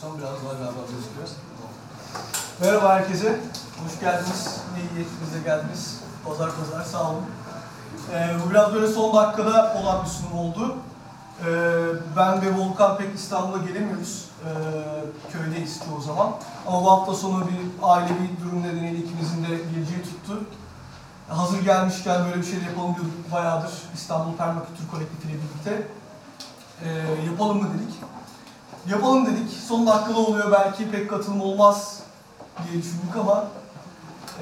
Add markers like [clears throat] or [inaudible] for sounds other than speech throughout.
Son biraz daha galiba gözüküyor. Merhaba herkese. Hoş geldiniz. İyi ettiniz geldiniz. Pazar pazar sağ olun. Ee, bu biraz böyle son dakikada olan bir sunum oldu. Ee, ben ve Volkan pek İstanbul'a gelemiyoruz. Ee, köydeyiz çoğu zaman. Ama bu hafta sonu bir ailevi durum nedeniyle ikimizin de geleceği tuttu. Hazır gelmişken böyle bir şey yapalım diyorduk bayağıdır İstanbul Permakültür Kolektifi ile birlikte. Ee, yapalım mı dedik. Yapalım dedik. Son dakikada oluyor belki pek katılım olmaz diye düşündük ama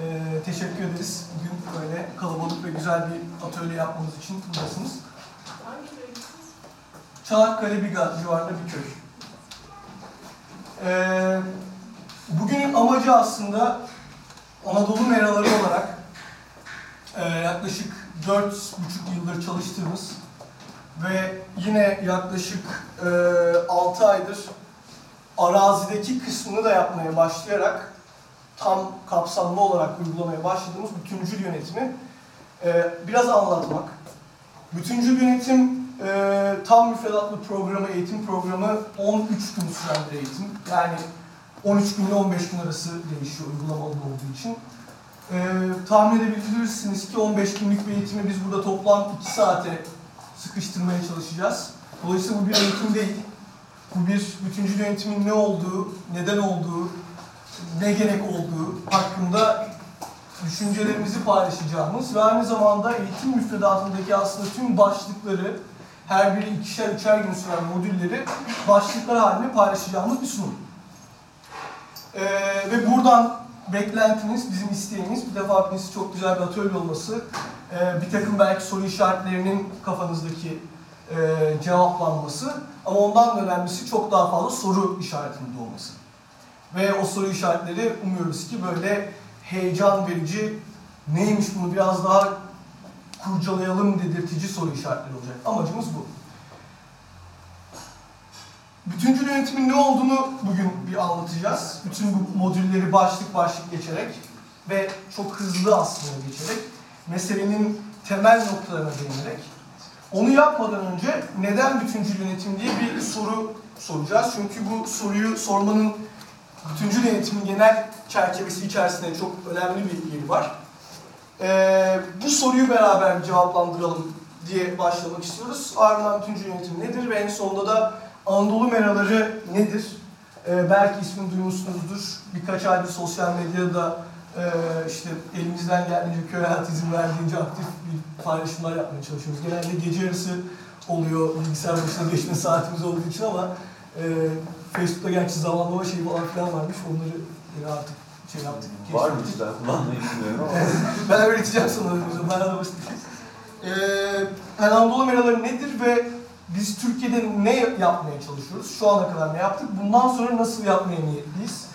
e, teşekkür ederiz. Bugün böyle kalabalık ve güzel bir atölye yapmamız için buradasınız. Çanakkale Biga civarında bir köy. Ee, bugünün amacı aslında Anadolu meraları olarak e, yaklaşık 4,5 yıldır çalıştığımız ve yine yaklaşık e, 6 aydır arazideki kısmını da yapmaya başlayarak tam kapsamlı olarak uygulamaya başladığımız bütüncül yönetimi e, biraz anlatmak. Bütüncül yönetim e, tam müfredatlı programı, eğitim programı 13 gün süren bir eğitim. Yani 13 gün ile 15 gün arası değişiyor uygulamalı olduğu için. E, tahmin edebilirsiniz ki 15 günlük bir eğitimi biz burada toplam 2 saate sıkıştırmaya çalışacağız. Dolayısıyla bu bir eğitim değil. Bu bir bütüncül yönetimin ne olduğu, neden olduğu, ne gerek olduğu hakkında düşüncelerimizi paylaşacağımız ve aynı zamanda eğitim müfredatındaki aslında tüm başlıkları her biri ikişer üçer gün süren modülleri başlıklar halinde paylaşacağımız bir sunum. Ee, ve buradan beklentiniz, bizim isteğimiz bir defa birincisi çok güzel bir atölye olması, ee, bir takım belki soru işaretlerinin kafanızdaki e, cevaplanması ama ondan da önemlisi çok daha fazla soru işaretinin doğması. Ve o soru işaretleri umuyoruz ki böyle heyecan verici, neymiş bunu biraz daha kurcalayalım dedirtici soru işaretleri olacak. Amacımız bu. Bütüncül yönetimin ne olduğunu bugün bir anlatacağız. Bütün bu modülleri başlık başlık geçerek ve çok hızlı aslında geçerek meselenin temel noktalarına değinerek onu yapmadan önce neden bütüncül yönetim diye bir soru soracağız. Çünkü bu soruyu sormanın bütüncül yönetimin genel çerçevesi içerisinde çok önemli bir yeri var. Ee, bu soruyu beraber cevaplandıralım diye başlamak istiyoruz. Ardından bütüncül yönetim nedir ve en sonunda da Anadolu meraları nedir? Ee, belki ismini duymuşsunuzdur. Birkaç aydır sosyal medyada e, işte elimizden geldiğince köy hayatı izin verdiğince aktif bir paylaşımlar yapmaya çalışıyoruz. Genelde gece yarısı oluyor bilgisayar başına geçme saatimiz olduğu için ama e, Facebook'ta gerçi zamanlama şeyi falan filan varmış. Onları yine artık şey yaptık. Var mı işte kullanmayı bilmiyorum ama. [laughs] ben öğreteceğim sana. Ben basit. Ee, yani Anadolu meraları nedir ve biz Türkiye'de ne yapmaya çalışıyoruz? Şu ana kadar ne yaptık? Bundan sonra nasıl yapmaya niyetliyiz?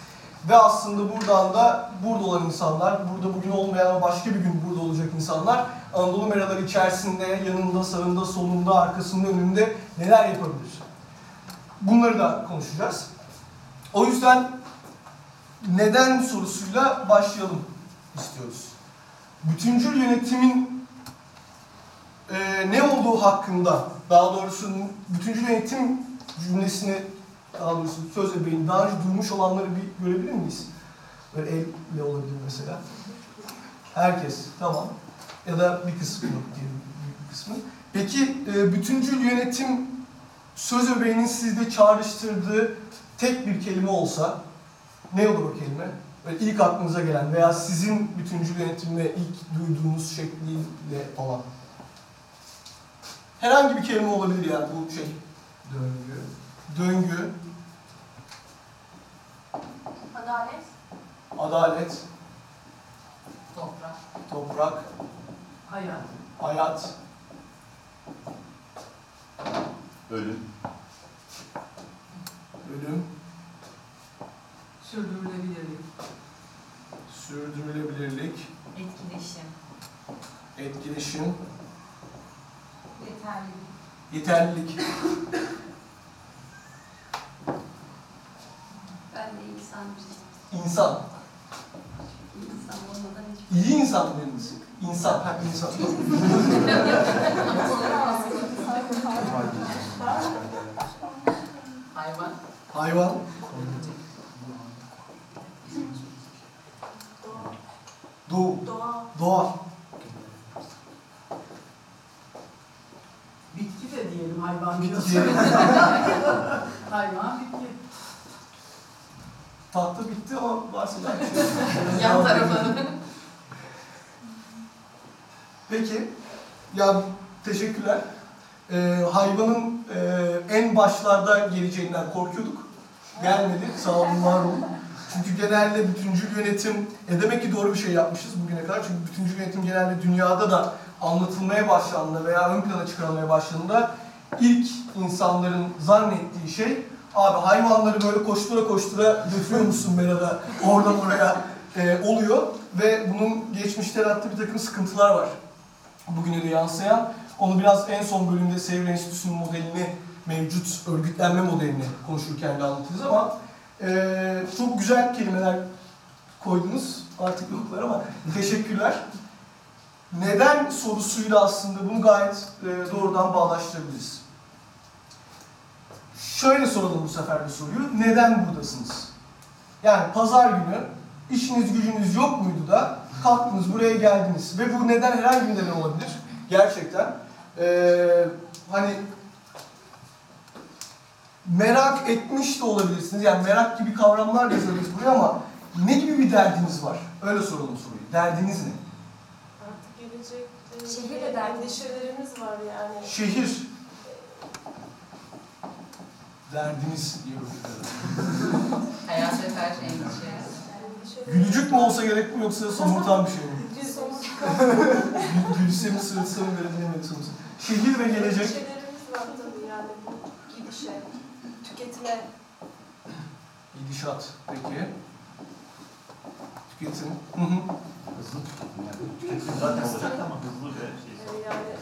Ve aslında buradan da burada olan insanlar, burada bugün olmayan ama başka bir gün burada olacak insanlar Anadolu meraları içerisinde, yanında, sağında, solunda, arkasında, önünde neler yapabilir? Bunları da konuşacağız. O yüzden neden sorusuyla başlayalım istiyoruz. Bütüncül yönetimin e, ne olduğu hakkında, daha doğrusu bütüncül yönetim cümlesini, daha doğrusu söz ebeğini daha önce duymuş olanları bir görebilir miyiz? Böyle elle olabilir mesela. Herkes, tamam. Ya da bir kısmı diyelim, bir kısmı. Peki e, bütüncül yönetim söz öbeğinin sizde çağrıştırdığı tek bir kelime olsa ne olur o kelime? Böyle ilk aklınıza gelen veya sizin bütüncül yönetimle ilk duyduğunuz şekliyle falan. Herhangi bir kelime olabilir yani bu şey. Döngü. Döngü, Adalet, adalet, toprak, toprak, hayat, hayat, Ölüm. ölüm, sürdürülebilirlik, sürdürülebilirlik, etkileşim, etkileşim, yeterlilik, yeterlilik, İnsan. İyi insan dediniz. İnsan, ha insan. [laughs] hayvan, Hayvan. Doğu. Doğa. Doğa. Bitki de diyelim hayvan Bitki. diyorsun. hayvan bitki. Tatlı bitti ama varsa belki şey. Yan tarafı. Peki. Ya teşekkürler. Ee, hayvanın e, başlarda geleceğinden korkuyorduk. Gelmedi. Sağ olun, var olun. Çünkü genelde bütüncül yönetim, e demek ki doğru bir şey yapmışız bugüne kadar. Çünkü bütüncül yönetim genelde dünyada da anlatılmaya başlandığında veya ön plana çıkarılmaya başlandığında ilk insanların zannettiği şey abi hayvanları böyle koştura koştura götürüyor musun Mera'da oradan oraya e, oluyor ve bunun geçmişte yarattığı bir takım sıkıntılar var. Bugüne de yansıyan. Onu biraz en son bölümde Sevr Enstitüsü'nün modelini, mevcut örgütlenme modelini konuşurken de anlatırız ama e, çok güzel kelimeler koydunuz. Artık yoklar ama teşekkürler. Neden sorusuyla aslında bunu gayet e, doğrudan bağdaştırabiliriz. Şöyle soralım bu sefer de soruyu. Neden buradasınız? Yani pazar günü işiniz gücünüz yok muydu da kalktınız buraya geldiniz ve bu neden herhangi bir neden olabilir gerçekten. Ee, hani merak etmiş de olabilirsiniz. Yani merak gibi kavramlar da yazabiliriz buraya ama ne gibi bir derdiniz var? Öyle soralım soruyu. Derdiniz ne? Artık gelecek e, Şehirle derdi. endişelerimiz var yani. Şehir. Derdiniz diyorum. Hayata karşı endişe. Gülücük mü olsa gerek mi yoksa somurtan bir şey mi? [laughs] Gülse mi sırıtsa mı sonuçta. Şehir ve gelecek. endişelerimiz var tabii yani bu gidişe, tüketime. Gidişat. Peki. Tüketim. Hı hı. Hızlı tüketim yani. Tüketim zaten olacak ama hızlı ve şey. e, Yani evet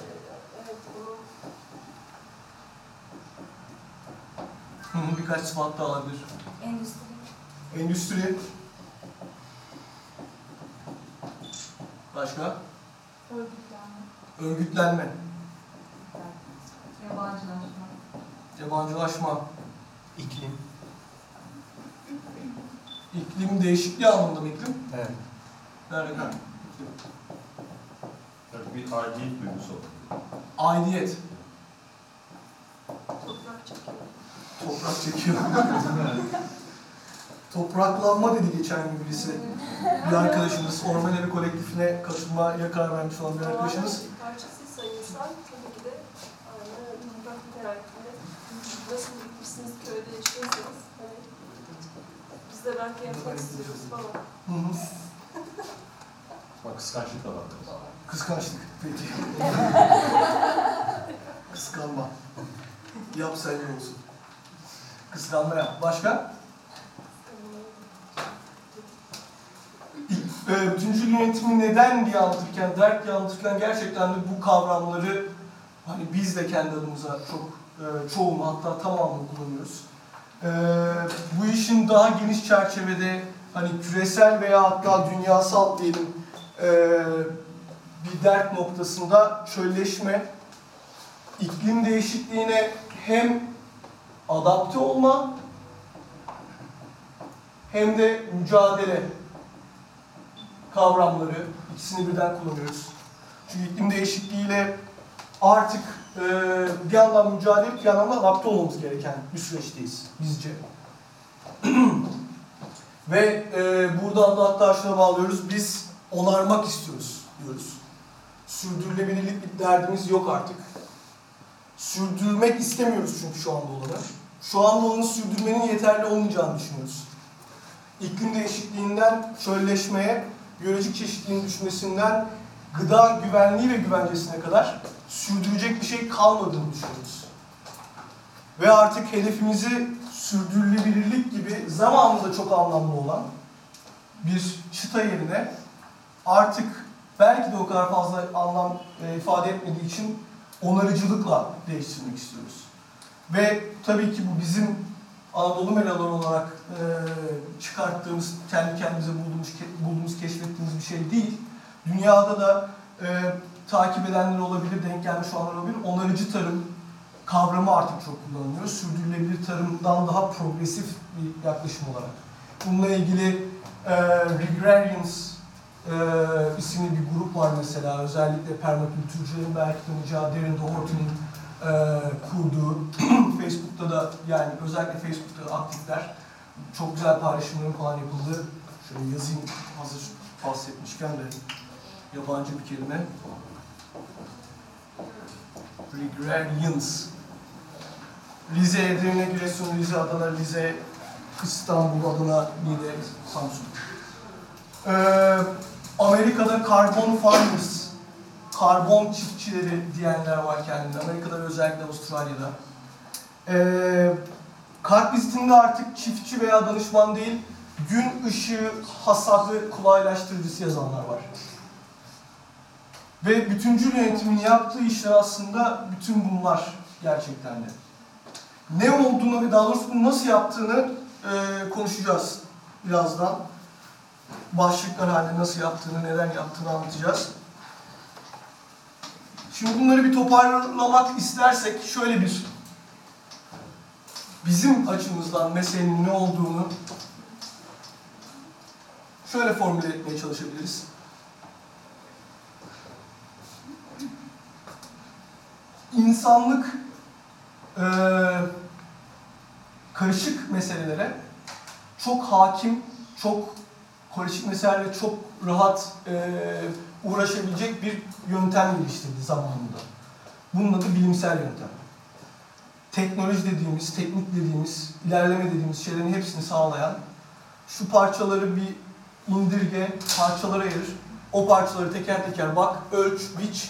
Hı hı. Birkaç sıfat daha alabilir. Endüstri. Endüstri. Başka? Örgütlenme. Örgütlenme. Yabancılaşma. Yabancılaşma. İklim. İklim değişikliği anlamında mı iklim? Evet. Nerede kal? Tabii bir aidiyet duygusu. Aidiyet. toprak çekiyor. Toprak çekiyor. Topraklanma dedi geçen gün birisi. Bir arkadaşımız Orman Evi Kolektifine katılmaya karar vermiş olan bir arkadaşımız. Parçasıysa insan tabii ki de aynı toprak nihayetinde nasıl köyde yaşıyorsanız hani biz de belki yapmak istiyoruz falan. Hı hı. Bak kıskançlık da var. Kıskançlık. Peki. Kıskanma. Yap sen iyi olsun. Kıskanma yap. Başka? bütüncül yönetimi neden diye anlatırken, dert diye anlatırken gerçekten de bu kavramları hani biz de kendi adımıza çok e, çoğunu hatta tamamını kullanıyoruz. E, bu işin daha geniş çerçevede hani küresel veya hatta dünyasal diyelim e, bir dert noktasında çölleşme, iklim değişikliğine hem adapte olma hem de mücadele kavramları ikisini birden kullanıyoruz. Çünkü iklim değişikliğiyle artık e, bir yandan mücadele bir yandan da adapte olmamız gereken bir süreçteyiz bizce. [clears throat] Ve e, buradan da hatta şuna bağlıyoruz, biz onarmak istiyoruz diyoruz. Sürdürülebilirlik bir derdimiz yok artık. Sürdürmek istemiyoruz çünkü şu anda olanı. Şu anda olanı sürdürmenin yeterli olmayacağını düşünüyoruz. İklim değişikliğinden çölleşmeye, biyolojik çeşitliliğin düşmesinden gıda güvenliği ve güvencesine kadar sürdürecek bir şey kalmadığını düşünüyoruz. Ve artık hedefimizi sürdürülebilirlik gibi zamanında çok anlamlı olan bir çıta yerine artık belki de o kadar fazla anlam e, ifade etmediği için onarıcılıkla değiştirmek istiyoruz. Ve tabii ki bu bizim Anadolu melaları olarak e, çıkarttığımız, kendi kendimize bulduğumuz, bulduğumuz, keşfettiğimiz bir şey değil. Dünyada da e, takip edenler olabilir, denk gelmiş olanlar olabilir. Onarıcı tarım kavramı artık çok kullanılıyor. Sürdürülebilir tarımdan daha progresif bir yaklaşım olarak. Bununla ilgili e, Regrarians e, isimli bir grup var mesela. Özellikle permakültürcülerin belki tanıyacağı Darren Doherty'nin e, kurduğu, [clears throat] Facebook'ta da yani özellikle Facebook'ta aktifler. Çok güzel paylaşımların falan yapıldı. Şöyle yazayım hazır bahsetmişken de yabancı bir kelime. Regrarians. Rize, Edirne, Giresun, Rize, Adana, Rize, İstanbul, Adana, Niğde, Samsun. Ee, Amerika'da Carbon Farmers, karbon çiftçileri diyenler var kendine. Amerika'da ve özellikle Avustralya'da. Ee, vizitinde artık çiftçi veya danışman değil, gün ışığı hasadı kolaylaştırıcısı yazanlar var. Ve bütüncül yönetimin yaptığı işler aslında bütün bunlar gerçekten de. Ne olduğunu ve daha doğrusu bunu nasıl yaptığını e, konuşacağız birazdan. Başlıklar halinde nasıl yaptığını, neden yaptığını anlatacağız. Şimdi bunları bir toparlamak istersek şöyle bir bizim açımızdan meselenin ne olduğunu şöyle formüle etmeye çalışabiliriz. İnsanlık eee, karışık meselelere çok hakim, çok karışık meselelerle çok rahat eee, uğraşabilecek bir yöntem geliştirdi zamanında. Bunun adı bilimsel yöntem. Teknoloji dediğimiz, teknik dediğimiz, ilerleme dediğimiz şeylerin hepsini sağlayan, şu parçaları bir indirge, parçalara ayır, o parçaları teker teker bak, ölç, biç,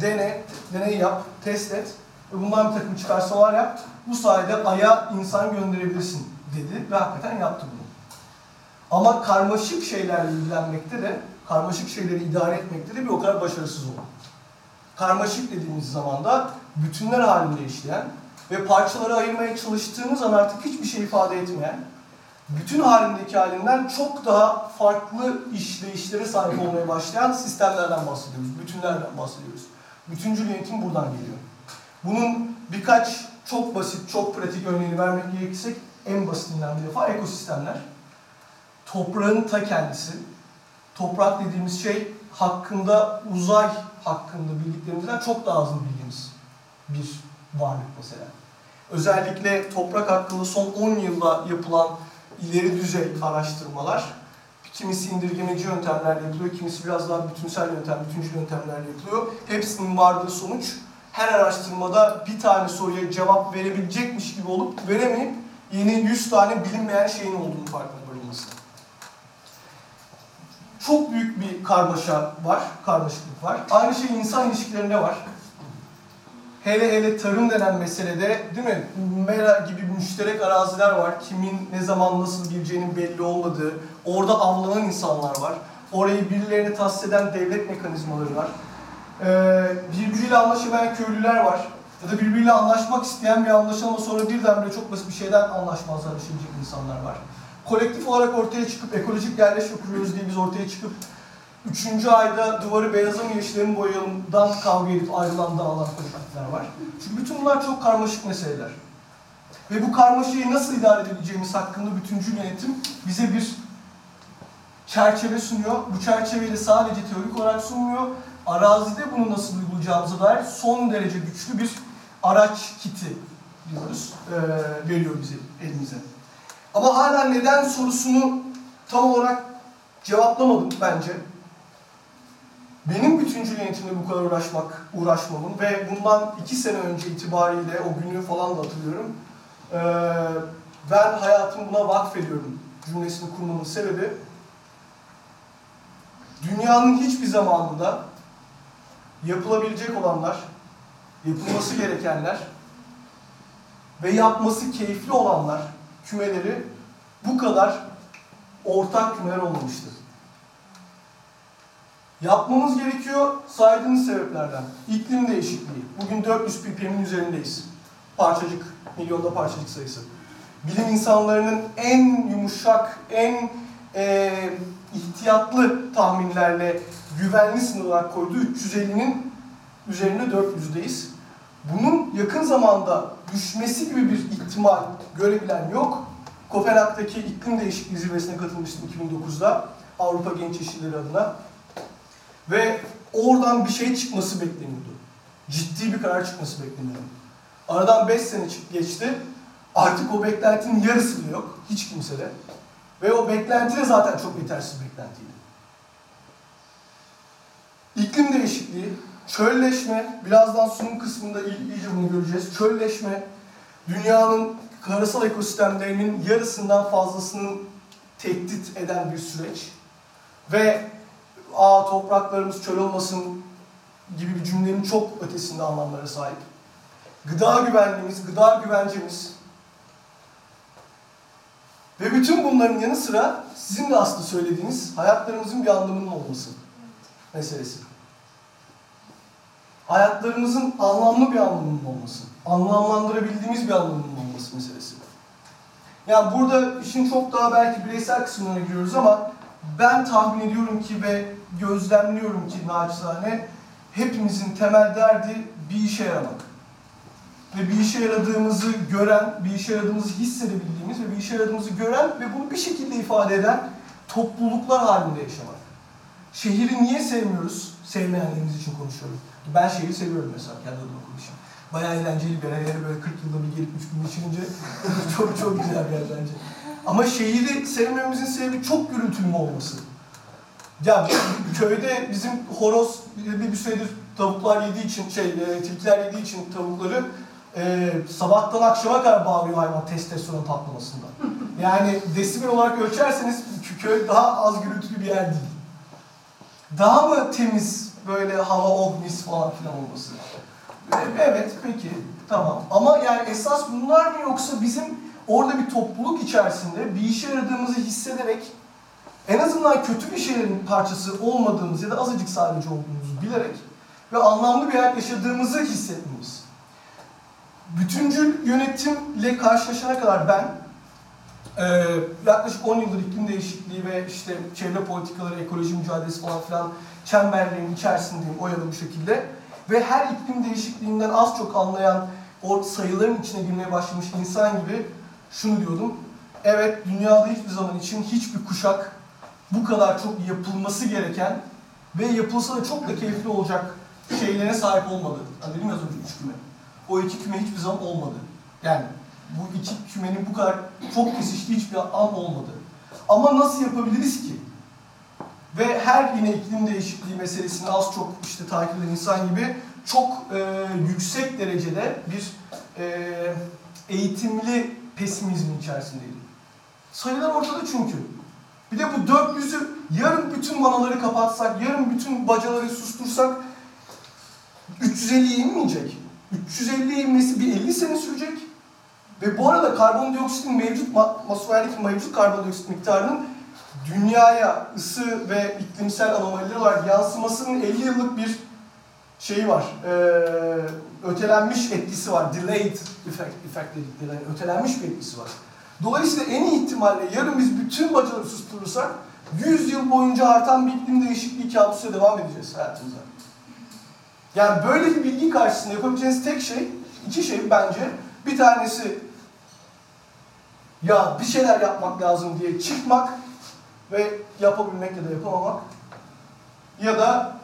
dene, deney yap, test et ve bundan bir takım çıkarsalar yap. Bu sayede Ay'a insan gönderebilirsin dedi ve hakikaten yaptı bunu. Ama karmaşık şeylerle ilgilenmekte de, karmaşık şeyleri idare etmekte de bir o kadar başarısız oldu. Karmaşık dediğimiz zaman da bütünler halinde işleyen ve parçaları ayırmaya çalıştığınız an artık hiçbir şey ifade etmeyen, bütün halindeki halinden çok daha farklı işleyişlere sahip olmaya başlayan sistemlerden bahsediyoruz, bütünlerden bahsediyoruz. Bütüncül yönetim buradan geliyor. Bunun birkaç çok basit, çok pratik örneğini vermek gerekirsek en basitinden bir defa ekosistemler. Toprağın ta kendisi. Toprak dediğimiz şey hakkında, uzay hakkında bildiklerimizden çok daha az bildiğimiz bir varlık mesela. Özellikle toprak hakkında son 10 yılda yapılan ileri düzey araştırmalar, kimisi indirgemeci yöntemlerle yapılıyor, kimisi biraz daha bütünsel yöntem, bütüncül yöntemlerle yapılıyor. Hepsinin vardığı sonuç her araştırmada bir tane soruya cevap verebilecekmiş gibi olup veremeyip yeni 100 tane bilinmeyen şeyin olduğunu farkına varılması. Çok büyük bir karmaşa var, karmaşıklık var. Aynı şey insan ilişkilerinde var. Hele hele tarım denen meselede değil mi? Mera gibi müşterek araziler var. Kimin ne zaman nasıl gireceğinin belli olmadığı. Orada avlanan insanlar var. Orayı birilerine tahsis eden devlet mekanizmaları var. Ee, birbiriyle anlaşamayan köylüler var. Ya da birbiriyle anlaşmak isteyen bir anlaşılma sonra birdenbire çok basit bir şeyden anlaşmazlaşabilecek insanlar var. Kolektif olarak ortaya çıkıp ekolojik yerleşme kuruyoruz diye biz ortaya çıkıp Üçüncü ayda duvarı beyaza mı yeşile boyayalımdan kavga edip ayrılan dağılan kolektifler var. Çünkü bütün bunlar çok karmaşık meseleler. Ve bu karmaşayı nasıl idare edebileceğimiz hakkında bütüncül yönetim bize bir çerçeve sunuyor. Bu çerçeveyi sadece teorik olarak sunmuyor. Arazide bunu nasıl uygulayacağımıza dair son derece güçlü bir araç kiti diyoruz, e, veriyor bize elimize. Ama hala neden sorusunu tam olarak cevaplamadım bence. Benim bütüncül yönetimle bu kadar uğraşmak, uğraşmamın ve bundan iki sene önce itibariyle o günü falan da hatırlıyorum. Ee, ben hayatımı buna vakfediyorum cümlesini kurmamın sebebi dünyanın hiçbir zamanında yapılabilecek olanlar, yapılması gerekenler ve yapması keyifli olanlar kümeleri bu kadar ortak kümeler olmamıştır. Yapmamız gerekiyor saydığınız sebeplerden. İklim değişikliği. Bugün 400 ppm'in üzerindeyiz. Parçacık, milyonda parçacık sayısı. Bilim insanlarının en yumuşak, en e, ihtiyatlı tahminlerle güvenli sınır olarak koyduğu 350'nin üzerinde 400'deyiz. bunun yakın zamanda düşmesi gibi bir ihtimal görebilen yok. Kopenhag'daki iklim değişikliği zirvesine katılmıştım 2009'da Avrupa Genç İşçileri adına. Ve oradan bir şey çıkması bekleniyordu. Ciddi bir karar çıkması bekleniyordu. Aradan 5 sene geçti. Artık o beklentinin yarısı bile yok. Hiç kimsede. Ve o beklenti de zaten çok yetersiz beklentiydi. İklim değişikliği, çölleşme, birazdan sunum kısmında iy- iyice bunu göreceğiz. Çölleşme, dünyanın karasal ekosistemlerinin yarısından fazlasını tehdit eden bir süreç. Ve aa topraklarımız çöl olmasın gibi bir cümlenin çok ötesinde anlamlara sahip. Gıda güvenliğimiz, gıda güvencemiz ve bütün bunların yanı sıra sizin de aslında söylediğiniz hayatlarımızın bir anlamının olması meselesi. Hayatlarımızın anlamlı bir anlamının olması, anlamlandırabildiğimiz bir anlamının olması meselesi. Yani burada işin çok daha belki bireysel kısmına giriyoruz ama ben tahmin ediyorum ki ve gözlemliyorum ki naçizane hepimizin temel derdi bir işe yaramak. Ve bir işe yaradığımızı gören, bir işe yaradığımızı hissedebildiğimiz ve bir işe yaradığımızı gören ve bunu bir şekilde ifade eden topluluklar halinde yaşamak. Şehri niye sevmiyoruz? Sevmeyenlerimiz için konuşuyorum. Ben şehri seviyorum mesela kendi adıma konuşayım. Bayağı eğlenceli bir yer. Böyle 40 yılda bir gelip 3 gün geçirince [laughs] çok çok güzel bir yer bence. Ama şehri sevmememizin sebebi çok gürültülü olması. Ya köyde bizim horoz bir, bir süredir tavuklar yediği için, şey, e, tilkiler yediği için tavukları e, sabahtan akşama kadar bağırıyor hayvan testosteron patlamasından. Yani desibel olarak ölçerseniz köy daha az gürültülü bir yer değil. Daha mı temiz böyle hava oh falan filan olması? E, Evet peki tamam ama yani esas bunlar mı yoksa bizim orada bir topluluk içerisinde bir işe yaradığımızı hissederek en azından kötü bir şeylerin parçası olmadığımız ya da azıcık sadece olduğumuzu bilerek ve anlamlı bir hayat yaşadığımızı hissetmemiz. Bütüncül yönetimle karşılaşana kadar ben e, yaklaşık 10 yıldır iklim değişikliği ve işte çevre politikaları, ekoloji mücadelesi falan filan çemberlerinin içerisindeyim o ya da bu şekilde. Ve her iklim değişikliğinden az çok anlayan o sayıların içine girmeye başlamış insan gibi şunu diyordum. Evet dünyada hiçbir zaman için hiçbir kuşak bu kadar çok yapılması gereken ve yapılsa da çok da keyifli olacak şeylere sahip olmadı. Hani dedim ya az önce üç küme. O iki küme hiçbir zaman olmadı. Yani bu iki kümenin bu kadar çok kesiştiği hiçbir an olmadı. Ama nasıl yapabiliriz ki? Ve her yine iklim değişikliği meselesini az çok işte takip eden insan gibi çok e, yüksek derecede bir e, eğitimli pesimizmin içerisindeydim. Sayılar ortada çünkü. Bir de bu 400'ü yarın bütün vanaları kapatsak, yarın bütün bacaları sustursak 350'ye inmeyecek. 350'ye inmesi bir 50 sene sürecek. Ve bu arada karbondioksitin mevcut, atmosferdeki mevcut karbondioksit miktarının dünyaya ısı ve iklimsel anomaliler olarak yansımasının 50 yıllık bir şeyi var. Ee, ötelenmiş etkisi var. Delayed effect, effect dedikleri. Ötelenmiş bir etkisi var. Dolayısıyla en iyi ihtimalle yarın biz bütün bacaları susturursak 100 yıl boyunca artan bir iklim değişikliği kabusuyla devam edeceğiz hayatımıza. Yani böyle bir bilgi karşısında yapabileceğiniz tek şey, iki şey bence. Bir tanesi ya bir şeyler yapmak lazım diye çıkmak ve yapabilmek ya da yapamamak. Ya da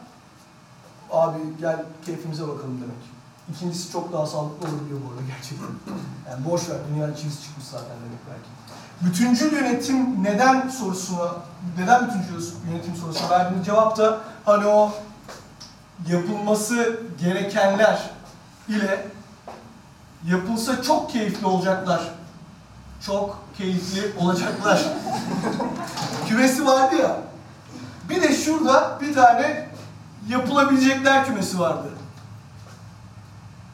abi gel keyfimize bakalım demek. İkincisi çok daha sağlıklı olabiliyor bu arada gerçekten. Yani boş ver dünya çiviz çıkmış zaten demek belki. Bütüncül yönetim neden sorusuna, neden bütüncül yönetim sorusuna verdiğiniz cevap da hani o yapılması gerekenler ile yapılsa çok keyifli olacaklar. Çok keyifli olacaklar. [laughs] Kümesi vardı ya. Bir de şurada bir tane yapılabilecekler kümesi vardı.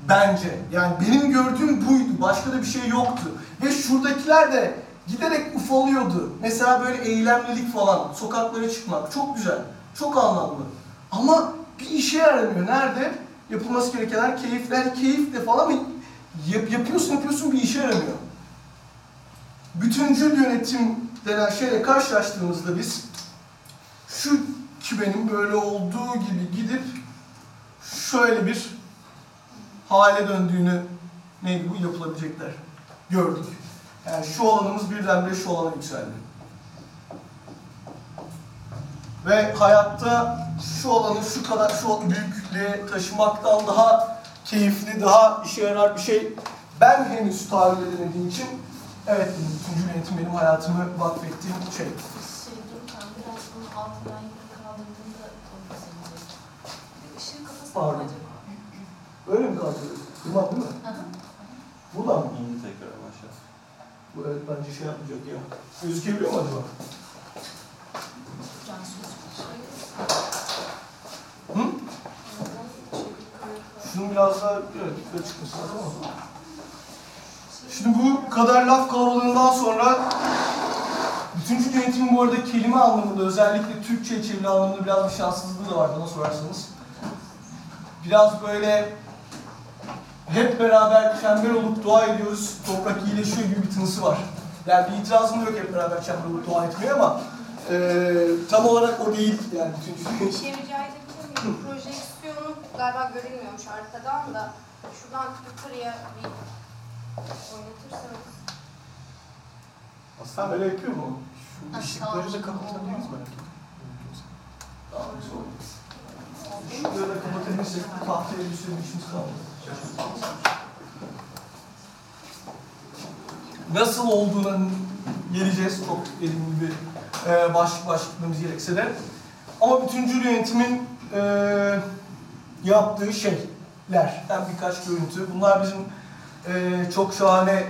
Bence. Yani benim gördüğüm buydu. Başka da bir şey yoktu. Ve şuradakiler de giderek ufalıyordu. Mesela böyle eylemlilik falan, sokaklara çıkmak çok güzel, çok anlamlı. Ama bir işe yaramıyor. Nerede? Yapılması gerekenler keyifler, keyifle falan yap, yapıyorsun yapıyorsun bir işe yaramıyor. Bütüncül yönetim denen şeyle karşılaştığımızda biz şu kümenin böyle olduğu gibi gidip şöyle bir hale döndüğünü neydi bu yapılabilecekler gördük. Yani şu alanımız birdenbire şu alana yükseldi. Ve hayatta şu alanı şu kadar şu büyüklüğe taşımaktan daha keyifli, daha işe yarar bir şey ben henüz tahayyül edemediğim için evet dedim, bütüncül yönetim benim hayatımı vakfettiğim şey. Şey dururken biraz bunun altından yukarı kaldırdığında onu sevinecek. Işığı kapatsak Pardon. Öyle mi kaldırıyoruz? Tamam değil mi? Buradan mı? İndi tekrar başlar. Bu evet bence şey yapmayacak ya. Gözükebiliyor mu acaba? Hı? Şunun biraz daha evet, yukarı çıkması lazım ama. Şimdi bu kadar laf kalabalığından sonra bütüncül yönetimin bu arada kelime anlamında özellikle Türkçe çeviri anlamında biraz bir şanssızlığı da var bana sorarsanız. Biraz böyle hep beraber çember olup dua ediyoruz, toprak iyileşiyor gibi bir tınısı var. Yani bir itirazım da yok hep beraber çember olup dua etmeye ama eee tam olarak o değil yani bütüncül Bir şey rica edebilir miyim? Projeksiyonu galiba görünmüyormuş arkadan da. Şuradan yukarıya bir oynatırsanız. Aslında böyle yapıyor mu? Şu ışıkları da kapatabiliriz belki. Tamam, güzel oldu. Işıkları da kapatabilirsek tahtaya bir sürü işimiz kalmadı. Nasıl olduğuna geleceğiz çok dediğim gibi e, başlık başlıklığımız gerekse de. Ama bütüncül yönetimin e, yaptığı şeyler, hem birkaç görüntü. Bunlar bizim e, çok şahane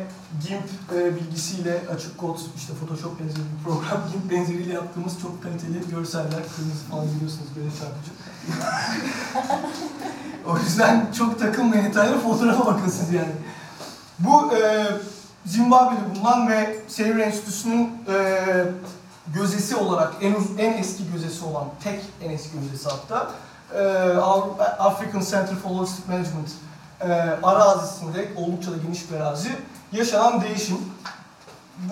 GIMP e, bilgisiyle açık kod, işte Photoshop benzeri bir program, [laughs] GIMP benzeriyle yaptığımız çok kaliteli görseller, kırmızı falan görüyorsunuz böyle çarpıcı. O yüzden çok takılmayın detaylara, fotoğrafa bakın siz yani. Bu e, Zimbabwe'de bulunan ve Sevr Enstitüsü'nün e, gözesi olarak, en, en eski gözesi olan, tek en eski gözesi hatta, e, African Center for Holistic Management e, arazisinde, oldukça da geniş bir arazi, yaşanan değişim.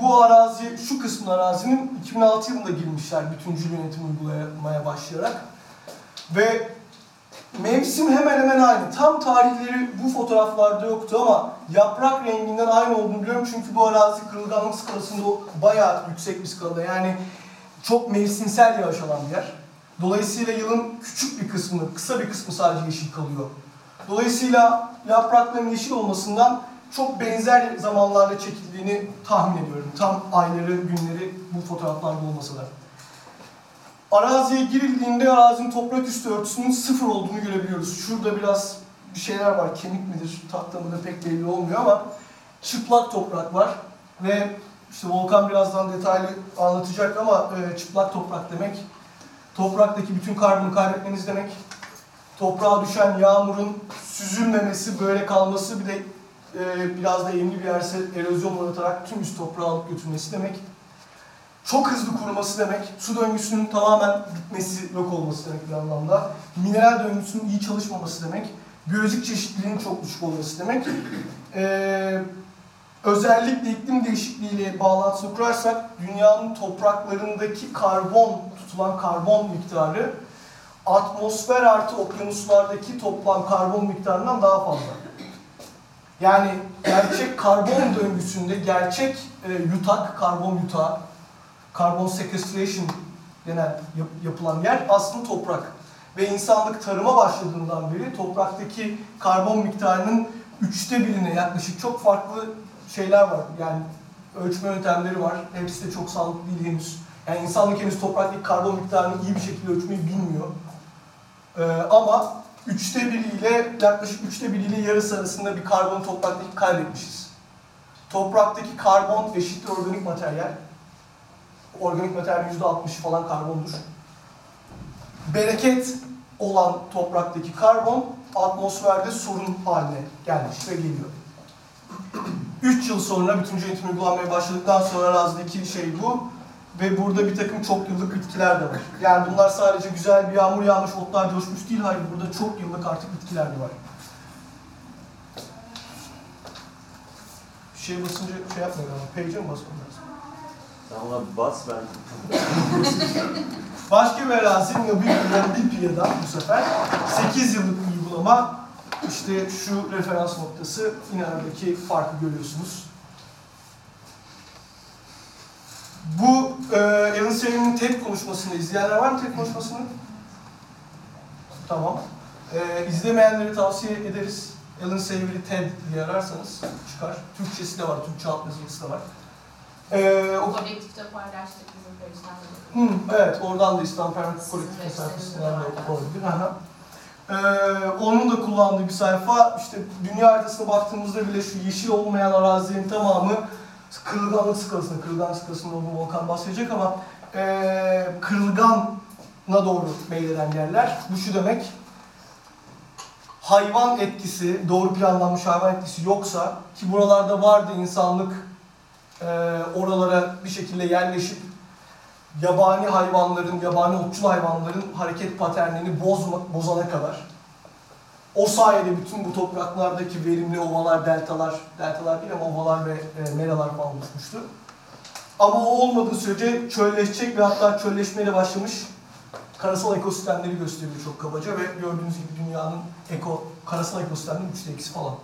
Bu arazi, şu kısmın arazinin 2006 yılında girmişler bütüncül yönetim uygulamaya başlayarak. Ve mevsim hemen hemen aynı. Tam tarihleri bu fotoğraflarda yoktu ama yaprak renginden aynı olduğunu biliyorum çünkü bu arazi kırılganlık skalasında bayağı yüksek bir skalada. Yani çok mevsimsel yağış alan bir yer. Dolayısıyla yılın küçük bir kısmı, kısa bir kısmı sadece yeşil kalıyor. Dolayısıyla yaprakların yeşil olmasından çok benzer zamanlarda çekildiğini tahmin ediyorum. Tam ayları, günleri bu fotoğraflarda olmasa da. Araziye girildiğinde arazinin toprak üstü örtüsünün sıfır olduğunu görebiliyoruz. Şurada biraz bir şeyler var, kemik midir, tahta mıdır pek belli olmuyor ama çıplak toprak var ve işte Volkan birazdan detaylı anlatacak ama e, çıplak toprak demek topraktaki bütün karbonu kaybetmeniz demek. Toprağa düşen yağmurun süzülmemesi, böyle kalması bir de e, biraz da eğimli bir yerse erozyon uğratarak tüm üst toprağı alıp götürmesi demek. Çok hızlı kuruması demek. Su döngüsünün tamamen bitmesi, yok olması demek bir anlamda. Mineral döngüsünün iyi çalışmaması demek. Biyolojik çeşitliliğin çok düşük olması demek. Ee, özellikle iklim değişikliğiyle bağlantısını kurarsak dünyanın topraklarındaki karbon, tutulan karbon miktarı atmosfer artı okyanuslardaki toplam karbon miktarından daha fazla. Yani gerçek karbon döngüsünde gerçek e, yutak, karbon yutağı, carbon sequestration denen yap- yapılan yer aslında toprak. Ve insanlık tarıma başladığından beri topraktaki karbon miktarının üçte birine yaklaşık çok farklı şeyler var. Yani ölçme yöntemleri var. Hepsi de çok sağlıklı değil henüz. Yani insanlık henüz topraktaki karbon miktarını iyi bir şekilde ölçmeyi bilmiyor. Ee, ama üçte biriyle yaklaşık üçte biriyle yarısı arasında bir karbon topraktaki kaybetmişiz. Topraktaki karbon eşittir organik materyal. Organik materyal yüzde altmış falan karbondur. Bereket olan topraktaki karbon atmosferde sorun haline gelmiş ve geliyor. 3 yıl sonra bütün yönetim uygulanmaya başladıktan sonra arazideki şey bu. Ve burada bir takım çok yıllık bitkiler de var. Yani bunlar sadece güzel bir yağmur yağmış, otlar coşmuş değil. Hayır, burada çok yıllık artık bitkiler de var. Bir şey basınca şey yapmıyor ama page'e mi lazım? Sen ona bas ben. [laughs] Başka bir arazi Namibya'dan Libya'dan bu sefer 8 yıllık uygulama işte şu referans noktası yine aradaki farkı görüyorsunuz. Bu e, Alan Savery'nin TED konuşmasını izleyenler var mı TED konuşmasını? Tamam. E, izlemeyenleri tavsiye ederiz. Alan Savery TED diye ararsanız çıkar. Türkçesi de var, Türkçe altyazılısı da var. E, o Objektifte paylaştık bizim. Hı, evet, oradan da İslam Permit Kolektif sayfasından da olabilir. Ee, onun da kullandığı bir sayfa, işte dünya haritasına baktığımızda bile şu yeşil olmayan arazilerin tamamı kırılganlık skalasında, kırılgan skalasında olduğunu Volkan bahsedecek ama ee, kırılgana doğru meyleden yerler. Bu şu demek, hayvan etkisi, doğru planlanmış hayvan etkisi yoksa ki buralarda vardı insanlık ee, oralara bir şekilde yerleşip yabani hayvanların, yabani otçul hayvanların hareket paternini bozma, bozana kadar. O sayede bütün bu topraklardaki verimli ovalar, deltalar, deltalar değil ama ovalar ve e, meralar falan oluşmuştu. Ama o olmadığı sürece çölleşecek ve hatta çölleşmeyle başlamış karasal ekosistemleri gösteriyor çok kabaca ve gördüğünüz gibi dünyanın eko, karasal ekosisteminin üçte ikisi falan.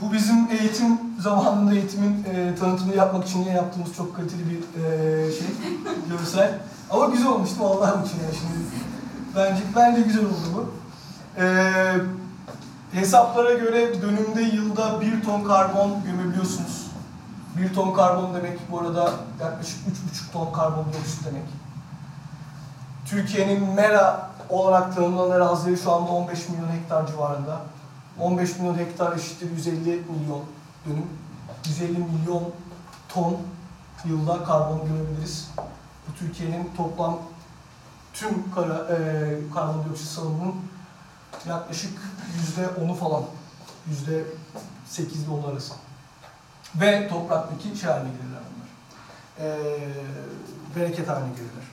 Bu bizim eğitim zamanında eğitimin e, tanıtımını yapmak için yine yaptığımız çok kaliteli bir e, şey, [laughs] görsel. Ama güzel olmuş değil mi Allah'ım için yani şimdi. Bence, bence güzel oldu bu. E, hesaplara göre dönümde yılda bir ton karbon gömebiliyorsunuz. Bir ton karbon demek bu arada yaklaşık üç buçuk ton karbondioksit demek. Türkiye'nin mera olarak tanımlanan arazileri şu anda 15 milyon hektar civarında. 15 milyon hektar eşittir 150 milyon dönüm. 150 milyon ton yılda karbon görebiliriz. Bu Türkiye'nin toplam tüm kara, e, karbondioksit salımının yaklaşık yüzde onu falan. Yüzde sekizde on arası. Ve topraktaki şey haline gelirler bunlar. E, bereket haline gelirler.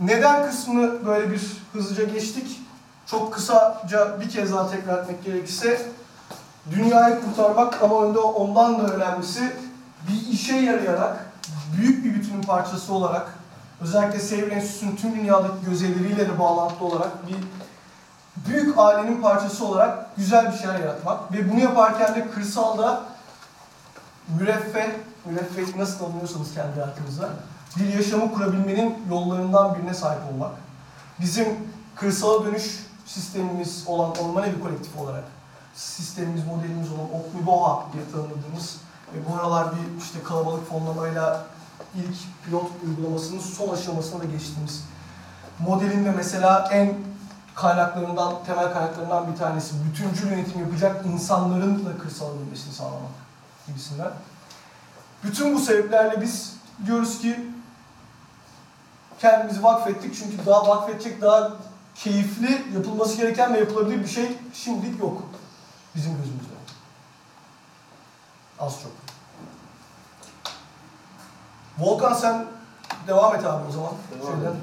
Neden kısmını böyle bir hızlıca geçtik? Çok kısaca bir kez daha tekrar etmek gerekirse dünyayı kurtarmak ama önde ondan da önemlisi bir işe yarayarak büyük bir bütünün parçası olarak özellikle Sevr Enstitüsü'nün tüm dünyadaki gözetleriyle de bağlantılı olarak bir büyük ailenin parçası olarak güzel bir şeyler yaratmak ve bunu yaparken de kırsalda müreffeh, müreffeh nasıl anlıyorsanız kendi hayatınızda bir yaşamı kurabilmenin yollarından birine sahip olmak. Bizim kırsala dönüş sistemimiz olan Orman Evi Kolektifi olarak sistemimiz, modelimiz olan OKMÜBOHA diye tanımladığımız ve bu aralar bir işte kalabalık fonlamayla ilk pilot uygulamasının son aşamasına da geçtiğimiz modelin de mesela en kaynaklarından, temel kaynaklarından bir tanesi bütüncül yönetim yapacak insanların da kırsala dönmesini sağlamak gibisinden. Bütün bu sebeplerle biz diyoruz ki kendimizi vakfettik çünkü daha vakfedecek daha keyifli, yapılması gereken ve yapılabilir bir şey şimdilik yok bizim gözümüzde. Az çok. Volkan sen devam et abi o zaman. Devam Şeyden.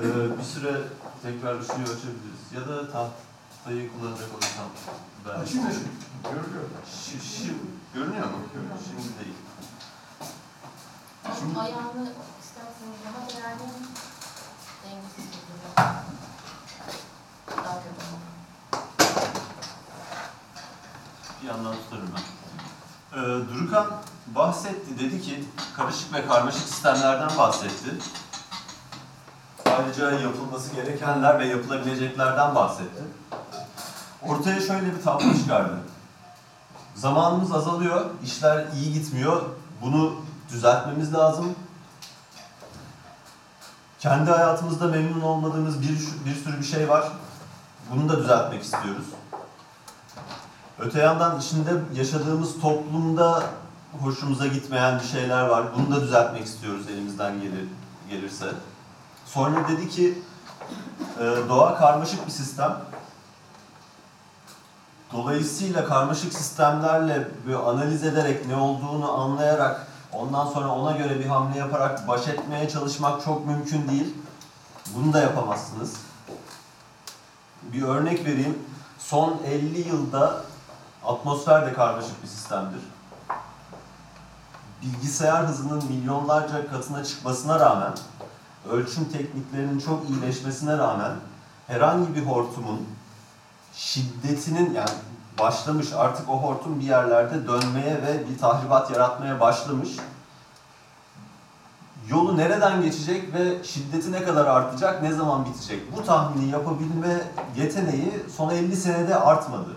Ee, bir süre tekrar ışığı açabiliriz. Ya da tahtayı kullanacak olursam ben... Açayım mı ışığı? Görünüyor. Şi, şi, görünüyor mu? Şimdi değil. Ama ayağını isterseniz daha değerli dengesiz duruyor. Daha kötü. Bir yandan tutarım ben. Ee, Durukan bahsetti, dedi ki karışık ve karmaşık sistemlerden bahsetti. Ayrıca yapılması gerekenler ve yapılabileceklerden bahsetti. Ortaya şöyle bir tablo çıkardı. Zamanımız azalıyor, işler iyi gitmiyor. Bunu düzeltmemiz lazım. Kendi hayatımızda memnun olmadığımız bir, bir sürü bir şey var. Bunu da düzeltmek istiyoruz. Öte yandan içinde yaşadığımız toplumda hoşumuza gitmeyen bir şeyler var. Bunu da düzeltmek istiyoruz elimizden gelir, gelirse. Sonra dedi ki e, doğa karmaşık bir sistem. Dolayısıyla karmaşık sistemlerle böyle analiz ederek ne olduğunu anlayarak ondan sonra ona göre bir hamle yaparak baş etmeye çalışmak çok mümkün değil. Bunu da yapamazsınız. Bir örnek vereyim. Son 50 yılda atmosfer de karmaşık bir sistemdir. Bilgisayar hızının milyonlarca katına çıkmasına rağmen ölçüm tekniklerinin çok iyileşmesine rağmen herhangi bir hortumun şiddetinin yani başlamış artık o hortum bir yerlerde dönmeye ve bir tahribat yaratmaya başlamış. Yolu nereden geçecek ve şiddeti ne kadar artacak, ne zaman bitecek? Bu tahmini yapabilme yeteneği son 50 senede artmadı.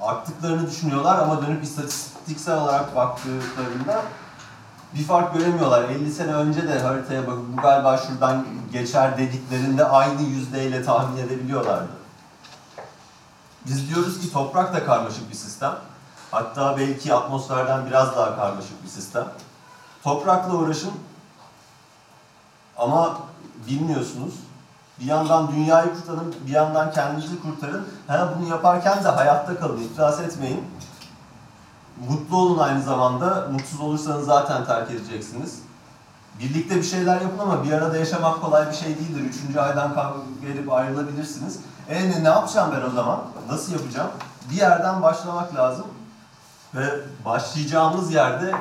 Arttıklarını düşünüyorlar ama dönüp istatistiksel olarak baktıklarında bir fark göremiyorlar. 50 sene önce de haritaya bakıp bu galiba şuradan geçer dediklerinde aynı yüzdeyle tahmin edebiliyorlardı. Biz diyoruz ki toprak da karmaşık bir sistem. Hatta belki atmosferden biraz daha karmaşık bir sistem. Toprakla uğraşın ama bilmiyorsunuz. Bir yandan dünyayı kurtarın, bir yandan kendinizi kurtarın. Ha, bunu yaparken de hayatta kalın, iflas etmeyin. Mutlu olun aynı zamanda. Mutsuz olursanız zaten terk edeceksiniz. Birlikte bir şeyler yapın ama bir arada yaşamak kolay bir şey değildir. Üçüncü aydan gelip ayrılabilirsiniz. E ne yapacağım ben o zaman? Nasıl yapacağım? Bir yerden başlamak lazım. Ve başlayacağımız yerde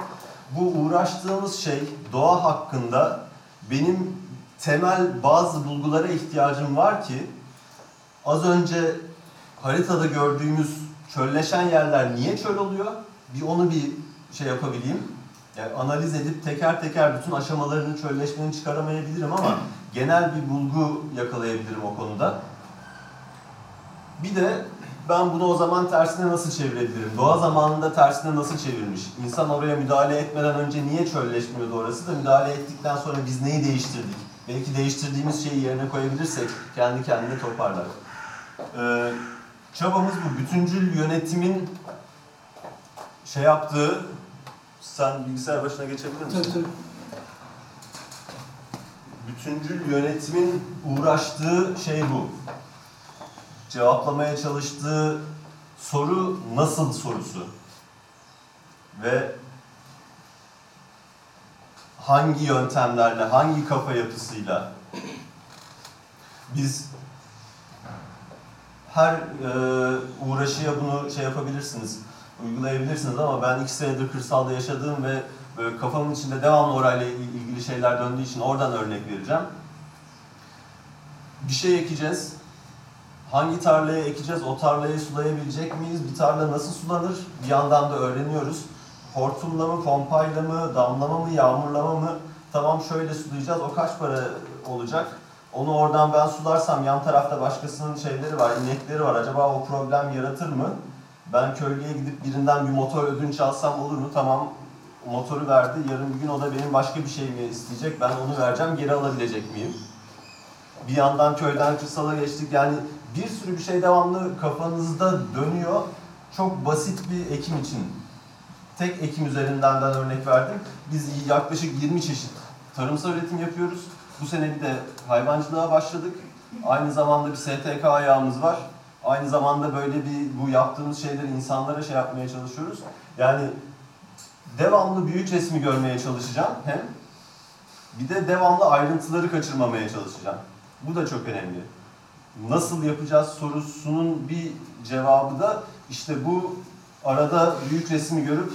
bu uğraştığımız şey doğa hakkında benim temel bazı bulgulara ihtiyacım var ki az önce haritada gördüğümüz çölleşen yerler niye çöl oluyor? Bir onu bir şey yapabileyim. Yani analiz edip teker teker bütün aşamalarını çölleşmenin çıkaramayabilirim ama genel bir bulgu yakalayabilirim o konuda. Bir de ben bunu o zaman tersine nasıl çevirebilirim? Doğa zamanında tersine nasıl çevirmiş? İnsan oraya müdahale etmeden önce niye çölleşmiyordu orası da müdahale ettikten sonra biz neyi değiştirdik? Belki değiştirdiğimiz şeyi yerine koyabilirsek kendi kendine toparlar. Ee, çabamız bu. Bütüncül yönetimin şey yaptığı, sen bilgisayar başına geçebilir misin? Tabii tabii. Bütüncül yönetimin uğraştığı şey bu. Cevaplamaya çalıştığı soru nasıl sorusu. Ve hangi yöntemlerle, hangi kafa yapısıyla biz her e, uğraşıya bunu şey yapabilirsiniz, uygulayabilirsiniz ama ben iki senedir kırsalda yaşadığım ve böyle kafamın içinde devamlı orayla ilgili şeyler döndüğü için oradan örnek vereceğim. Bir şey ekeceğiz. Hangi tarlaya ekeceğiz? O tarlayı sulayabilecek miyiz? Bir tarla nasıl sulanır? Bir yandan da öğreniyoruz. Hortumla mı, pompayla mı, damlama mı, yağmurlama mı? Tamam şöyle sulayacağız. O kaç para olacak? Onu oradan ben sularsam yan tarafta başkasının şeyleri var, inekleri var. Acaba o problem yaratır mı? Ben köylüye gidip birinden bir motor ödünç alsam olur mu? Tamam motoru verdi. Yarın bir gün o da benim başka bir şeyimi isteyecek. Ben onu vereceğim. Geri alabilecek miyim? Bir yandan köyden kırsala geçtik. Yani bir sürü bir şey devamlı kafanızda dönüyor. Çok basit bir ekim için. Tek ekim üzerinden ben örnek verdim. Biz yaklaşık 20 çeşit tarımsal üretim yapıyoruz. Bu sene bir de hayvancılığa başladık. Aynı zamanda bir STK ayağımız var. Aynı zamanda böyle bir bu yaptığımız şeyleri insanlara şey yapmaya çalışıyoruz. Yani devamlı büyük resmi görmeye çalışacağım hem bir de devamlı ayrıntıları kaçırmamaya çalışacağım. Bu da çok önemli. Nasıl yapacağız sorusunun bir cevabı da işte bu arada büyük resmi görüp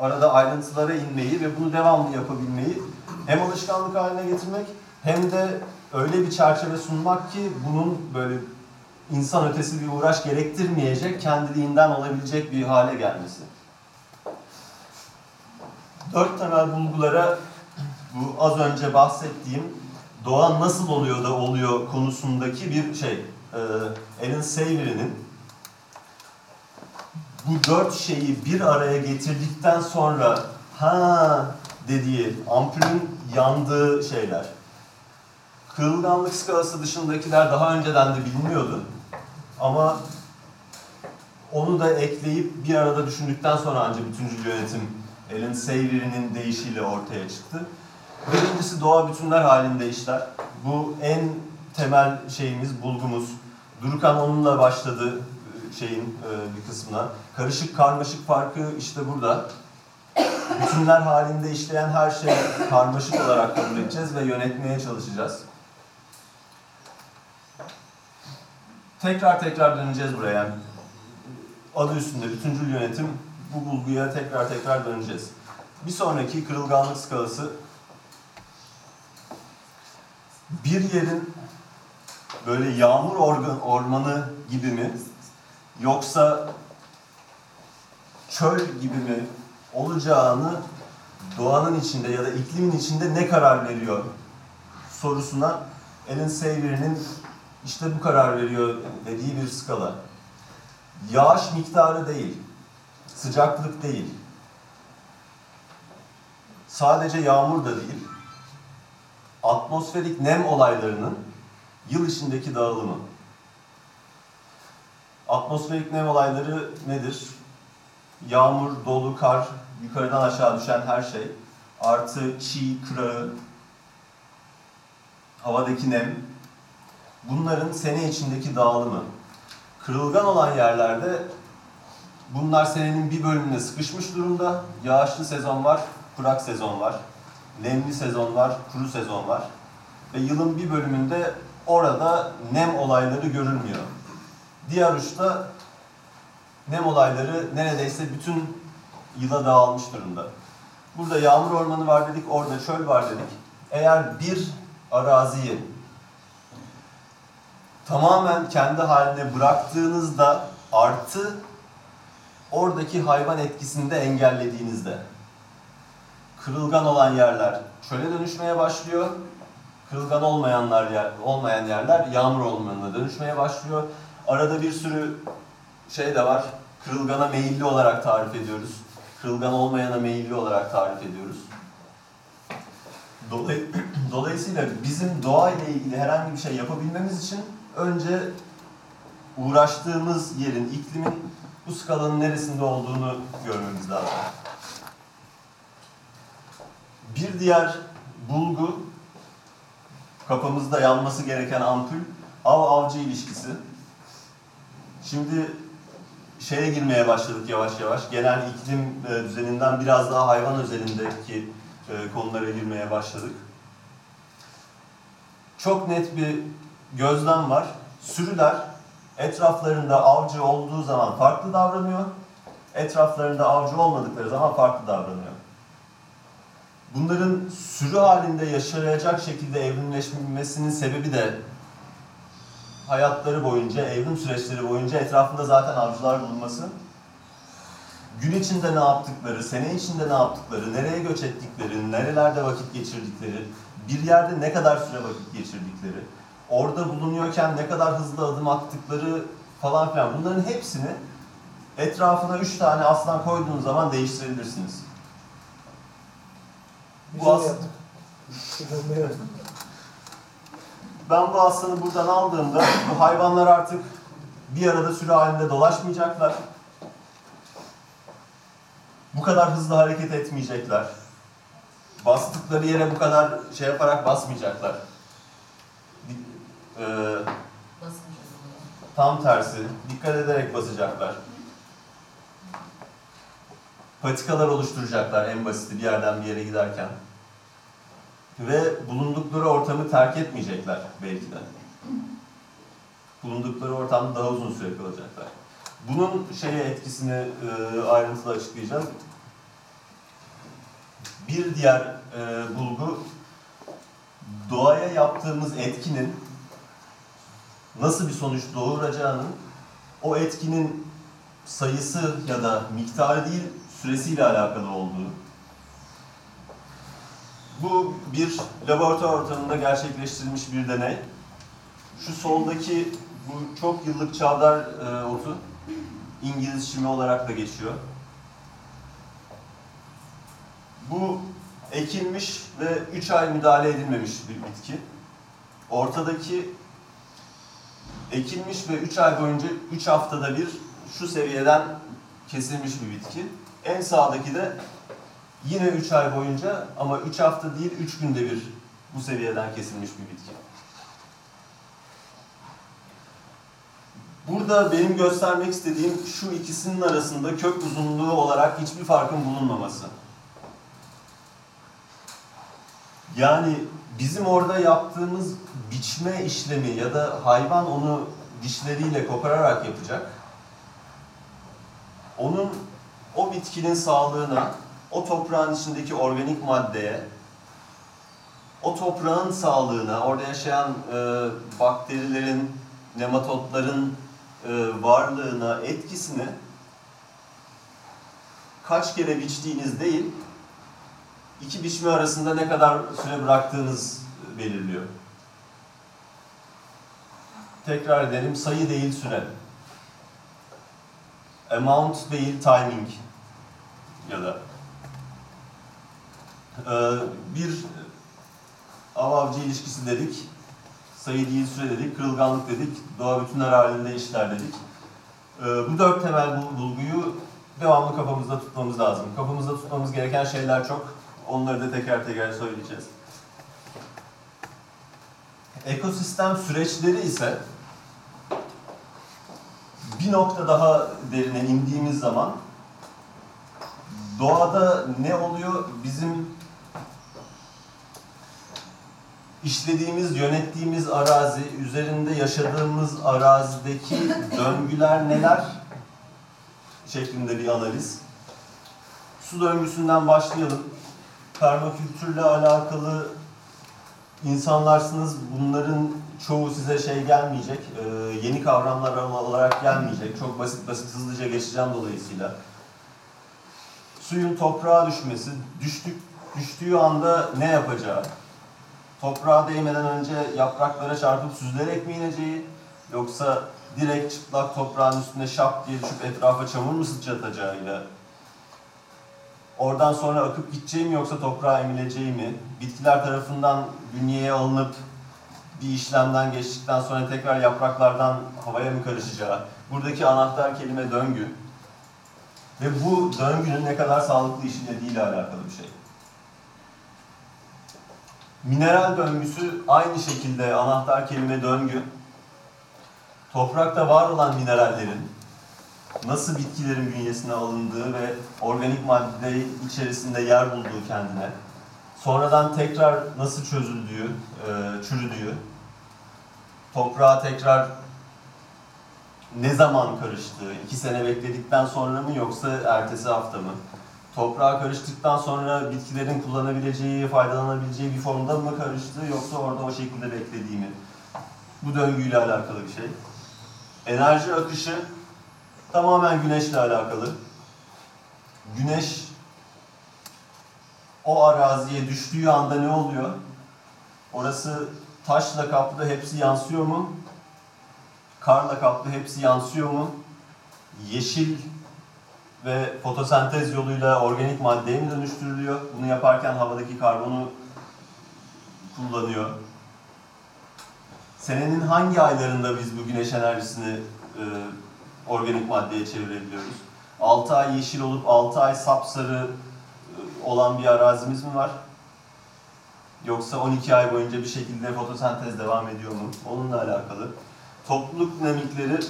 arada ayrıntılara inmeyi ve bunu devamlı yapabilmeyi hem alışkanlık haline getirmek hem de öyle bir çerçeve sunmak ki bunun böyle insan ötesi bir uğraş gerektirmeyecek, kendiliğinden olabilecek bir hale gelmesi. Dört temel bulgulara bu az önce bahsettiğim doğa nasıl oluyor da oluyor konusundaki bir şey. Ee, Alan bu dört şeyi bir araya getirdikten sonra ha dediği ampulün yandığı şeyler. Kırılganlık skalası dışındakiler daha önceden de biliniyordu. Ama onu da ekleyip bir arada düşündükten sonra ancak bütüncül yönetim Alan Savory'nin deyişiyle ortaya çıktı. Birincisi doğa bütünler halinde işler. Bu en temel şeyimiz, bulgumuz. Durukan onunla başladı şeyin bir kısmına. Karışık karmaşık farkı işte burada. Bütünler halinde işleyen her şeyi karmaşık olarak kabul edeceğiz ve yönetmeye çalışacağız. Tekrar tekrar döneceğiz buraya. Yani adı üstünde bütüncül yönetim bu bulguya tekrar tekrar döneceğiz. Bir sonraki kırılganlık skalası bir yerin böyle yağmur orga- ormanı gibi mi yoksa çöl gibi mi olacağını doğanın içinde ya da iklimin içinde ne karar veriyor sorusuna Alan Savory'nin işte bu karar veriyor dediği bir skala. Yağış miktarı değil, sıcaklık değil, sadece yağmur da değil, atmosferik nem olaylarının yıl içindeki dağılımı. Atmosferik nem olayları nedir? Yağmur, dolu, kar, yukarıdan aşağı düşen her şey, artı çiğ, kırağı, havadaki nem, bunların sene içindeki dağılımı. Kırılgan olan yerlerde bunlar senenin bir bölümüne sıkışmış durumda. Yağışlı sezon var, kurak sezon var. Nemli sezon var, kuru sezon var. Ve yılın bir bölümünde orada nem olayları görülmüyor. Diğer uçta nem olayları neredeyse bütün yıla dağılmış durumda. Burada yağmur ormanı var dedik, orada çöl var dedik. Eğer bir araziyi tamamen kendi haline bıraktığınızda artı oradaki hayvan etkisini de engellediğinizde kırılgan olan yerler çöle dönüşmeye başlıyor. Kırılgan olmayanlar yer, olmayan yerler yağmur ormanına dönüşmeye başlıyor. Arada bir sürü şey de var. Kırılgana meyilli olarak tarif ediyoruz. Kırılgan olmayana meyilli olarak tarif ediyoruz. Dolay- [clears throat] Dolayısıyla bizim doğa ile ilgili herhangi bir şey yapabilmemiz için önce uğraştığımız yerin, iklimin bu skalanın neresinde olduğunu görmemiz lazım. Bir diğer bulgu, kafamızda yanması gereken ampul, av-avcı ilişkisi. Şimdi şeye girmeye başladık yavaş yavaş. Genel iklim e, düzeninden biraz daha hayvan özelindeki e, konulara girmeye başladık. Çok net bir gözlem var. Sürüler etraflarında avcı olduğu zaman farklı davranıyor. Etraflarında avcı olmadıkları zaman farklı davranıyor. Bunların sürü halinde yaşayacak şekilde evrimleşmesinin sebebi de hayatları boyunca, evrim süreçleri boyunca etrafında zaten avcılar bulunması. Gün içinde ne yaptıkları, sene içinde ne yaptıkları, nereye göç ettikleri, nerelerde vakit geçirdikleri, bir yerde ne kadar süre vakit geçirdikleri, orada bulunuyorken ne kadar hızlı adım attıkları falan filan bunların hepsini etrafına üç tane aslan koyduğunuz zaman değiştirebilirsiniz. Bu öyle as- yaptık. Kullanmayı öğrendik. Ben bu aslanı buradan aldığımda bu hayvanlar artık bir arada sürü halinde dolaşmayacaklar. Bu kadar hızlı hareket etmeyecekler. Bastıkları yere bu kadar şey yaparak basmayacaklar. Eee, tam tersi, dikkat ederek basacaklar. Patikalar oluşturacaklar en basiti bir yerden bir yere giderken. Ve bulundukları ortamı terk etmeyecekler belki de. Bulundukları ortamda daha uzun süre kalacaklar. Bunun şeye etkisini e, ayrıntılı açıklayacağım. Bir diğer e, bulgu doğaya yaptığımız etkinin nasıl bir sonuç doğuracağının o etkinin sayısı ya da miktarı değil süresiyle alakalı olduğu. Bu bir laboratuvar ortamında gerçekleştirilmiş bir deney. Şu soldaki bu çok yıllık çavdar e, otu İngiliz çimi olarak da geçiyor. Bu ekilmiş ve 3 ay müdahale edilmemiş bir bitki. Ortadaki ekilmiş ve 3 ay boyunca 3 haftada bir şu seviyeden kesilmiş bir bitki. En sağdaki de yine 3 ay boyunca ama 3 hafta değil 3 günde bir bu seviyeden kesilmiş bir bitki. Burada benim göstermek istediğim şu ikisinin arasında kök uzunluğu olarak hiçbir farkın bulunmaması. Yani bizim orada yaptığımız biçme işlemi ya da hayvan onu dişleriyle kopararak yapacak. Onun o bitkinin sağlığına, o toprağın içindeki organik maddeye, o toprağın sağlığına, orada yaşayan e, bakterilerin, nematotların e, varlığına, etkisini kaç kere biçtiğiniz değil, iki biçme arasında ne kadar süre bıraktığınız belirliyor. Tekrar edelim, sayı değil süre. Amount değil timing ya da bir av-avcı ilişkisi dedik, sayı değil süre dedik, kırılganlık dedik, doğa bütünler halinde işler dedik. Ee, bu dört temel bul- bulguyu devamlı kafamızda tutmamız lazım. Kafamızda tutmamız gereken şeyler çok. Onları da teker teker söyleyeceğiz. Ekosistem süreçleri ise bir nokta daha derine indiğimiz zaman doğada ne oluyor? Bizim işlediğimiz, yönettiğimiz arazi, üzerinde yaşadığımız arazideki [laughs] döngüler neler? şeklinde bir analiz. Su döngüsünden başlayalım. Permakültürle alakalı insanlarsınız. Bunların çoğu size şey gelmeyecek, e, yeni kavramlar olarak gelmeyecek. Çok basit basit hızlıca geçeceğim dolayısıyla. Suyun toprağa düşmesi, düştük, düştüğü anda ne yapacağı, toprağa değmeden önce yapraklara çarpıp süzülerek mi ineceği, yoksa direkt çıplak toprağın üstüne şap diye düşüp etrafa çamur mu sıçratacağıyla, oradan sonra akıp gideceği mi yoksa toprağa emileceği mi, bitkiler tarafından bünyeye alınıp bir işlemden geçtikten sonra tekrar yapraklardan havaya mı karışacağı, buradaki anahtar kelime döngü. Ve bu döngünün ne kadar sağlıklı işlediğiyle alakalı bir şey. Mineral döngüsü aynı şekilde anahtar kelime döngü. Toprakta var olan minerallerin nasıl bitkilerin bünyesine alındığı ve organik madde içerisinde yer bulduğu kendine, sonradan tekrar nasıl çözüldüğü, e, çürüdüğü, toprağa tekrar ne zaman karıştığı, iki sene bekledikten sonra mı yoksa ertesi hafta mı? Toprağa karıştıktan sonra bitkilerin kullanabileceği, faydalanabileceği bir formda mı karıştı yoksa orada o şekilde beklediği mi? Bu döngüyle alakalı bir şey. Enerji akışı tamamen güneşle alakalı. Güneş o araziye düştüğü anda ne oluyor? Orası taşla kaplı hepsi yansıyor mu? Karla kaplı hepsi yansıyor mu? Yeşil ve fotosentez yoluyla organik maddeye mi dönüştürülüyor? Bunu yaparken havadaki karbonu kullanıyor. Senenin hangi aylarında biz bu güneş enerjisini e, organik maddeye çevirebiliyoruz? 6 ay yeşil olup 6 ay sapsarı e, olan bir arazimiz mi var? Yoksa 12 ay boyunca bir şekilde fotosentez devam ediyor mu? Onunla alakalı. Topluluk dinamikleri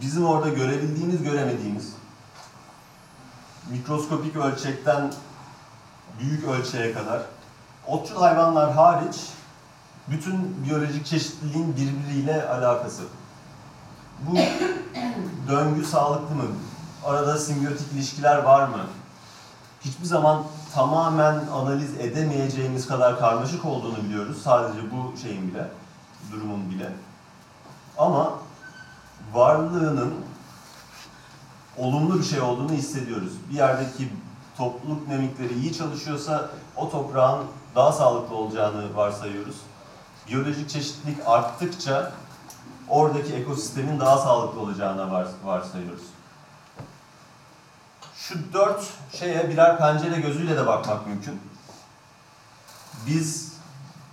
bizim orada görebildiğimiz, göremediğimiz mikroskopik ölçekten büyük ölçeğe kadar otçul hayvanlar hariç bütün biyolojik çeşitliliğin birbiriyle alakası. Bu [coughs] döngü sağlıklı mı? Arada simbiyotik ilişkiler var mı? Hiçbir zaman tamamen analiz edemeyeceğimiz kadar karmaşık olduğunu biliyoruz. Sadece bu şeyin bile, durumun bile. Ama varlığının olumlu bir şey olduğunu hissediyoruz. Bir yerdeki topluluk dinamikleri iyi çalışıyorsa o toprağın daha sağlıklı olacağını varsayıyoruz. Biyolojik çeşitlilik arttıkça oradaki ekosistemin daha sağlıklı olacağına vars varsayıyoruz. Şu dört şeye birer pencere gözüyle de bakmak mümkün. Biz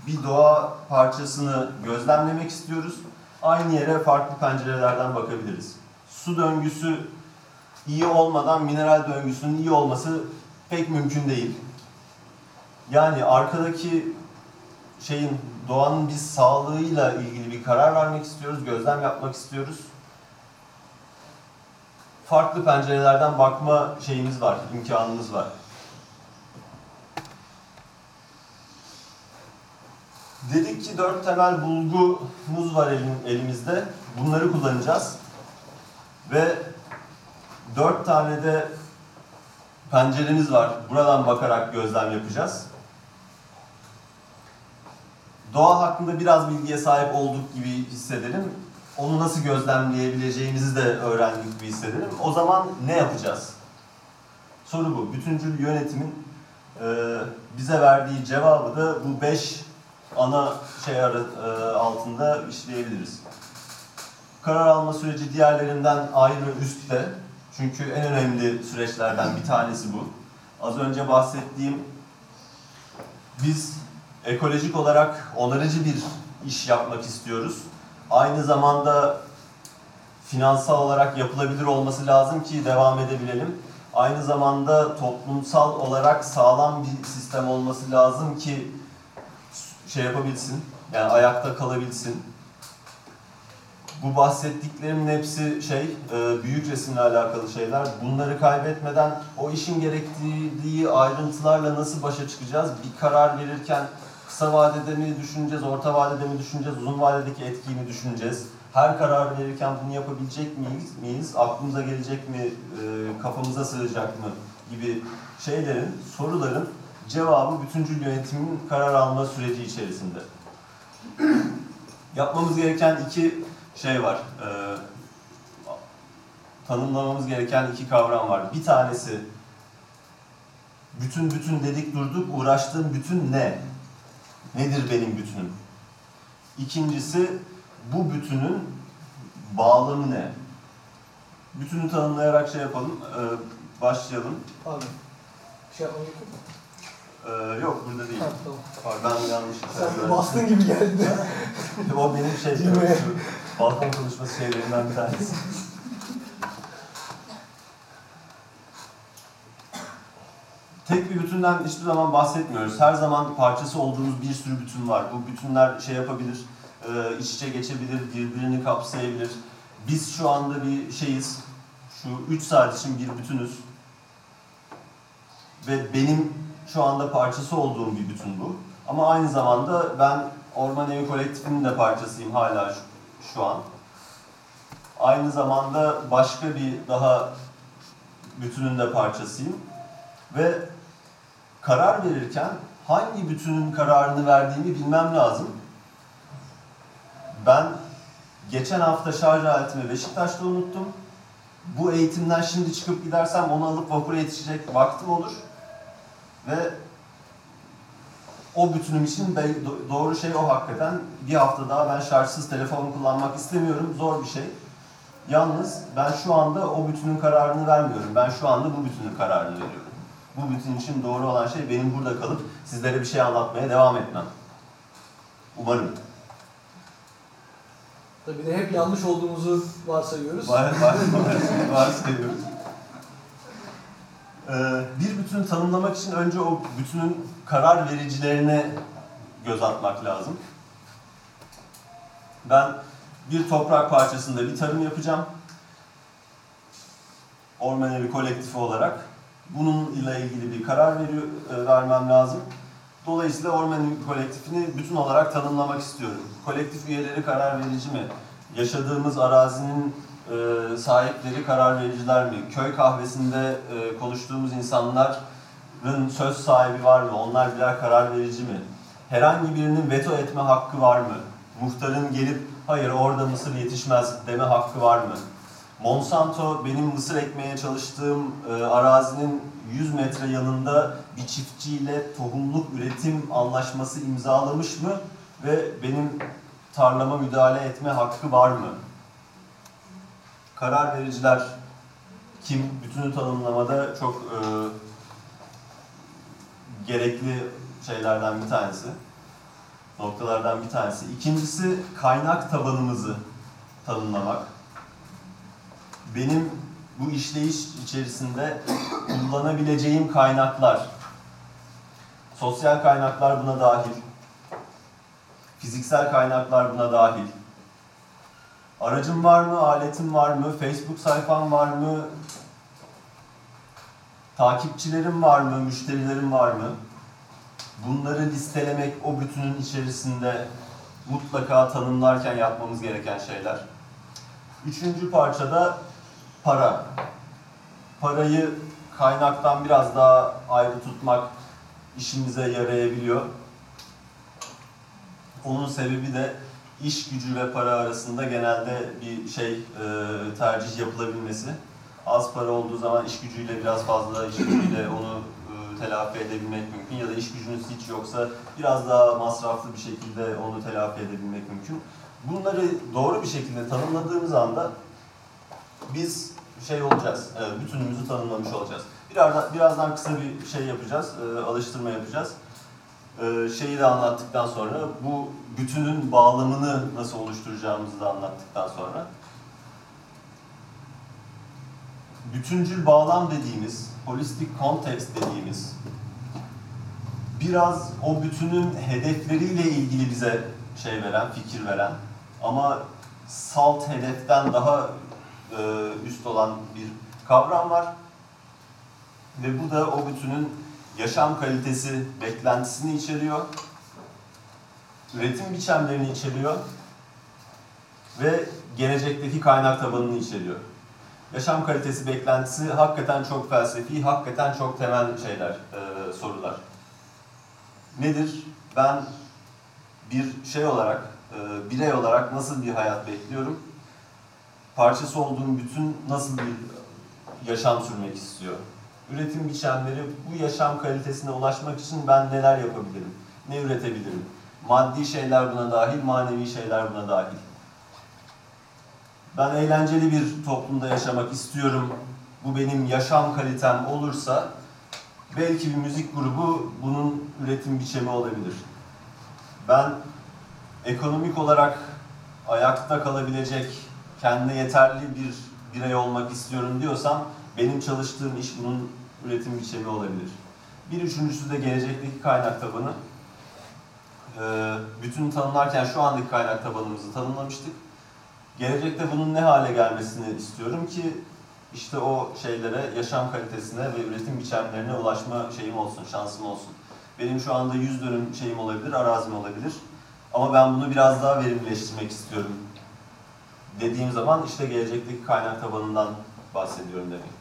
bir doğa parçasını gözlemlemek istiyoruz. Aynı yere farklı pencerelerden bakabiliriz. Su döngüsü iyi olmadan mineral döngüsünün iyi olması pek mümkün değil. Yani arkadaki şeyin doğanın biz sağlığıyla ilgili bir karar vermek istiyoruz, gözlem yapmak istiyoruz. Farklı pencerelerden bakma şeyimiz var, imkanımız var. Dedik ki dört temel bulgumuz var elim, elimizde. Bunları kullanacağız. Ve dört tane de penceremiz var. Buradan bakarak gözlem yapacağız. doğa hakkında biraz bilgiye sahip olduk gibi hissedelim. Onu nasıl gözlemleyebileceğimizi de öğrendik gibi hissedelim. O zaman ne yapacağız? Soru bu. Bütüncül yönetimin bize verdiği cevabı da bu beş ana şey e, altında işleyebiliriz. Karar alma süreci diğerlerinden ayrı üstte. Çünkü en önemli süreçlerden bir tanesi bu. Az önce bahsettiğim biz ekolojik olarak onarıcı bir iş yapmak istiyoruz. Aynı zamanda finansal olarak yapılabilir olması lazım ki devam edebilelim. Aynı zamanda toplumsal olarak sağlam bir sistem olması lazım ki şey yapabilsin, yani ayakta kalabilsin. Bu bahsettiklerimin hepsi şey, e, büyük resimle alakalı şeyler. Bunları kaybetmeden o işin gerektirdiği ayrıntılarla nasıl başa çıkacağız? Bir karar verirken kısa vadede mi düşüneceğiz, orta vadede mi düşüneceğiz, uzun vadedeki etkiyi mi düşüneceğiz? Her karar verirken bunu yapabilecek miyiz? miyiz? Aklımıza gelecek mi, e, kafamıza sığacak mı gibi şeylerin, soruların cevabı bütüncül yönetimin karar alma süreci içerisinde. Yapmamız gereken iki şey var. Ee, tanımlamamız gereken iki kavram var. Bir tanesi bütün bütün dedik durduk uğraştığım bütün ne? Nedir benim bütünüm? İkincisi bu bütünün bağlamı ne? Bütünü tanımlayarak şey yapalım, ee, başlayalım. Pardon. Şey mu? Ee, yok burada değil. Tamam. Pardon yanlış. Sen bastın gibi geldi. [laughs] o benim şey, şu balkon konuşması şeylerinden bir tanesi. Tek bir bütünden hiçbir zaman bahsetmiyoruz. Her zaman parçası olduğumuz bir sürü bütün var. Bu bütünler şey yapabilir, e, iç içe geçebilir, birbirini kapsayabilir. Biz şu anda bir şeyiz, şu 3 saat için bir bütünüz. Ve benim şu anda parçası olduğum bir bütün bu. Ama aynı zamanda ben Orman Evi Kolektifinin de parçasıyım hala şu, şu an. Aynı zamanda başka bir daha bütünün de parçasıyım. Ve karar verirken hangi bütünün kararını verdiğimi bilmem lazım. Ben geçen hafta şarj aletimi Beşiktaş'ta unuttum. Bu eğitimden şimdi çıkıp gidersem onu alıp vapura yetişecek vaktim olur. Ve o bütünüm için doğru şey o hakikaten. Bir hafta daha ben şarjsız telefon kullanmak istemiyorum. Zor bir şey. Yalnız ben şu anda o bütünün kararını vermiyorum. Ben şu anda bu bütünün kararını veriyorum. Bu bütün için doğru olan şey benim burada kalıp sizlere bir şey anlatmaya devam etmem. Umarım. Tabii de hep yanlış olduğumuzu varsayıyoruz. Var, var, var, varsayıyoruz. Ee, bir bütünü tanımlamak için önce o bütünün karar vericilerine göz atmak lazım. Ben bir toprak parçasında bir tarım yapacağım. Orman Evi kolektifi olarak. Bununla ilgili bir karar veriyor, e, vermem lazım. Dolayısıyla Orman Evi kolektifini bütün olarak tanımlamak istiyorum. Kolektif üyeleri karar verici mi? Yaşadığımız arazinin e, sahipleri karar vericiler mi? Köy kahvesinde e, konuştuğumuz insanların söz sahibi var mı? Onlar birer karar verici mi? Herhangi birinin veto etme hakkı var mı? Muhtarın gelip hayır orada mısır yetişmez deme hakkı var mı? Monsanto benim mısır ekmeye çalıştığım e, arazinin 100 metre yanında bir çiftçiyle tohumluk üretim anlaşması imzalamış mı ve benim tarlama müdahale etme hakkı var mı? Karar vericiler kim? Bütünü tanımlamada çok e, gerekli şeylerden bir tanesi. Noktalardan bir tanesi. İkincisi kaynak tabanımızı tanımlamak. Benim bu işleyiş içerisinde kullanabileceğim kaynaklar, sosyal kaynaklar buna dahil, fiziksel kaynaklar buna dahil. Aracım var mı, aletim var mı, Facebook sayfam var mı, takipçilerim var mı, müşterilerim var mı? Bunları listelemek o bütünün içerisinde mutlaka tanımlarken yapmamız gereken şeyler. Üçüncü parçada para. Parayı kaynaktan biraz daha ayrı tutmak işimize yarayabiliyor. Onun sebebi de iş gücü ve para arasında genelde bir şey e, tercih yapılabilmesi. Az para olduğu zaman iş gücüyle biraz fazla iş gücüyle onu e, telafi edebilmek mümkün ya da iş gücünüz hiç yoksa biraz daha masraflı bir şekilde onu telafi edebilmek mümkün. Bunları doğru bir şekilde tanımladığımız anda biz şey olacağız, e, bütünümüzü tanımlamış olacağız. Birazdan, birazdan kısa bir şey yapacağız, e, alıştırma yapacağız. E, şeyi de anlattıktan sonra, bu bütünün bağlamını nasıl oluşturacağımızı da anlattıktan sonra, bütüncül bağlam dediğimiz, holistic context dediğimiz, biraz o bütünün hedefleriyle ilgili bize şey veren, fikir veren ama salt hedeften daha e, üst olan bir kavram var. Ve bu da o bütünün yaşam kalitesi beklentisini içeriyor. Üretim biçimlerini içeriyor. Ve gelecekteki kaynak tabanını içeriyor. Yaşam kalitesi beklentisi hakikaten çok felsefi, hakikaten çok temel şeyler, e, sorular. Nedir? Ben bir şey olarak, e, birey olarak nasıl bir hayat bekliyorum? Parçası olduğum bütün nasıl bir yaşam sürmek istiyor? Üretim biçimleri bu yaşam kalitesine ulaşmak için ben neler yapabilirim? Ne üretebilirim? Maddi şeyler buna dahil, manevi şeyler buna dahil. Ben eğlenceli bir toplumda yaşamak istiyorum. Bu benim yaşam kalitem olursa belki bir müzik grubu bunun üretim biçimi olabilir. Ben ekonomik olarak ayakta kalabilecek, kendine yeterli bir birey olmak istiyorum diyorsam benim çalıştığım iş bunun üretim biçimi olabilir. Bir üçüncüsü de gelecekteki kaynak tabanı. Ee, bütün tanımlarken şu andaki kaynak tabanımızı tanımlamıştık. Gelecekte bunun ne hale gelmesini istiyorum ki işte o şeylere, yaşam kalitesine ve üretim biçimlerine ulaşma şeyim olsun, şansım olsun. Benim şu anda 100 dönüm şeyim olabilir, arazim olabilir. Ama ben bunu biraz daha verimleştirmek istiyorum. Dediğim zaman işte gelecekteki kaynak tabanından bahsediyorum demektir.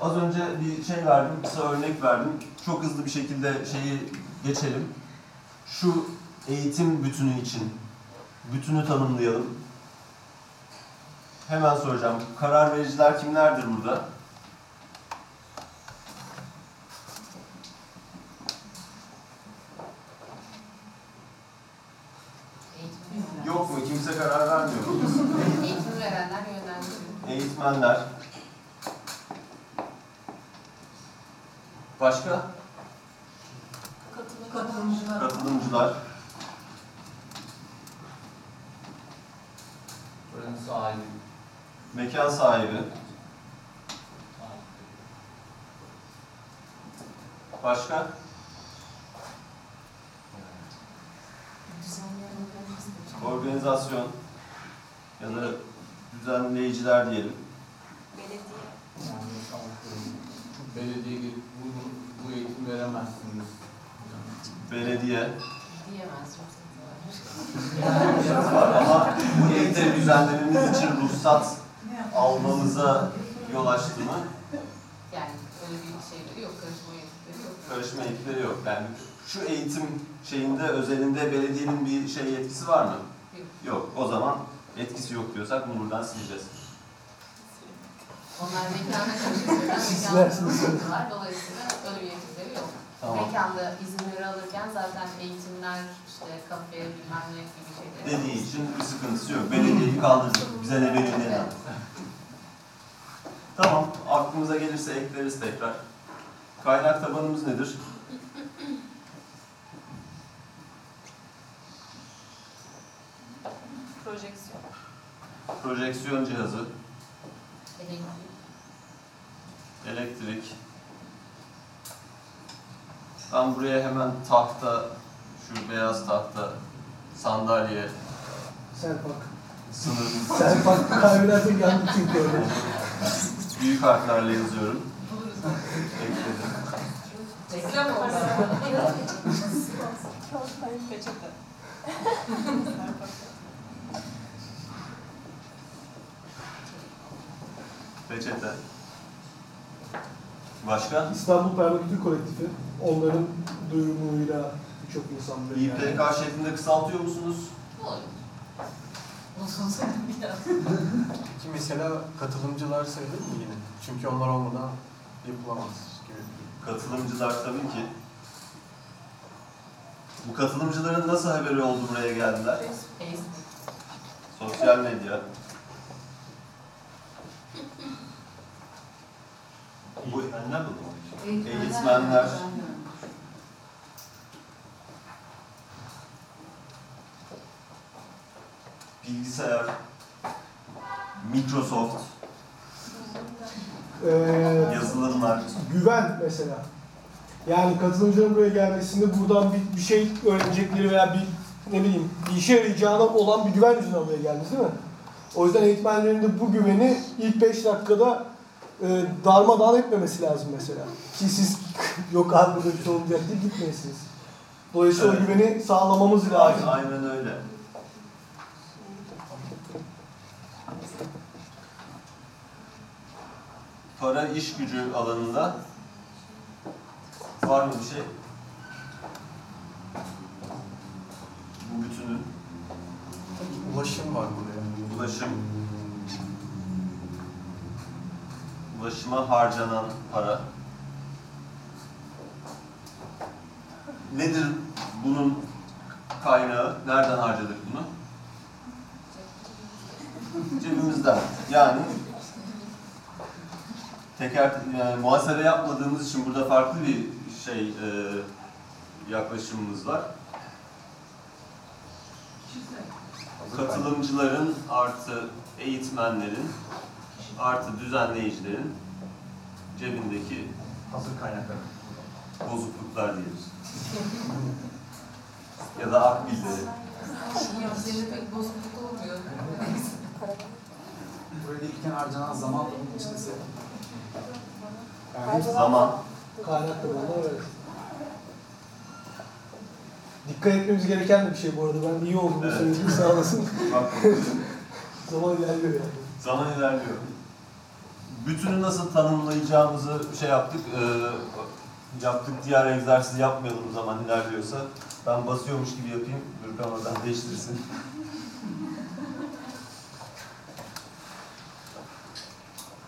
Az önce bir şey verdim, kısa örnek verdim. Çok hızlı bir şekilde şeyi geçelim. Şu eğitim bütünü için bütünü tanımlayalım. Hemen soracağım. Karar vericiler kimlerdir burada? Eğitim, Yok mu? Kimse karar vermiyor eğitim verenler yönlendiriyor. Eğitmenler. Başka? Katılımcılar. Katılımcılar. Buranın sahibi. Mekan sahibi. Başka? Organizasyon ya da düzenleyiciler diyelim. Belediye gelip bu, eğitim veremezsiniz. Belediye Diyemez. ruhsatı var. var ama bu eğitim düzenlememiz için ruhsat almamıza yol açtı mı? Yani öyle bir şeyleri yok, karışma yetkileri yok. Karışma ekipleri yok. Yani şu eğitim şeyinde özelinde belediyenin bir şey yetkisi var mı? Yok. Yok. O zaman etkisi yok diyorsak bunu buradan sileceğiz. Onlar mekana [laughs] karışıyorlar, mekanda ruhsatı Dolayısıyla öyle bir yetkileri yok. Tamam. Mekanda izinleri alırken zaten eğitimler, işte kafe, bilmem ne gibi şeyleri. Dediği için bir sıkıntısı yok. Belediyeyi kaldırdık. Bize ne belediye ne? [laughs] Tamam. Aklımıza gelirse ekleriz tekrar. Kaynak tabanımız nedir? Projeksiyon. Projeksiyon cihazı, Elektrik. Elektrik. Ben buraya hemen tahta, şu beyaz tahta, sandalye, Serpak. sınır, [laughs] Serpak kaybedersek yandık çünkü öyle. büyük harflerle yazıyorum. Ekledim. Reklam oldu. Peçete. Başka? İstanbul Permakültür Kolektifi onların duyurumuyla birçok insan geldi. İPK şeklinde kısaltıyor musunuz? Olur. Ki mesela katılımcılar sayılır mı yine? Çünkü onlar olmadan yapılamaz gibi. Katılımcılar tabii ki. Bu katılımcıların nasıl haberi oldu buraya geldiler? Facebook. Sosyal medya. Bu eğitmenler mi bu? Eğitmenler. Bilgisayar. Microsoft. Ee, Yazılımlar. güven mesela. Yani katılımcıların buraya gelmesinde buradan bir, bir şey öğrenecekleri veya bir ne bileyim bir işe yarayacağına olan bir güven yüzünden buraya geldi değil mi? O yüzden eğitmenlerin de bu güveni ilk 5 dakikada e, darmadağın etmemesi lazım mesela. Ki siz [laughs] yok abi burada bir şey olmayacak diye gitmeyesiniz. Dolayısıyla o Evet. güveni sağlamamız lazım. Aynen öyle. Para iş gücü alanında var mı bir şey? Bu bütünün Ulaşım var buraya. ulaşım ulaşıma harcanan para nedir bunun kaynağı? Nereden harcadık bunu? Cebimizden. Yani teker yani muhasebe yapmadığımız için burada farklı bir şey e, yaklaşımımız var. Katılımcıların artı eğitmenlerin artı düzenleyicilerin cebindeki Hazır kaynaklar. bozukluklar diyoruz. [laughs] ya da akbilleri. Bizde pek bozukluk olmuyor. Buraya gelirken harcanan zaman da bunun içinde yani Zaman, Kaynaklı bana evet. Dikkat etmemiz gereken de bir şey bu arada. Ben iyi olduğunu Evet. söyledim sağ olasın. [laughs] Zaman ilerliyor yani. zaman ilerliyor. Bütünü nasıl tanımlayacağımızı şey yaptık. Ee, yaptık diğer egzersizi yapmayalım zaman ilerliyorsa. Ben basıyormuş gibi yapayım. Gürkan oradan değiştirsin.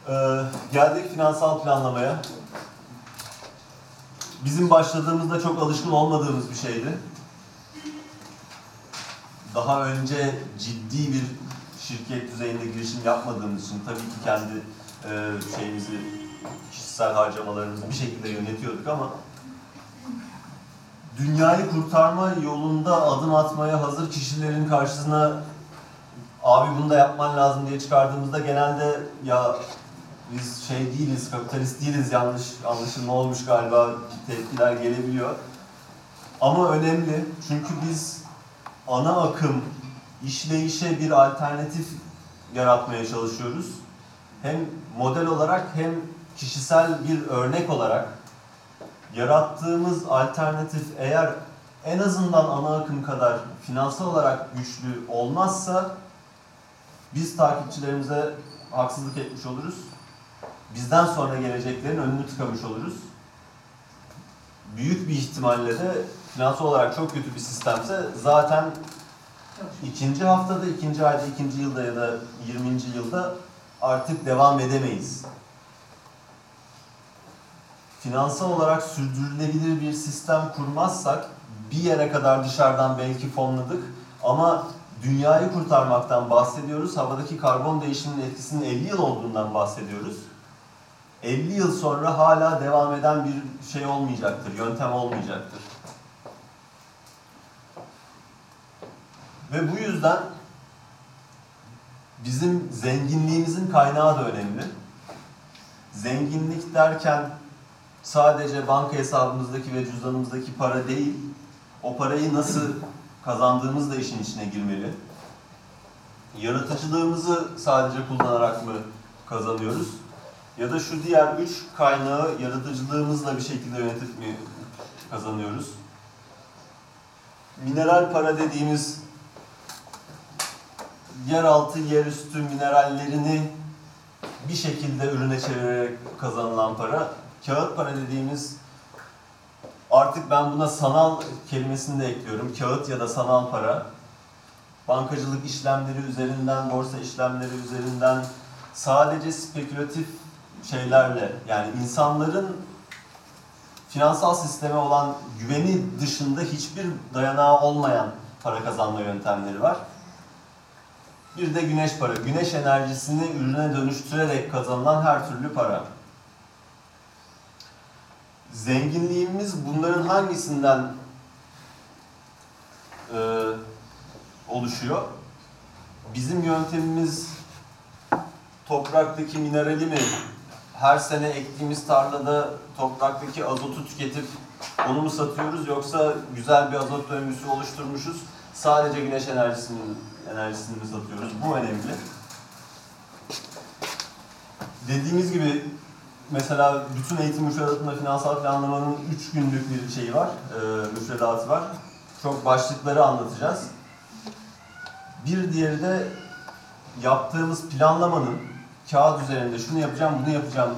Ee, [laughs] geldik finansal planlamaya. Bizim başladığımızda çok alışkın olmadığımız bir şeydi. Daha önce ciddi bir şirket düzeyinde girişim yapmadığımız için tabii ki kendi e, şeyimizi, kişisel harcamalarımızı bir şekilde yönetiyorduk ama dünyayı kurtarma yolunda adım atmaya hazır kişilerin karşısına abi bunu da yapman lazım diye çıkardığımızda genelde ya biz şey değiliz, kapitalist değiliz yanlış anlaşılma olmuş galiba tepkiler gelebiliyor. Ama önemli çünkü biz ana akım işleyişe bir alternatif yaratmaya çalışıyoruz. Hem model olarak hem kişisel bir örnek olarak yarattığımız alternatif eğer en azından ana akım kadar finansal olarak güçlü olmazsa biz takipçilerimize haksızlık etmiş oluruz. Bizden sonra geleceklerin önünü tıkamış oluruz. Büyük bir ihtimalle de finansal olarak çok kötü bir sistemse zaten ikinci haftada, ikinci ayda, ikinci yılda ya da 20. yılda artık devam edemeyiz. Finansal olarak sürdürülebilir bir sistem kurmazsak bir yere kadar dışarıdan belki fonladık ama dünyayı kurtarmaktan bahsediyoruz. Havadaki karbon değişiminin etkisinin 50 yıl olduğundan bahsediyoruz. 50 yıl sonra hala devam eden bir şey olmayacaktır, yöntem olmayacaktır. Ve bu yüzden bizim zenginliğimizin kaynağı da önemli. Zenginlik derken sadece banka hesabımızdaki ve cüzdanımızdaki para değil, o parayı nasıl kazandığımız da işin içine girmeli. Yaratıcılığımızı sadece kullanarak mı kazanıyoruz? Ya da şu diğer üç kaynağı yaratıcılığımızla bir şekilde yönetip mi kazanıyoruz? Mineral para dediğimiz yeraltı, yerüstü minerallerini bir şekilde ürüne çevirerek kazanılan para. Kağıt para dediğimiz Artık ben buna sanal kelimesini de ekliyorum. Kağıt ya da sanal para. Bankacılık işlemleri üzerinden, borsa işlemleri üzerinden sadece spekülatif şeylerle yani insanların finansal sisteme olan güveni dışında hiçbir dayanağı olmayan para kazanma yöntemleri var. Bir de güneş para. Güneş enerjisini ürüne dönüştürerek kazanılan her türlü para. Zenginliğimiz bunların hangisinden e, oluşuyor? Bizim yöntemimiz topraktaki minerali mi her sene ektiğimiz tarlada topraktaki azotu tüketip onu mu satıyoruz yoksa güzel bir azot döngüsü oluşturmuşuz sadece güneş enerjisini enerjisini mi satıyoruz? Bu önemli. Dediğimiz gibi mesela bütün eğitim müfredatında finansal planlamanın 3 günlük bir şeyi var, e, müfredatı var. Çok başlıkları anlatacağız. Bir diğeri de yaptığımız planlamanın kağıt üzerinde şunu yapacağım, bunu yapacağım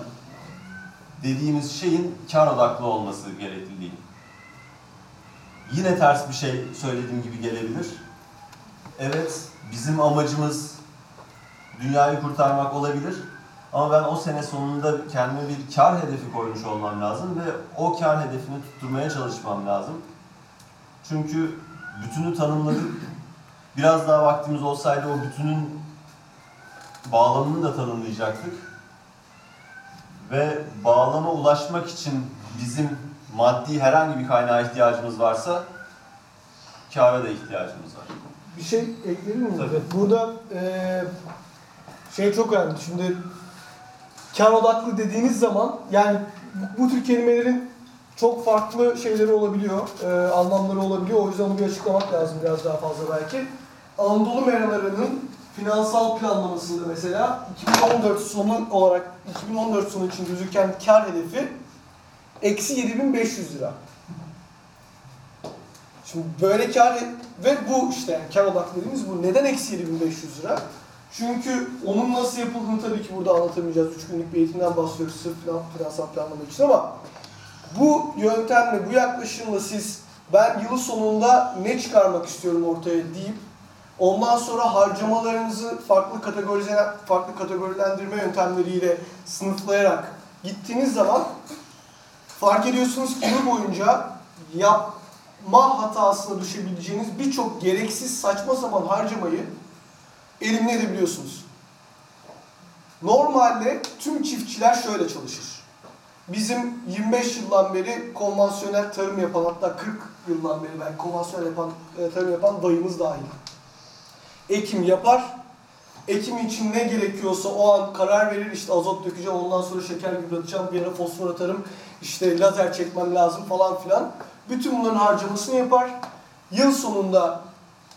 dediğimiz şeyin kar odaklı olması gerekliliği. Yine ters bir şey söylediğim gibi gelebilir. Evet, bizim amacımız dünyayı kurtarmak olabilir. Ama ben o sene sonunda kendime bir kar hedefi koymuş olmam lazım ve o kar hedefini tutturmaya çalışmam lazım. Çünkü bütünü tanımladık. Biraz daha vaktimiz olsaydı o bütünün bağlamını da tanımlayacaktık. Ve bağlama ulaşmak için bizim maddi herhangi bir kaynağa ihtiyacımız varsa kâra da ihtiyacımız var. Bir şey ekleyebilir miyim? Tabii. Burada eee, şey çok önemli. Şimdi kar odaklı dediğiniz zaman yani bu, tür kelimelerin çok farklı şeyleri olabiliyor, eee, anlamları olabiliyor. O yüzden onu bir açıklamak lazım biraz daha fazla belki. Anadolu meralarının finansal planlamasında mesela 2014 sonu olarak 2014 sonu için gözüken kar hedefi eksi 7500 lira. Şimdi böyle kar ve bu işte yani kar odaklı dediğimiz bu. Neden eksi 7500 lira? Çünkü onun nasıl yapıldığını tabii ki burada anlatamayacağız. 3 günlük bir eğitimden bahsediyoruz sırf finan- finansal planlama için ama bu yöntemle, bu yaklaşımla siz ben yıl sonunda ne çıkarmak istiyorum ortaya deyip ondan sonra harcamalarınızı farklı kategorize farklı kategorilendirme yöntemleriyle sınıflayarak gittiğiniz zaman fark ediyorsunuz ki yıl boyunca yapma hatasına düşebileceğiniz birçok gereksiz saçma sapan harcamayı elimine edebiliyorsunuz. Normalde tüm çiftçiler şöyle çalışır. Bizim 25 yıldan beri konvansiyonel tarım yapan hatta 40 yıldan beri belki konvansiyonel yapan, e, tarım yapan dayımız dahil. Ekim yapar. Ekim için ne gerekiyorsa o an karar verir. İşte azot dökeceğim, ondan sonra şeker gübre atacağım, bir yere fosfor atarım, işte lazer çekmem lazım falan filan. Bütün bunların harcamasını yapar. Yıl sonunda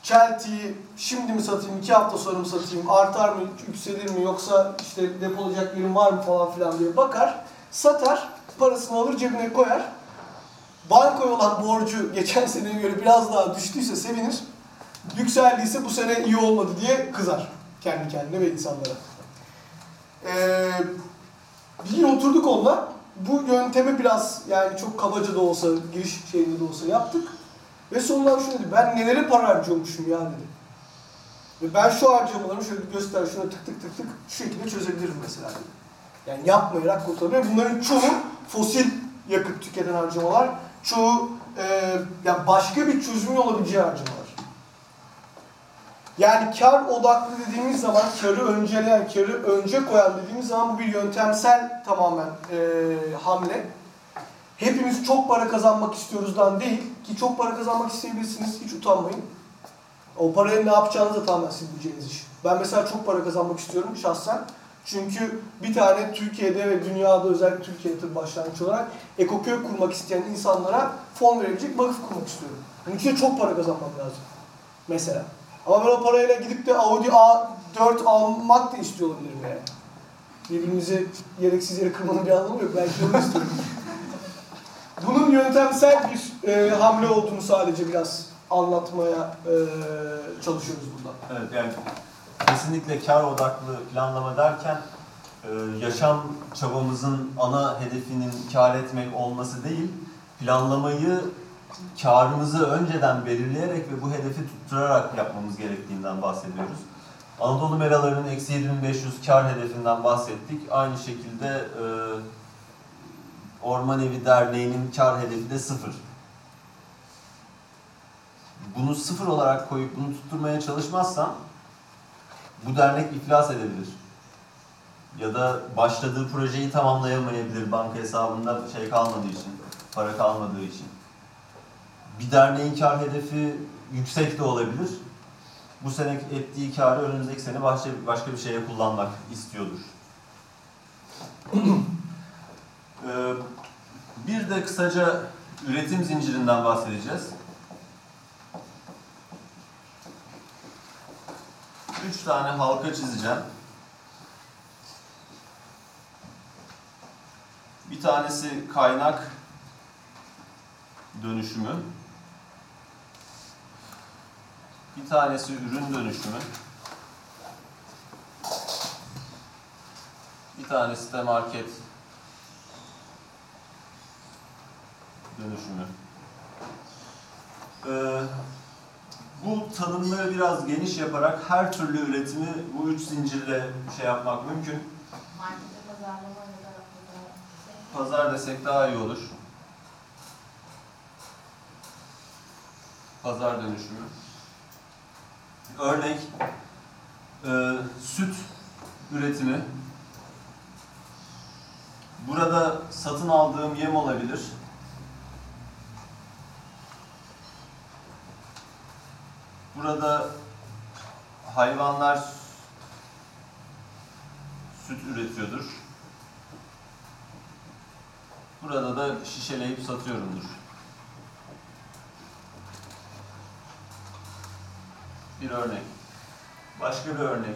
çeltiyi şimdi mi satayım, iki hafta sonra mı satayım, artar mı, yükselir mi yoksa işte depolayacak yerim var mı falan filan diye bakar. Satar, parasını alır cebine koyar. Bankoya olan borcu geçen seneye göre biraz daha düştüyse sevinir. Yükseldiyse bu sene iyi olmadı diye kızar kendi kendine ve insanlara. Ee, bir gün oturduk onunla. Bu yöntemi biraz yani çok kabaca da olsa, giriş şeyinde de olsa yaptık. Ve sonunda şunu dedi, ben nelere para harcıyormuşum ya dedi. Ve ben şu harcamalarımı şöyle göster, şuna tık tık tık tık şu şekilde çözebilirim mesela dedi. Yani yapmayarak kurtarabilir. Bunların çoğu fosil yakıt tüketen harcamalar. Çoğu e, yani başka bir çözümü olabileceği harcamalar. Yani kar odaklı dediğimiz zaman, karı önceleyen, karı önce koyan dediğimiz zaman bu bir yöntemsel tamamen e, hamle. Hepimiz çok para kazanmak istiyoruzdan değil ki çok para kazanmak isteyebilirsiniz, hiç utanmayın. O parayı ne yapacağınız da tamamen sizin bileceğiniz iş. Ben mesela çok para kazanmak istiyorum şahsen. Çünkü bir tane Türkiye'de ve dünyada özellikle Türkiye'de başlangıç olarak ekoköy kurmak isteyen insanlara fon verebilecek vakıf kurmak istiyorum. Bunun için çok para kazanmam lazım. Mesela. Ama ben o parayla gidip de Audi A4 almak da istiyor olabilirim yani. Birbirimizi gereksiz yere kırmanın bir anlamı yok. Belki onu istiyorum. [laughs] Bunun yöntemsel bir e, hamle olduğunu sadece biraz anlatmaya e, çalışıyoruz burada. Evet yani kesinlikle kar odaklı planlama derken e, yaşam çabamızın ana hedefinin kar etmek olması değil, planlamayı karımızı önceden belirleyerek ve bu hedefi tutturarak yapmamız gerektiğinden bahsediyoruz. Anadolu Meraları'nın eksi 7500 kar hedefinden bahsettik. Aynı şekilde e, Orman Evi Derneği'nin kar hedefi de sıfır. Bunu sıfır olarak koyup bunu tutturmaya çalışmazsan bu dernek iflas edebilir. Ya da başladığı projeyi tamamlayamayabilir banka hesabında şey kalmadığı için, para kalmadığı için. Bir derneğin kar hedefi yüksek de olabilir. Bu sene ettiği karı önümüzdeki sene başka, başka bir şeye kullanmak istiyordur. [clears throat] Ee, bir de kısaca üretim zincirinden bahsedeceğiz. Üç tane halka çizeceğim. Bir tanesi kaynak dönüşümü. Bir tanesi ürün dönüşümü. Bir tanesi de market dönüşümü. Ee, bu tanımları biraz geniş yaparak her türlü üretimi bu üç zincirle şey yapmak mümkün. Markette pazarlama Pazar desek daha iyi olur. Pazar dönüşümü. Örnek e, süt üretimi. Burada satın aldığım yem olabilir. Burada hayvanlar süt üretiyordur. Burada da şişeleyip satıyorumdur. Bir örnek. Başka bir örnek.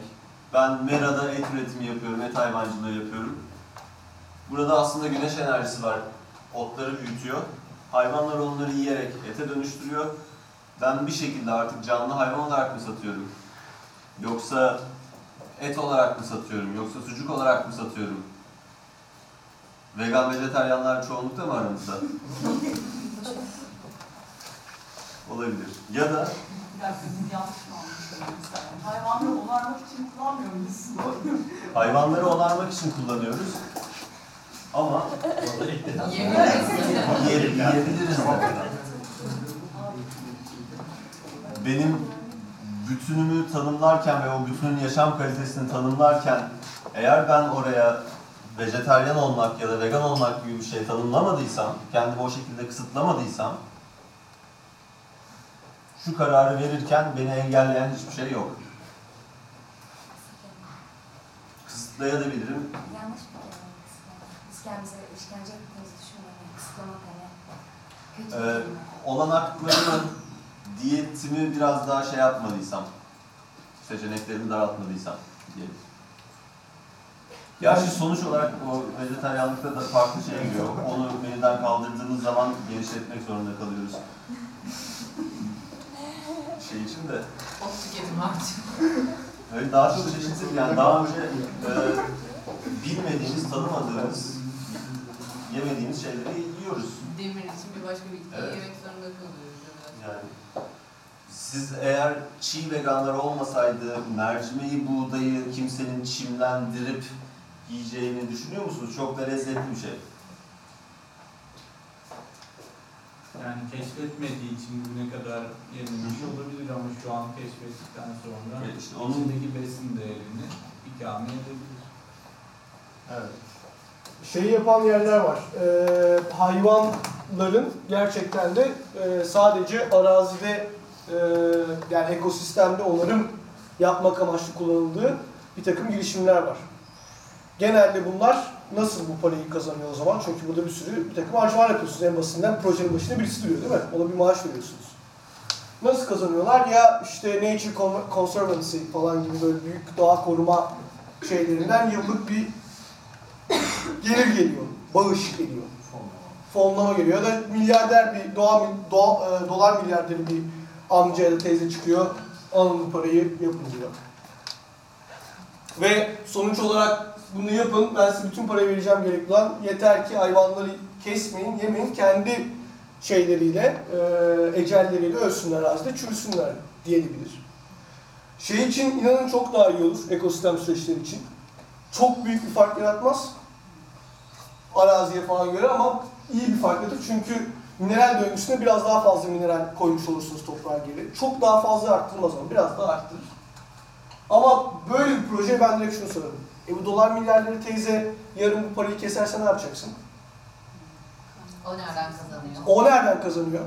Ben Mera'da et üretimi yapıyorum, et hayvancılığı yapıyorum. Burada aslında güneş enerjisi var. Otları büyütüyor. Hayvanlar onları yiyerek ete dönüştürüyor. Ben bir şekilde artık canlı hayvan olarak mı satıyorum? Yoksa et olarak mı satıyorum? Yoksa sucuk olarak mı satıyorum? Vegan vejetaryenler çoğunlukta mı aramızda? [laughs] Olabilir. Ya da biz yanlış Hayvanları onarmak için kullanmıyor muyuz? hayvanları onarmak için kullanıyoruz. Ama Yiyebiliriz. yiye- yiyebiliriz. Benim bütünümü tanımlarken ve o bütünün yaşam kalitesini tanımlarken eğer ben oraya vejetaryen olmak ya da vegan olmak gibi bir şey tanımlamadıysam, kendimi o şekilde kısıtlamadıysam şu kararı verirken beni engelleyen hiçbir şey yok. Kısıtlayabilirim. Yanlış bir kelime işkence. Kısıtlamak hani. Kötü Ee, kelime. olanaklarımı, diyetimi biraz daha şey yapmadıysam, seçeneklerimi daraltmadıysam diyelim. Gerçi sonuç olarak o vejetaryenlikte da farklı şey giriyor. Onu menüden kaldırdığımız zaman genişletmek zorunda kalıyoruz. İçin de Ot tüketimi daha çok çeşitli yani daha önce e, bilmediğimiz, tanımadığımız, yemediğimiz şeyleri yiyoruz. Demir için bir başka bitkiyi Evet. yemek zorunda kalıyoruz. Yani siz eğer çiğ veganlar olmasaydı mercimeği, buğdayı kimsenin çimlendirip yiyeceğini düşünüyor musunuz? Çok da lezzetli bir şey. Yani keşfetmediği için bugüne kadar yenilmiş olabilir ama şu an keşfettikten sonra Evet, işte onun içindeki besin değerini ikame edebilir. evet. Şeyi yapan yerler var. Ee, hayvanların gerçekten de e, sadece arazide e, yani ekosistemde onarım yapmak amaçlı kullanıldığı bir takım girişimler var. Genelde bunlar nasıl bu parayı kazanıyor o zaman? Çünkü burada bir sürü bir takım harcamalar yapıyorsunuz. En basitinden projenin başına birisi duruyor değil mi? Ona bir maaş veriyorsunuz. Nasıl kazanıyorlar? Ya işte Nature Con- Conservancy falan gibi böyle büyük doğa koruma şeylerinden yıllık bir gelir geliyor, bağış geliyor, fonlama geliyor ya da milyarder bir doğa, doğa e, dolar milyarderi bir amca ya da teyze çıkıyor, alın bu parayı yapın diyor. Ve sonuç olarak bunu yapın, ben size bütün parayı vereceğim gerekli olan yeter ki hayvanları kesmeyin, yemeyin, kendi şeyleriyle, e, ecelleriyle ölsünler arazide, çürüsünler diyebilir. Şey için inanın çok daha iyi olur ekosistem süreçleri için. Çok büyük bir fark yaratmaz araziye falan göre ama iyi bir fark yaratır çünkü mineral döngüsüne biraz daha fazla mineral koymuş olursunuz toprağa geri. Çok daha fazla arttırmaz ama biraz daha arttırır. Ama böyle bir proje ben direkt şunu sorarım. E bu dolar milyarları teyze yarın bu parayı keserse ne yapacaksın? O nereden kazanıyor? O nereden kazanıyor?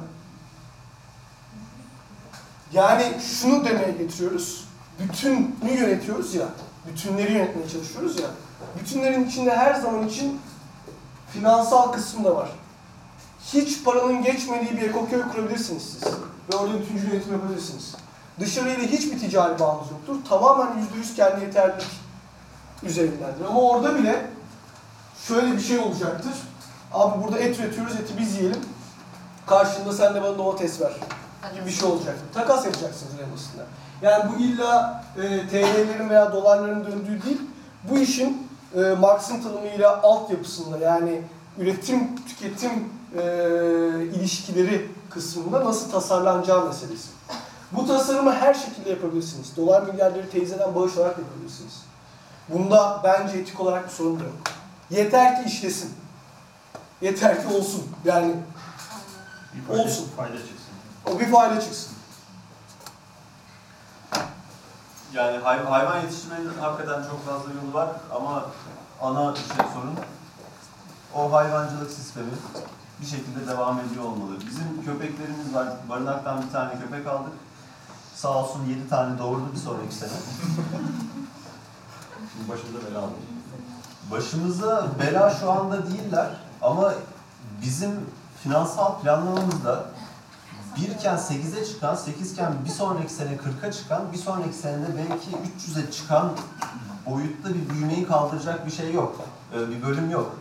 Yani şunu demeye getiriyoruz. Bütünü yönetiyoruz ya, bütünleri yönetmeye çalışıyoruz ya. Bütünlerin içinde her zaman için finansal kısmı da var. Hiç paranın geçmediği bir ekoköy kurabilirsiniz siz. Ve orada bütüncül yönetim yapabilirsiniz. Dışarıyla hiçbir ticari bağınız yoktur. Tamamen %100 kendi yeterlilik üzerindendir. Ama orada bile şöyle bir şey olacaktır. Abi burada et üretiyoruz, eti biz yiyelim. Karşında sen de bana domates ver gibi bir şey olacak. Takas yapacaksınız en basitinden. Yani bu illa e, TL'lerin veya dolarların döndüğü değil, bu işin e, Marx'ın tanımıyla altyapısında yani üretim, tüketim e, ilişkileri kısmında nasıl tasarlanacağı meselesi. Bu tasarımı her şekilde yapabilirsiniz. Dolar milyarları teyzeden bağış olarak yapabilirsiniz. Bunda bence etik olarak bir sorun yok. Yeter ki işlesin. Yeter ki olsun. Yani Bir fayda, Olsun. fayda çıksın. o bir fayda çıksın. Yani hay- hayvan yetiştirmenin hakikaten çok fazla yolu var ama ana şey sorun o hayvancılık sistemi bir şekilde devam ediyor olmalı. Bizim köpeklerimiz var. Barınaktan bir tane köpek aldık. Sağ olsun 7 tane doğurdu bir sonraki sene. [laughs] Şimdi başımıza bela aldı. Başımıza bela şu anda değiller ama bizim finansal planlamamızda birken 8'e çıkan, 8 iken bir sonraki sene 40'a çıkan, bir sonraki senede belki 300'e çıkan boyutta bir büyümeyi kaldıracak bir şey yok. Ee, Bir bölüm yok.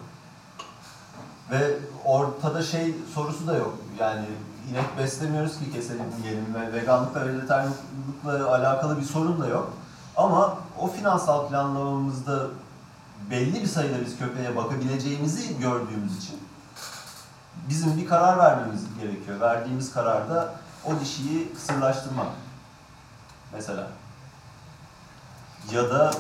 Ve ortada şey sorusu da yok. Yani inek beslemiyoruz ki keselim yiyelim ve veganlıkla, vejetaryenlikle alakalı bir sorun da yok. Ama o finansal planlamamızda belli bir sayıda biz köpeğe bakabileceğimizi gördüğümüz için bizim bir karar vermemiz gerekiyor. Verdiğimiz kararda o dişiyi kısırlaştırmak. Mesela. Ya da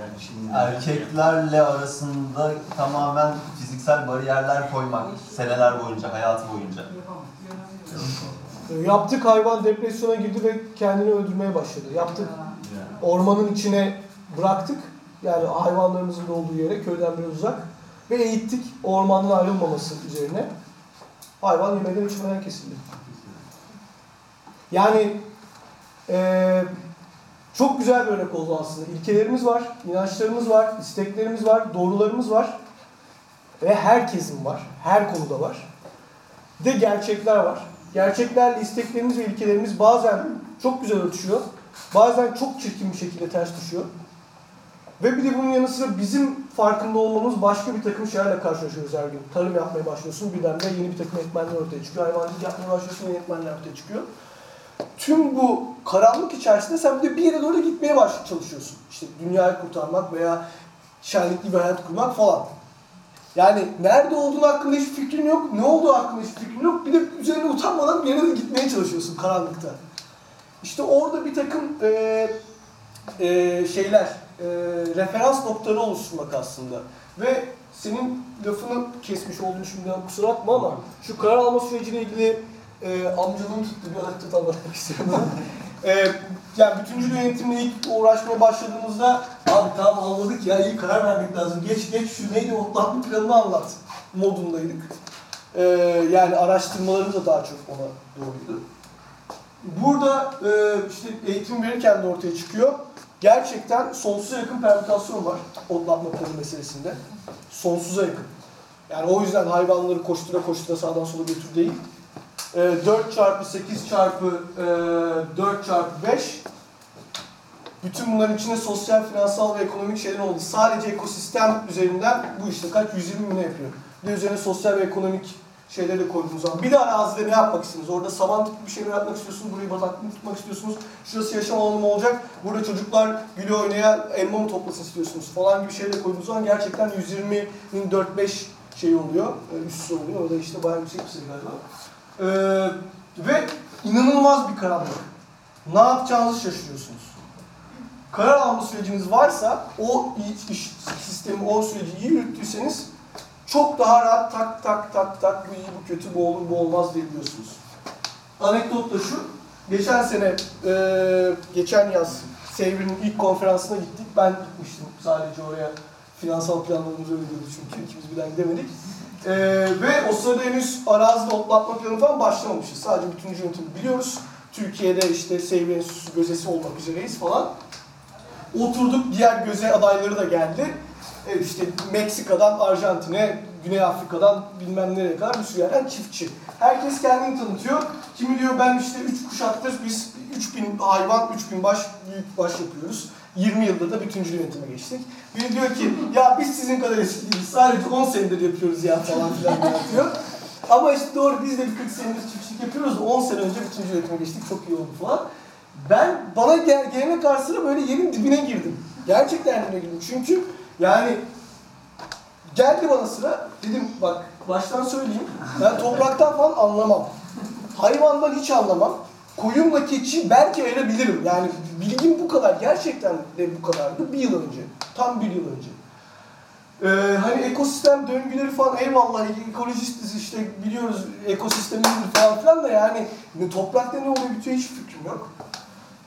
Yani şimdi erkeklerle arasında tamamen fiziksel bariyerler koymak seneler boyunca, hayatı boyunca. Yaptık hayvan depresyona girdi ve kendini öldürmeye başladı. Yaptık ormanın içine bıraktık. Yani hayvanlarımızın da olduğu yere köyden biraz uzak. Ve eğittik ormandan ayrılmaması üzerine. Hayvan yemeden içmeden kesildi. Yani eee, çok güzel bir örnek oldu aslında. İlkelerimiz var, inançlarımız var, isteklerimiz var, doğrularımız var. Ve herkesin var, her konuda var. Bir de gerçekler var. Gerçeklerle isteklerimiz ve ilkelerimiz bazen çok güzel örtüşüyor. Bazen çok çirkin bir şekilde ters düşüyor. Ve bir de bunun yanı sıra bizim farkında olmamız başka bir takım şeylerle karşılaşıyoruz her gün. Tarım yapmaya başlıyorsun birdenbire yeni bir takım etmenler ortaya çıkıyor. Hayvancılık yapmaya başlıyorsun yeni etmenler ortaya çıkıyor. Tüm bu karanlık içerisinde sen bir de bir yere doğru gitmeye baş çalışıyorsun. İşte dünyayı kurtarmak veya şenlikli bir hayat kurmak falan. Yani nerede olduğun hakkında hiçbir fikrin yok, ne olduğu hakkında hiçbir fikrin yok. Bir de üzerine utanmadan bir yere de gitmeye çalışıyorsun karanlıkta. İşte orada bir takım eee eee, şeyler, eee, referans noktaları oluşturmak aslında. Ve senin lafını kesmiş olduğunu şimdiden kusura bakma ama şu karar alma süreciyle ilgili eee amcanın tuttuğu bir anekdot anlatmak [laughs] istiyorum. Eee yani bütüncül yönetimle ilk uğraşmaya başladığımızda abi tamam anladık ya iyi karar vermek lazım. Geç geç şu neydi otlatma planını anlat modundaydık. Eee yani araştırmalarımız da daha çok ona doğruydu. Burada e, işte eğitim verirken de ortaya çıkıyor. Gerçekten sonsuza yakın permütasyon var otlatma planı meselesinde. Sonsuza yakın. Yani o yüzden hayvanları koştura koştura sağdan sola götür değil. E, 4 çarpı 8 çarpı e, 4 çarpı 5 bütün bunların içinde sosyal, finansal ve ekonomik şeyler oldu. Sadece ekosistem üzerinden bu işte kaç 120 bin ne yapıyor. Bir de üzerine sosyal ve ekonomik şeyleri de koyduğunuz zaman. Bir de arazide ne yapmak istiyorsunuz? Orada saman tipi bir şeyler yapmak istiyorsunuz. Burayı bataklık tutmak istiyorsunuz. Şurası yaşam alanı olacak? Burada çocuklar gülü oynaya elma mı toplasın istiyorsunuz? Falan gibi şeyler koyduğunuz zaman gerçekten 120'nin 4-5 şey oluyor, e, üssü oluyor. O da işte bayağı yüksek bir sayı galiba. Ee, ve inanılmaz bir karanlık. Ne yapacağınızı şaşırıyorsunuz. Karar alma süreciniz varsa o iş, iş sistemi, o süreci iyi yürüttüyseniz çok daha rahat tak tak tak tak bu iyi, bu kötü, bu olur, bu olmaz diyebiliyorsunuz. Anekdot da şu, geçen sene, e, geçen yaz Sevri'nin ilk konferansına gittik. Ben gitmiştim sadece oraya. Finansal planlamamız öyle çünkü ikimiz birden gidemedik. E, ve o sırada henüz arazide otlatma planı falan başlamamışız. Sadece bütüncül yönetimi biliyoruz. Türkiye'de işte Sevri Enstitüsü gözesi olmak üzereyiz falan. Oturduk, diğer göze adayları da geldi. E işte Meksika'dan Arjantin'e, Güney Afrika'dan bilmem nereye kadar bir sürü yerden çiftçi. Herkes kendini tanıtıyor. Kimi diyor ben işte 3 kuşaktır biz 3000 hayvan, 3000 baş, büyük baş yapıyoruz. 20 yılda da bütüncül yönetime geçtik. Biri diyor ki ya biz sizin kadar eski değiliz. Sadece 10 senedir yapıyoruz ya falan filan diyor. Ama işte doğru biz de bir 40 senedir çiftçilik yapıyoruz da 10 sene önce bütüncül yönetime geçtik. Çok iyi oldu falan. Ben bana gel, gelene karşısına böyle yerin dibine girdim. Gerçekten dibine girdim. Çünkü yani geldi bana sıra. Dedim bak baştan söyleyeyim. Ben topraktan falan anlamam. Hayvandan hiç anlamam. Koyunla keçi belki ayırabilirim. Yani bilgim bu kadar. Gerçekten de bu kadardı. Bir yıl önce. Tam bir yıl önce. Ee, hani ekosistem döngüleri falan eyvallah ekolojistiz işte biliyoruz ekosistem nedir falan filan da yani toprakta ne oluyor bitiyor hiç fikrim yok.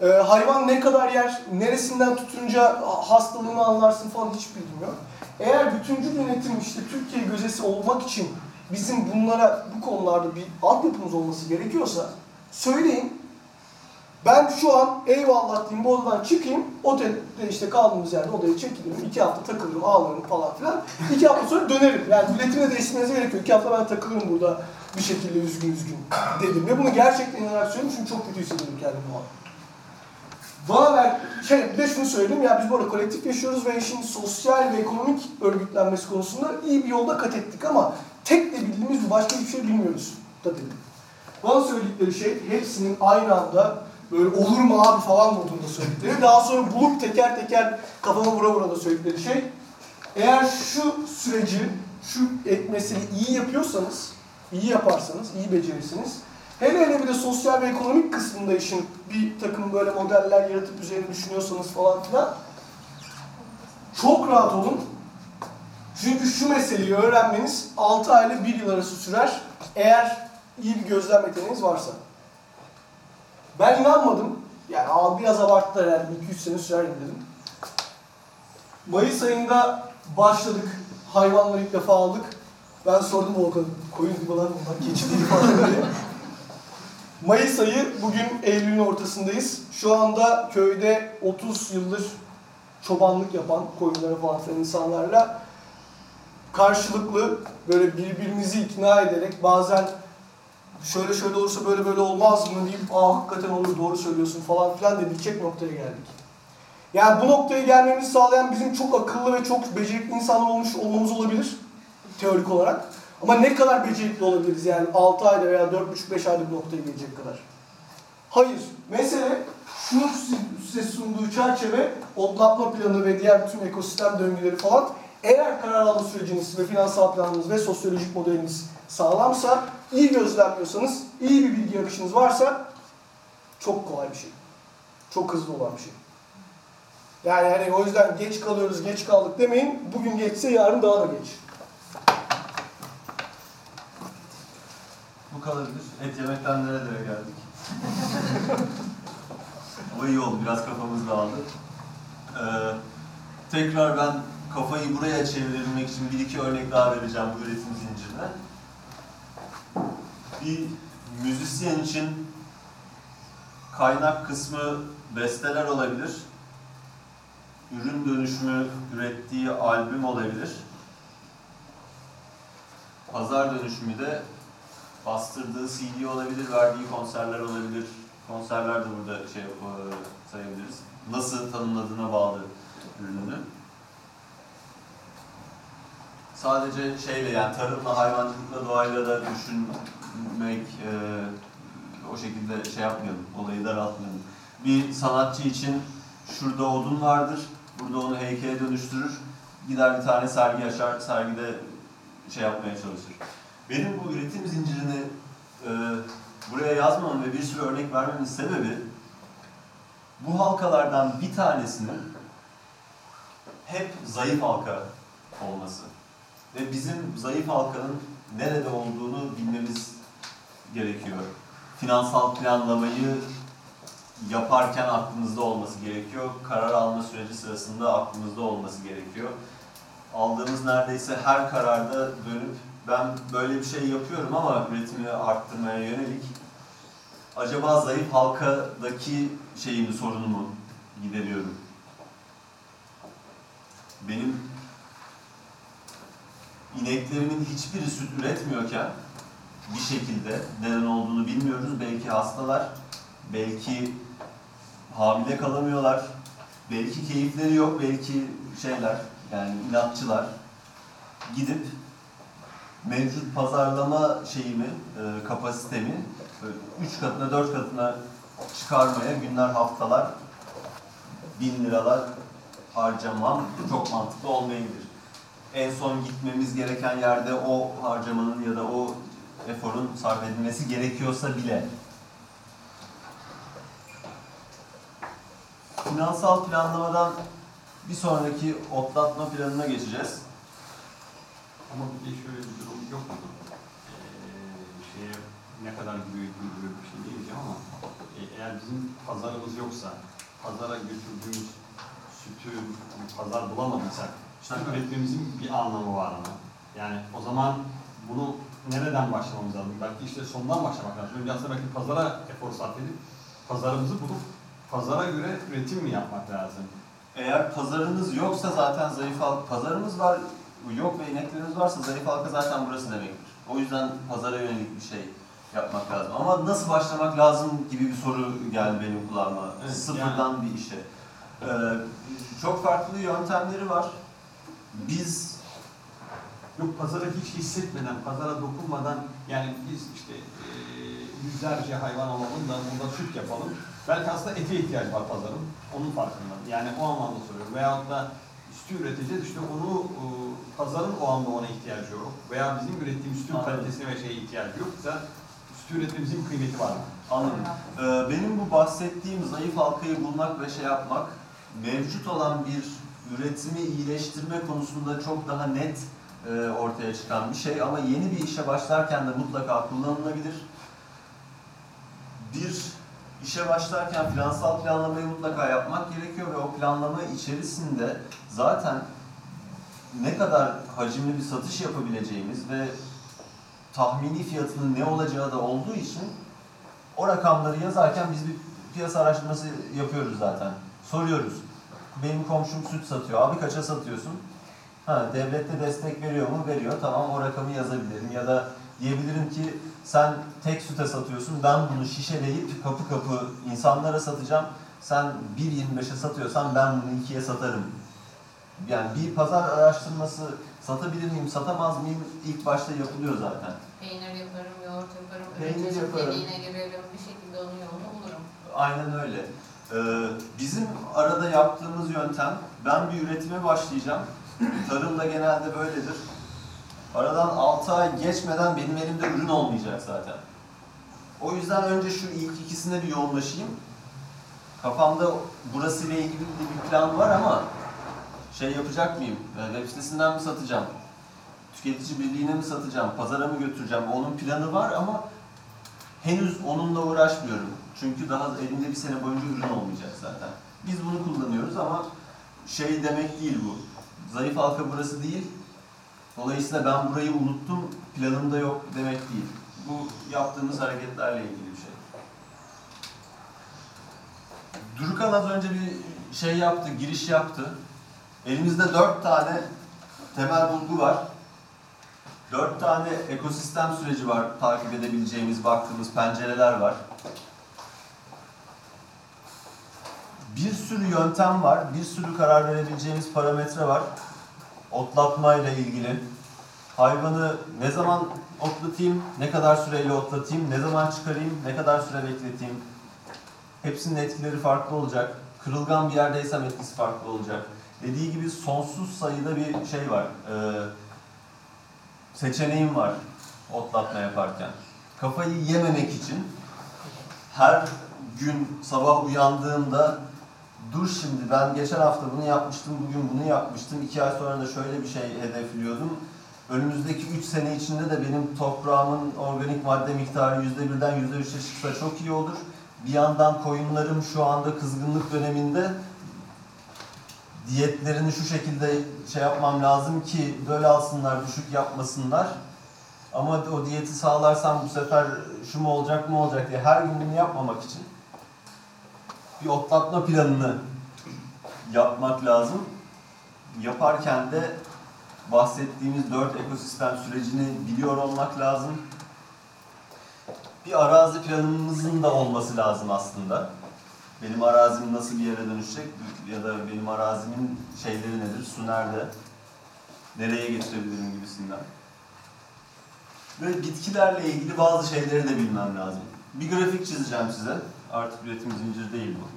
Ee, hayvan ne kadar yer, neresinden tutunca hastalığını anlarsın falan hiç bilgim yok. Eğer bütüncül yönetim işte Türkiye gözdesi olmak için bizim bunlara bu konularda bir altyapımız olması gerekiyorsa söyleyin. Ben şu an eyvallah diyeyim bu odadan çıkayım, otelde işte kaldığımız yerde odaya çekilirim, iki hafta takılırım, ağlarım falan filan. İki hafta sonra dönerim. Yani milletimle değiştirmenize gerekiyor. İki hafta ben takılırım burada bir şekilde üzgün üzgün dedim. Ve bunu gerçekten inanarak söylüyorum çünkü çok kötü hissediyorum kendimi o. Bana ver, şey, bir de şunu söyleyeyim ya biz bu arada kolektif yaşıyoruz ve işin sosyal ve ekonomik örgütlenmesi konusunda iyi bir yolda kat ettik ama tek de bildiğimiz bu başka hiçbir şey bilmiyoruz da. Bana söyledikleri şey hepsinin aynı anda böyle olur mu abi falan modunda söyledikleri. Daha sonra bulup teker teker kafama vura vura da söyledikleri şey. Eğer şu süreci, şu etmesini iyi yapıyorsanız, iyi yaparsanız, iyi becerirsiniz. Hele hele bir de sosyal ve ekonomik kısmında işin bir takım böyle modeller yaratıp üzerine düşünüyorsanız falan filan çok rahat olun. Çünkü şu meseleyi öğrenmeniz 6 ay ile 1 yıl arası sürer. Eğer iyi bir gözlem yeteneğiniz varsa. Ben inanmadım. Yani abi biraz abarttılar herhalde. 200 sene sürer dedim. Mayıs ayında başladık. Hayvanları ilk defa aldık. Ben sordum Volkan'a, koyun gibi lan bunlar, keçi değil falan diye. Mayıs ayı, bugün Eylül'ün ortasındayız. Şu anda köyde 30 yıldır çobanlık yapan koyunlara falan filan insanlarla karşılıklı böyle birbirimizi ikna ederek bazen şöyle şöyle olursa böyle böyle olmaz mı deyip aa hakikaten olur doğru söylüyorsun falan filan dedirtecek noktaya geldik. Yani bu noktaya gelmemizi sağlayan bizim çok akıllı ve çok becerikli insanlar olmuş olmamız olabilir teorik olarak. Ama ne kadar becerikli olabiliriz yani 6 ayda veya 4,5-5 ayda bu noktaya gelecek kadar? Hayır. Mesele şunun size sunduğu çerçeve, otlatma planı ve diğer tüm ekosistem döngüleri falan eğer karar alma süreciniz ve finansal planınız ve sosyolojik modeliniz sağlamsa, iyi gözlemliyorsanız, iyi bir bilgi akışınız varsa çok kolay bir şey. Çok hızlı olan bir şey. Yani hani o yüzden geç kalıyoruz, geç kaldık demeyin. Bugün geçse yarın daha da geç. Kalabilir. Et yemekten nerelere geldik? [laughs] Ama iyi oldu. Biraz kafamız dağıldı. Ee, tekrar ben kafayı buraya çevirmek için bir iki örnek daha vereceğim bu üretim zincirine. Bir müzisyen için kaynak kısmı besteler olabilir. Ürün dönüşümü ürettiği albüm olabilir. Pazar dönüşümü de bastırdığı CD olabilir, verdiği konserler olabilir. Konserler de burada şey e, sayabiliriz. Nasıl tanımladığına bağlı ürününü. Sadece şeyle yani tarımla, hayvancılıkla, doğayla da düşünmek, e, o şekilde şey yapmayalım, olayı daraltmayalım. Bir sanatçı için şurada odun vardır, burada onu heykele dönüştürür. Gider bir tane sergi açar, sergide şey yapmaya çalışır. Benim bu üretim zincirini e, buraya yazmamın ve bir sürü örnek vermemin sebebi bu halkalardan bir tanesinin hep zayıf halka olması. Ve bizim zayıf halkanın nerede olduğunu bilmemiz gerekiyor. Finansal planlamayı yaparken aklımızda olması gerekiyor. Karar alma süreci sırasında aklımızda olması gerekiyor. Aldığımız neredeyse her kararda dönüp ben böyle bir şey yapıyorum ama üretimi arttırmaya yönelik acaba zayıf halkadaki şeyimi, sorunumu gideriyorum. Benim ineklerimin hiçbiri süt üretmiyorken bir şekilde neden olduğunu bilmiyoruz. Belki hastalar, belki hamile kalamıyorlar, belki keyifleri yok, belki şeyler yani inatçılar gidip mevcut pazarlama şeyimi, e, kapasitemi 3 katına 4 katına çıkarmaya günler haftalar bin liralar harcamam çok mantıklı olmayabilir. En son gitmemiz gereken yerde o harcamanın ya da o eforun sarf edilmesi gerekiyorsa bile. Finansal planlamadan bir sonraki otlatma planına geçeceğiz. Ama bir de şöyle bir durum yok mu? Ee, şeye ne kadar büyütülür bir şey diyeceğim ama e, eğer bizim pazarımız yoksa, pazara götürdüğümüz sütü pazar bulamadıysak, süt üretmemizin bir anlamı var ama. Yani o zaman bunu nereden başlamamız lazım? Belki işte sondan başlamak lazım. Önce aslında belki pazara efor sarf edip pazarımızı bulup pazara göre üretim mi yapmak lazım? Eğer pazarınız yoksa zaten zayıf halk, pazarımız var, yok ve inekleriniz varsa zayıf halka zaten burası demektir. O yüzden pazara yönelik bir şey yapmak lazım. Ama nasıl başlamak lazım gibi bir soru geldi benim kulağıma. Evet, Sıfırdan bir işe. Ee, çok farklı yöntemleri var. Biz Yok pazara hiç hissetmeden, pazara dokunmadan yani biz işte e, yüzlerce hayvan alalım da burada süt yapalım. Belki aslında ete ihtiyaç var pazarın. Onun farkında. Yani o anlamda soruyorum. Veyahut da sütü üreteceğiz işte onu e, pazarın o anda ona ihtiyacı yok. Veya bizim ürettiğimiz sütün Anladım. kalitesine ve şeye ihtiyacı yok. Sen sütü üretmemizin kıymeti var? Anladım. Ee, benim bu bahsettiğim zayıf halkayı bulmak ve şey yapmak, mevcut olan bir üretimi iyileştirme konusunda çok daha net e, ortaya çıkan bir şey ama yeni bir işe başlarken de mutlaka kullanılabilir. Bir işe başlarken finansal planlamayı mutlaka yapmak gerekiyor ve o planlama içerisinde zaten ne kadar hacimli bir satış yapabileceğimiz ve tahmini fiyatının ne olacağı da olduğu için o rakamları yazarken biz bir piyasa araştırması yapıyoruz zaten. Soruyoruz. Benim komşum süt satıyor. Abi kaça satıyorsun? Ha, devlet de destek veriyor mu? Veriyor. Tamam o rakamı yazabilirim. Ya da diyebilirim ki sen tek süte satıyorsun. Ben bunu şişeleyip kapı kapı insanlara satacağım. Sen 1.25'e satıyorsan ben bunu 2'ye satarım. Yani bir pazar araştırması satabilir miyim, satamaz mıyım ilk başta yapılıyor zaten. Peynir yaparım, yoğurt yaparım, Peynir yaparım. girerim, bir şekilde onun yolunu bulurum. Aynen öyle. Ee, bizim arada yaptığımız yöntem, ben bir üretime başlayacağım. Tarımda genelde böyledir. Aradan 6 ay geçmeden benim elimde ürün olmayacak zaten. O yüzden önce şu ilk ikisine bir yoğunlaşayım. Kafamda burasıyla ilgili de bir plan var ama şey yapacak mıyım? Ee, Web sitesinden mi satacağım? Tüketici birliğine mi satacağım? Pazara mı götüreceğim? Onun planı var ama henüz onunla uğraşmıyorum. Çünkü daha elimde bir sene boyunca ürün olmayacak zaten. Biz bunu kullanıyoruz ama şey demek değil bu. Zayıf halka burası değil. Dolayısıyla ben burayı unuttum, planımda yok demek değil. Bu yaptığımız hareketlerle ilgili bir şey. Durukan az önce bir şey yaptı, giriş yaptı. Elimizde dört tane temel bulgu var. Dört tane ekosistem süreci var takip edebileceğimiz, baktığımız pencereler var. Bir sürü yöntem var, bir sürü karar verebileceğimiz parametre var. Otlatmayla ilgili. Hayvanı ne zaman otlatayım, ne kadar süreyle otlatayım, ne zaman çıkarayım, ne kadar süre bekleteyim. Hepsinin etkileri farklı olacak. Kırılgan bir yerdeysem etkisi farklı olacak. Dediği gibi sonsuz sayıda bir şey var. Ee, seçeneğim var otlatma yaparken. Kafayı yememek için her gün sabah uyandığımda dur şimdi ben geçen hafta bunu yapmıştım, bugün bunu yapmıştım, iki ay sonra da şöyle bir şey hedefliyordum. Önümüzdeki üç sene içinde de benim toprağımın organik madde miktarı yüzde birden yüzde üçe çıksa çok iyi olur. Bir yandan koyunlarım şu anda kızgınlık döneminde diyetlerini şu şekilde şey yapmam lazım ki böyle alsınlar, düşük yapmasınlar. Ama o diyeti sağlarsam bu sefer şu mu olacak mı olacak diye her gün bunu yapmamak için bir otlatma planını yapmak lazım. Yaparken de bahsettiğimiz dört ekosistem sürecini biliyor olmak lazım. Bir arazi planımızın da olması lazım aslında. Benim arazim nasıl bir yere dönüşecek ya da benim arazimin şeyleri nedir, su nerede, nereye getirebilirim gibisinden. Ve bitkilerle ilgili bazı şeyleri de bilmem lazım. Bir grafik çizeceğim size. Artık üretim zinciri değil bu.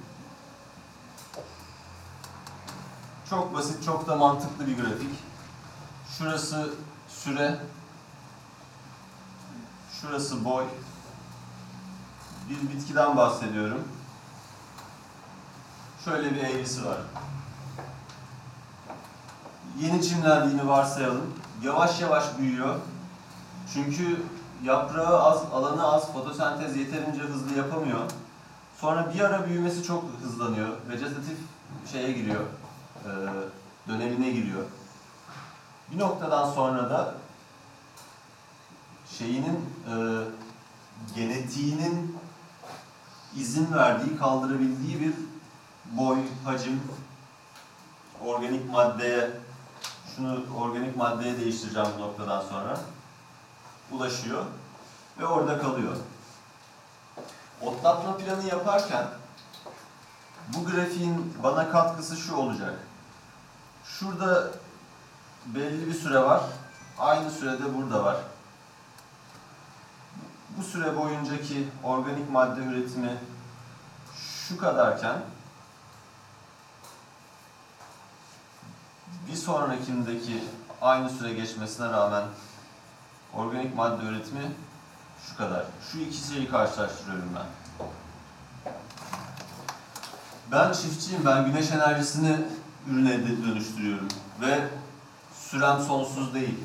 Çok basit, çok da mantıklı bir grafik. Şurası süre, şurası boy. Bir bitkiden bahsediyorum. Şöyle bir eğrisi var. Yeni çimlendiğini varsayalım. Yavaş yavaş büyüyor. Çünkü yaprağı az, alanı az, fotosentez yeterince hızlı yapamıyor. Sonra bir ara büyümesi çok hızlanıyor. Vegetatif şeye giriyor, e, dönemine giriyor. Bir noktadan sonra da şeyinin e, genetiğinin izin verdiği, kaldırabildiği bir boy, hacim, organik maddeye, şunu organik maddeye değiştireceğim bu noktadan sonra ulaşıyor ve orada kalıyor. Otlatma planı yaparken bu grafiğin bana katkısı şu olacak. Şurada belli bir süre var. Aynı sürede burada var. Bu süre boyuncaki organik madde üretimi şu kadarken bir sonrakindeki aynı süre geçmesine rağmen organik madde üretimi şu kadar. Şu iki şeyi karşılaştırıyorum ben. Ben çiftçiyim, ben güneş enerjisini ürüne dönüştürüyorum ve sürem sonsuz değil.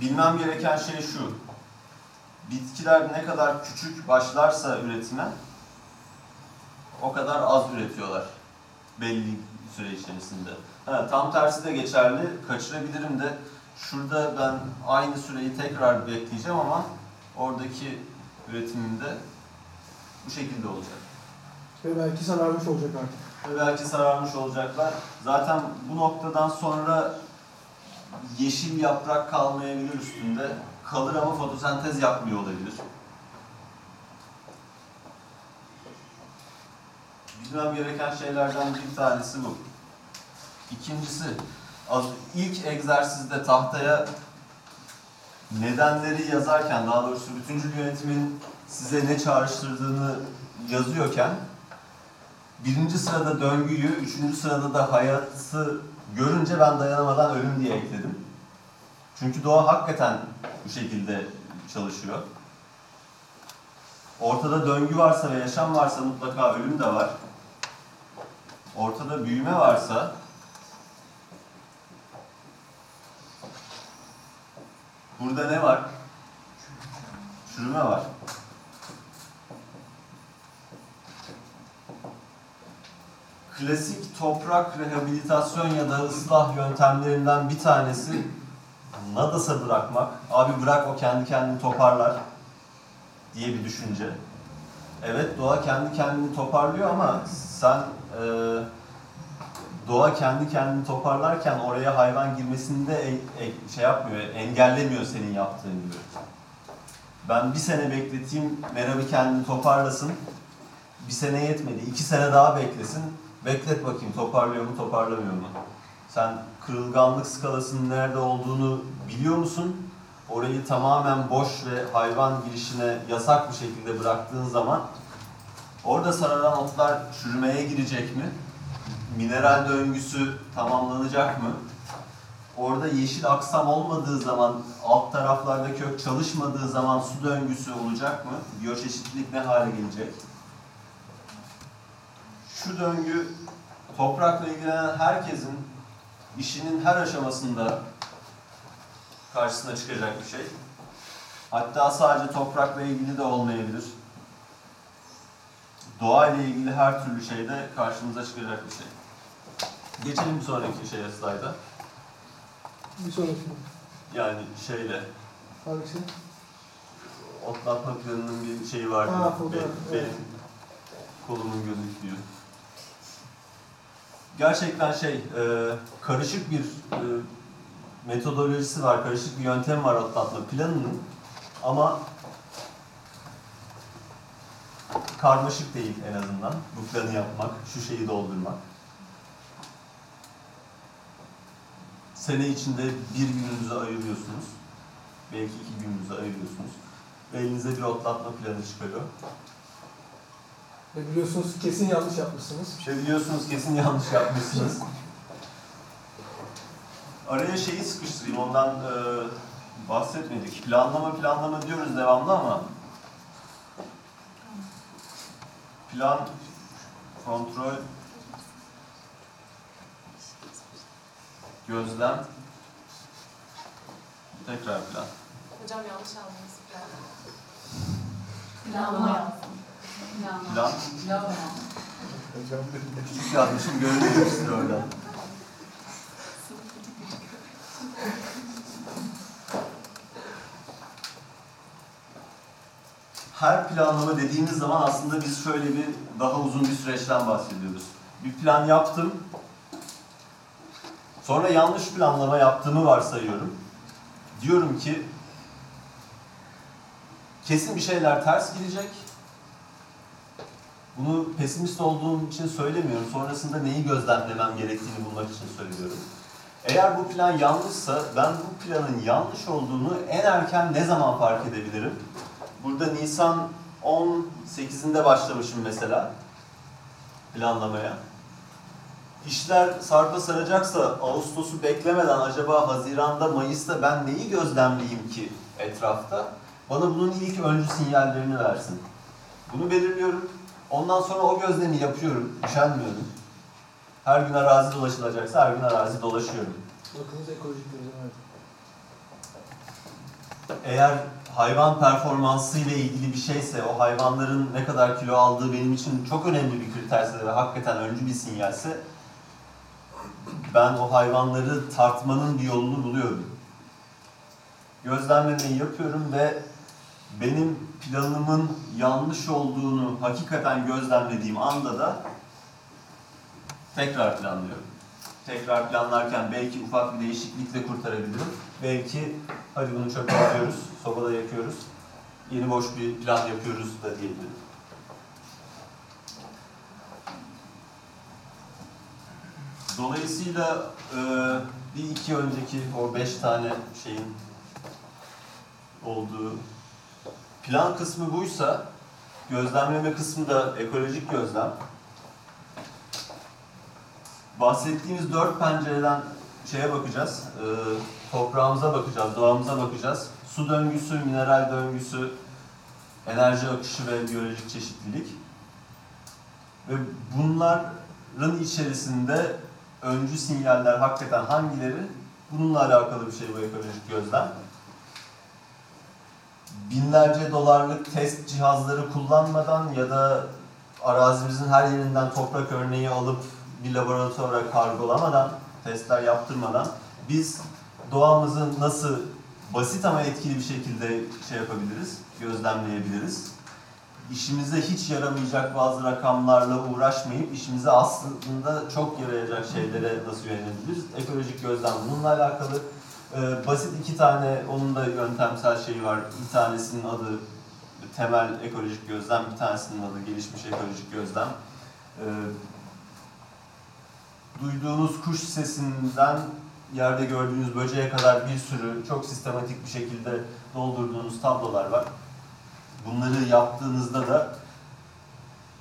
Bilmem gereken şey şu, bitkiler ne kadar küçük başlarsa üretime o kadar az üretiyorlar belli süre içerisinde. Ha, tam tersi de geçerli, kaçırabilirim de şurada ben aynı süreyi tekrar bekleyeceğim ama oradaki üretimimde bu şekilde olacak. Ve belki sararmış olacak artık. Ve belki sararmış olacaklar. Zaten bu noktadan sonra yeşil yaprak kalmayabilir üstünde. Kalır ama fotosentez yapmıyor olabilir. Bilmem gereken şeylerden bir tanesi bu. İkincisi, ilk egzersizde tahtaya nedenleri yazarken, daha doğrusu bütüncül yönetimin size ne çağrıştırdığını yazıyorken birinci sırada döngüyü, üçüncü sırada da hayatı görünce ben dayanamadan ölüm diye ekledim. Çünkü doğa hakikaten bu şekilde çalışıyor. Ortada döngü varsa ve yaşam varsa mutlaka ölüm de var. Ortada büyüme varsa burada ne var? Çürüme var. Klasik toprak rehabilitasyon ya da ıslah yöntemlerinden bir tanesi nadasa bırakmak. Abi bırak o kendi kendini toparlar diye bir düşünce. Evet doğa kendi kendini toparlıyor ama sen e, doğa kendi kendini toparlarken oraya hayvan girmesini de e- e- şey yapmıyor, engellemiyor senin yaptığın gibi. Ben bir sene bekleteyim, Merhaba kendini toparlasın. Bir sene yetmedi, iki sene daha beklesin. Beklet bakayım toparlıyor mu, toparlamıyor mu? Sen kırılganlık skalasının nerede olduğunu biliyor musun? Orayı tamamen boş ve hayvan girişine yasak bir şekilde bıraktığın zaman orada sararan otlar çürümeye girecek mi? Mineral döngüsü tamamlanacak mı? orada yeşil aksam olmadığı zaman, alt taraflarda kök çalışmadığı zaman su döngüsü olacak mı? Biyoçeşitlilik ne hale gelecek? Şu döngü toprakla ilgilenen herkesin işinin her aşamasında karşısına çıkacak bir şey. Hatta sadece toprakla ilgili de olmayabilir. Doğa ile ilgili her türlü şeyde karşımıza çıkacak bir şey. Geçelim bir sonraki şeye slayda. Bir sonraki. Yani şeyle, Hangisi? otlatma planının bir şeyi vardı. Ha, fotoğraf, benim, evet. benim kolumun gözüktüğü. Gerçekten şey, e, karışık bir e, metodolojisi var, karışık bir yöntem var otlatma planının. Ama karmaşık değil en azından bu planı yapmak, şu şeyi doldurmak. Sene içinde bir gününüzü ayırıyorsunuz. Belki iki gününüzü ayırıyorsunuz. Ve elinize bir otlatma planı çıkarıyor. Ve biliyorsunuz kesin yanlış yapmışsınız. Şey biliyorsunuz kesin yanlış yapmışsınız. Araya şeyi sıkıştırayım, ondan e, bahsetmedik. Planlama planlama diyoruz devamlı ama plan, kontrol, gözlem, tekrar plan. Hocam yanlış anladınız. Planlama yapsın. Planlama. Plan, Planlama. küçük yazmışım görünüyor size oradan. her planlama dediğimiz zaman aslında biz şöyle bir daha uzun bir süreçten bahsediyoruz. Bir plan yaptım. Sonra yanlış planlama yaptığımı varsayıyorum. Diyorum ki kesin bir şeyler ters gidecek. Bunu pesimist olduğum için söylemiyorum. Sonrasında neyi gözlemlemem gerektiğini bulmak için söylüyorum. Eğer bu plan yanlışsa ben bu planın yanlış olduğunu en erken ne zaman fark edebilirim? Burada Nisan 18'inde başlamışım mesela planlamaya. İşler sarpa saracaksa Ağustos'u beklemeden acaba Haziran'da, Mayıs'ta ben neyi gözlemleyeyim ki etrafta? Bana bunun ilk öncü sinyallerini versin. Bunu belirliyorum. Ondan sonra o gözlemi yapıyorum. Üşenmiyorum. Her gün arazi dolaşılacaksa her gün arazi dolaşıyorum. Bakınız ekolojik gözlem. Eğer hayvan performansı ile ilgili bir şeyse, o hayvanların ne kadar kilo aldığı benim için çok önemli bir kriterse ve hakikaten öncü bir sinyalse ben o hayvanları tartmanın bir yolunu buluyorum. Gözlemlemeyi yapıyorum ve benim planımın yanlış olduğunu hakikaten gözlemlediğim anda da tekrar planlıyorum. Tekrar planlarken belki ufak bir değişiklikle kurtarabilirim. Belki hadi bunu çöpe atıyoruz, sobada yakıyoruz. Yeni boş bir plan yapıyoruz da diyebilirim. Dolayısıyla bir iki önceki o beş tane şeyin olduğu plan kısmı buysa gözlemleme kısmı da ekolojik gözlem. Bahsettiğimiz dört pencereden şeye bakacağız, e, toprağımıza bakacağız, doğamıza bakacağız. Su döngüsü, mineral döngüsü, enerji akışı ve biyolojik çeşitlilik. Ve bunların içerisinde öncü sinyaller hakikaten hangileri? Bununla alakalı bir şey bu ekolojik gözlem. Binlerce dolarlık test cihazları kullanmadan ya da arazimizin her yerinden toprak örneği alıp bir laboratuvara kargolamadan, testler yaptırmadan biz doğamızı nasıl basit ama etkili bir şekilde şey yapabiliriz, gözlemleyebiliriz. İşimize hiç yaramayacak bazı rakamlarla uğraşmayıp işimize aslında çok yarayacak şeylere nasıl yönelebiliriz? Ekolojik gözlem bununla alakalı. Ee, basit iki tane onun da yöntemsel şeyi var. Bir tanesinin adı temel ekolojik gözlem, bir tanesinin adı gelişmiş ekolojik gözlem. Ee, duyduğunuz kuş sesinden yerde gördüğünüz böceğe kadar bir sürü çok sistematik bir şekilde doldurduğunuz tablolar var. Bunları yaptığınızda da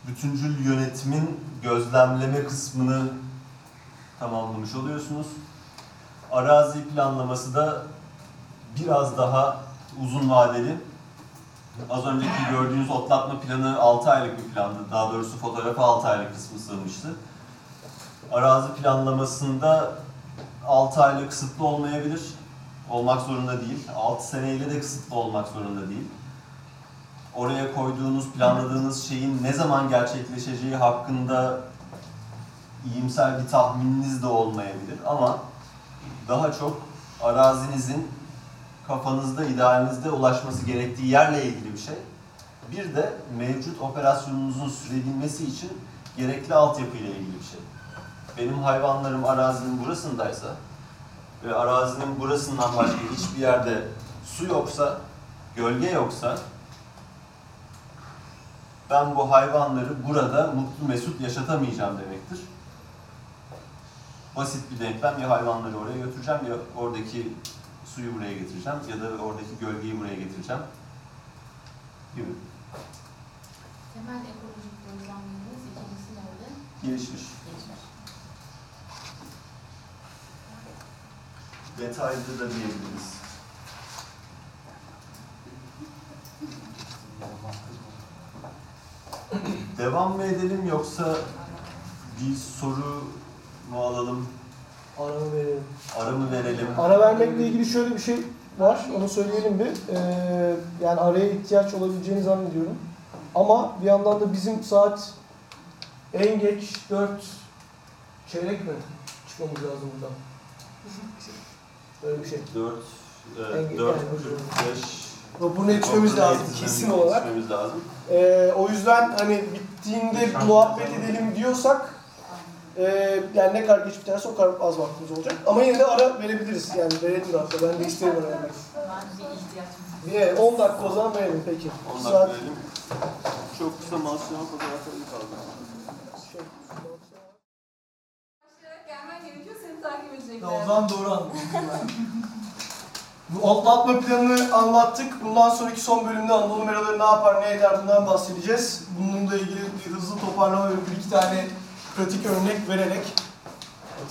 bütüncül yönetimin gözlemleme kısmını tamamlamış oluyorsunuz. Arazi planlaması da biraz daha uzun vadeli. Az önceki gördüğünüz otlatma planı 6 aylık bir plandı. Daha doğrusu fotoğrafa 6 aylık kısmı sığmıştı. Arazi planlamasında 6 aylık kısıtlı olmayabilir. Olmak zorunda değil. 6 seneyle de kısıtlı olmak zorunda değil. Oraya koyduğunuz, planladığınız şeyin ne zaman gerçekleşeceği hakkında iyimser bir tahmininiz de olmayabilir ama daha çok arazinizin kafanızda, idealinizde ulaşması gerektiği yerle ilgili bir şey. Bir de mevcut operasyonunuzun sürebilmesi için gerekli altyapı ile ilgili bir şey. Benim hayvanlarım arazinin burasındaysa ve arazinin burasından başka hiçbir yerde su yoksa, gölge yoksa ben bu hayvanları burada mutlu mesut yaşatamayacağım demektir. Basit bir denklem ya hayvanları oraya götüreceğim ya oradaki suyu buraya getireceğim ya da oradaki gölgeyi buraya getireceğim gibi. Temel ekolojik gözlemleriniz ikincisi nerede? Gelişmiş. Gelişmiş. Detaylı da diyebiliriz. Devam mı edelim yoksa bir soru mu alalım, Aramı verelim. ara mı verelim? Ara vermekle ilgili şöyle bir şey var, onu söyleyelim bir. Ee, yani araya ihtiyaç olabileceğini zannediyorum. Ama bir yandan da bizim saat en geç 4 çeyrek mi çıkmamız lazım buradan? [laughs] Böyle bir şey. 4, En- 4, yani 45, Vapuruna yetişmemiz lazım kesin olarak. Yetişmemiz lazım. Ee, o yüzden hani bittiğinde muhabbet edelim diyorsak e, yani ne kadar geç biterse o kadar az vaktimiz olacak. Ama yine de ara verebiliriz. Yani verelim hatta. Ben de isterim ara vermek. Bir evet, 10 dakika o zaman verelim peki. 10 Bir dakika saat- verelim. Çok kısa masyon fotoğrafları kaldı. Şey, Başlayarak gelmen gerekiyor, edecekler. Ya o zaman doğru anladım. Bu otlatma planını anlattık. Bundan sonraki son bölümde Anadolu Meraları ne yapar, ne eder bundan bahsedeceğiz. Bununla ilgili bir hızlı toparlama ve bir iki tane pratik örnek vererek.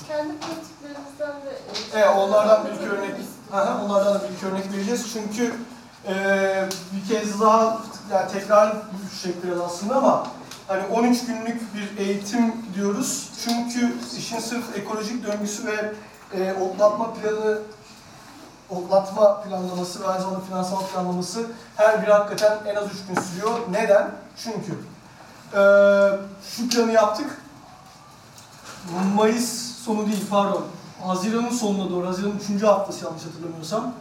Kendi pratiklerimizden de... Evet, onlardan bir iki örnek, Aha, onlardan da bir iki örnek vereceğiz. Çünkü eee, bir kez daha, yani tekrar düşecek biraz aslında ama hani 13 günlük bir eğitim diyoruz. Çünkü işin sırf ekolojik döngüsü ve eee otlatma planı otlatma planlaması ve aynı zamanda finansal planlaması her biri hakikaten en az 3 gün sürüyor. Neden? Çünkü eee, şu planı yaptık. Mayıs sonu değil pardon. Haziran'ın sonuna doğru, Haziran'ın 3. haftası yanlış hatırlamıyorsam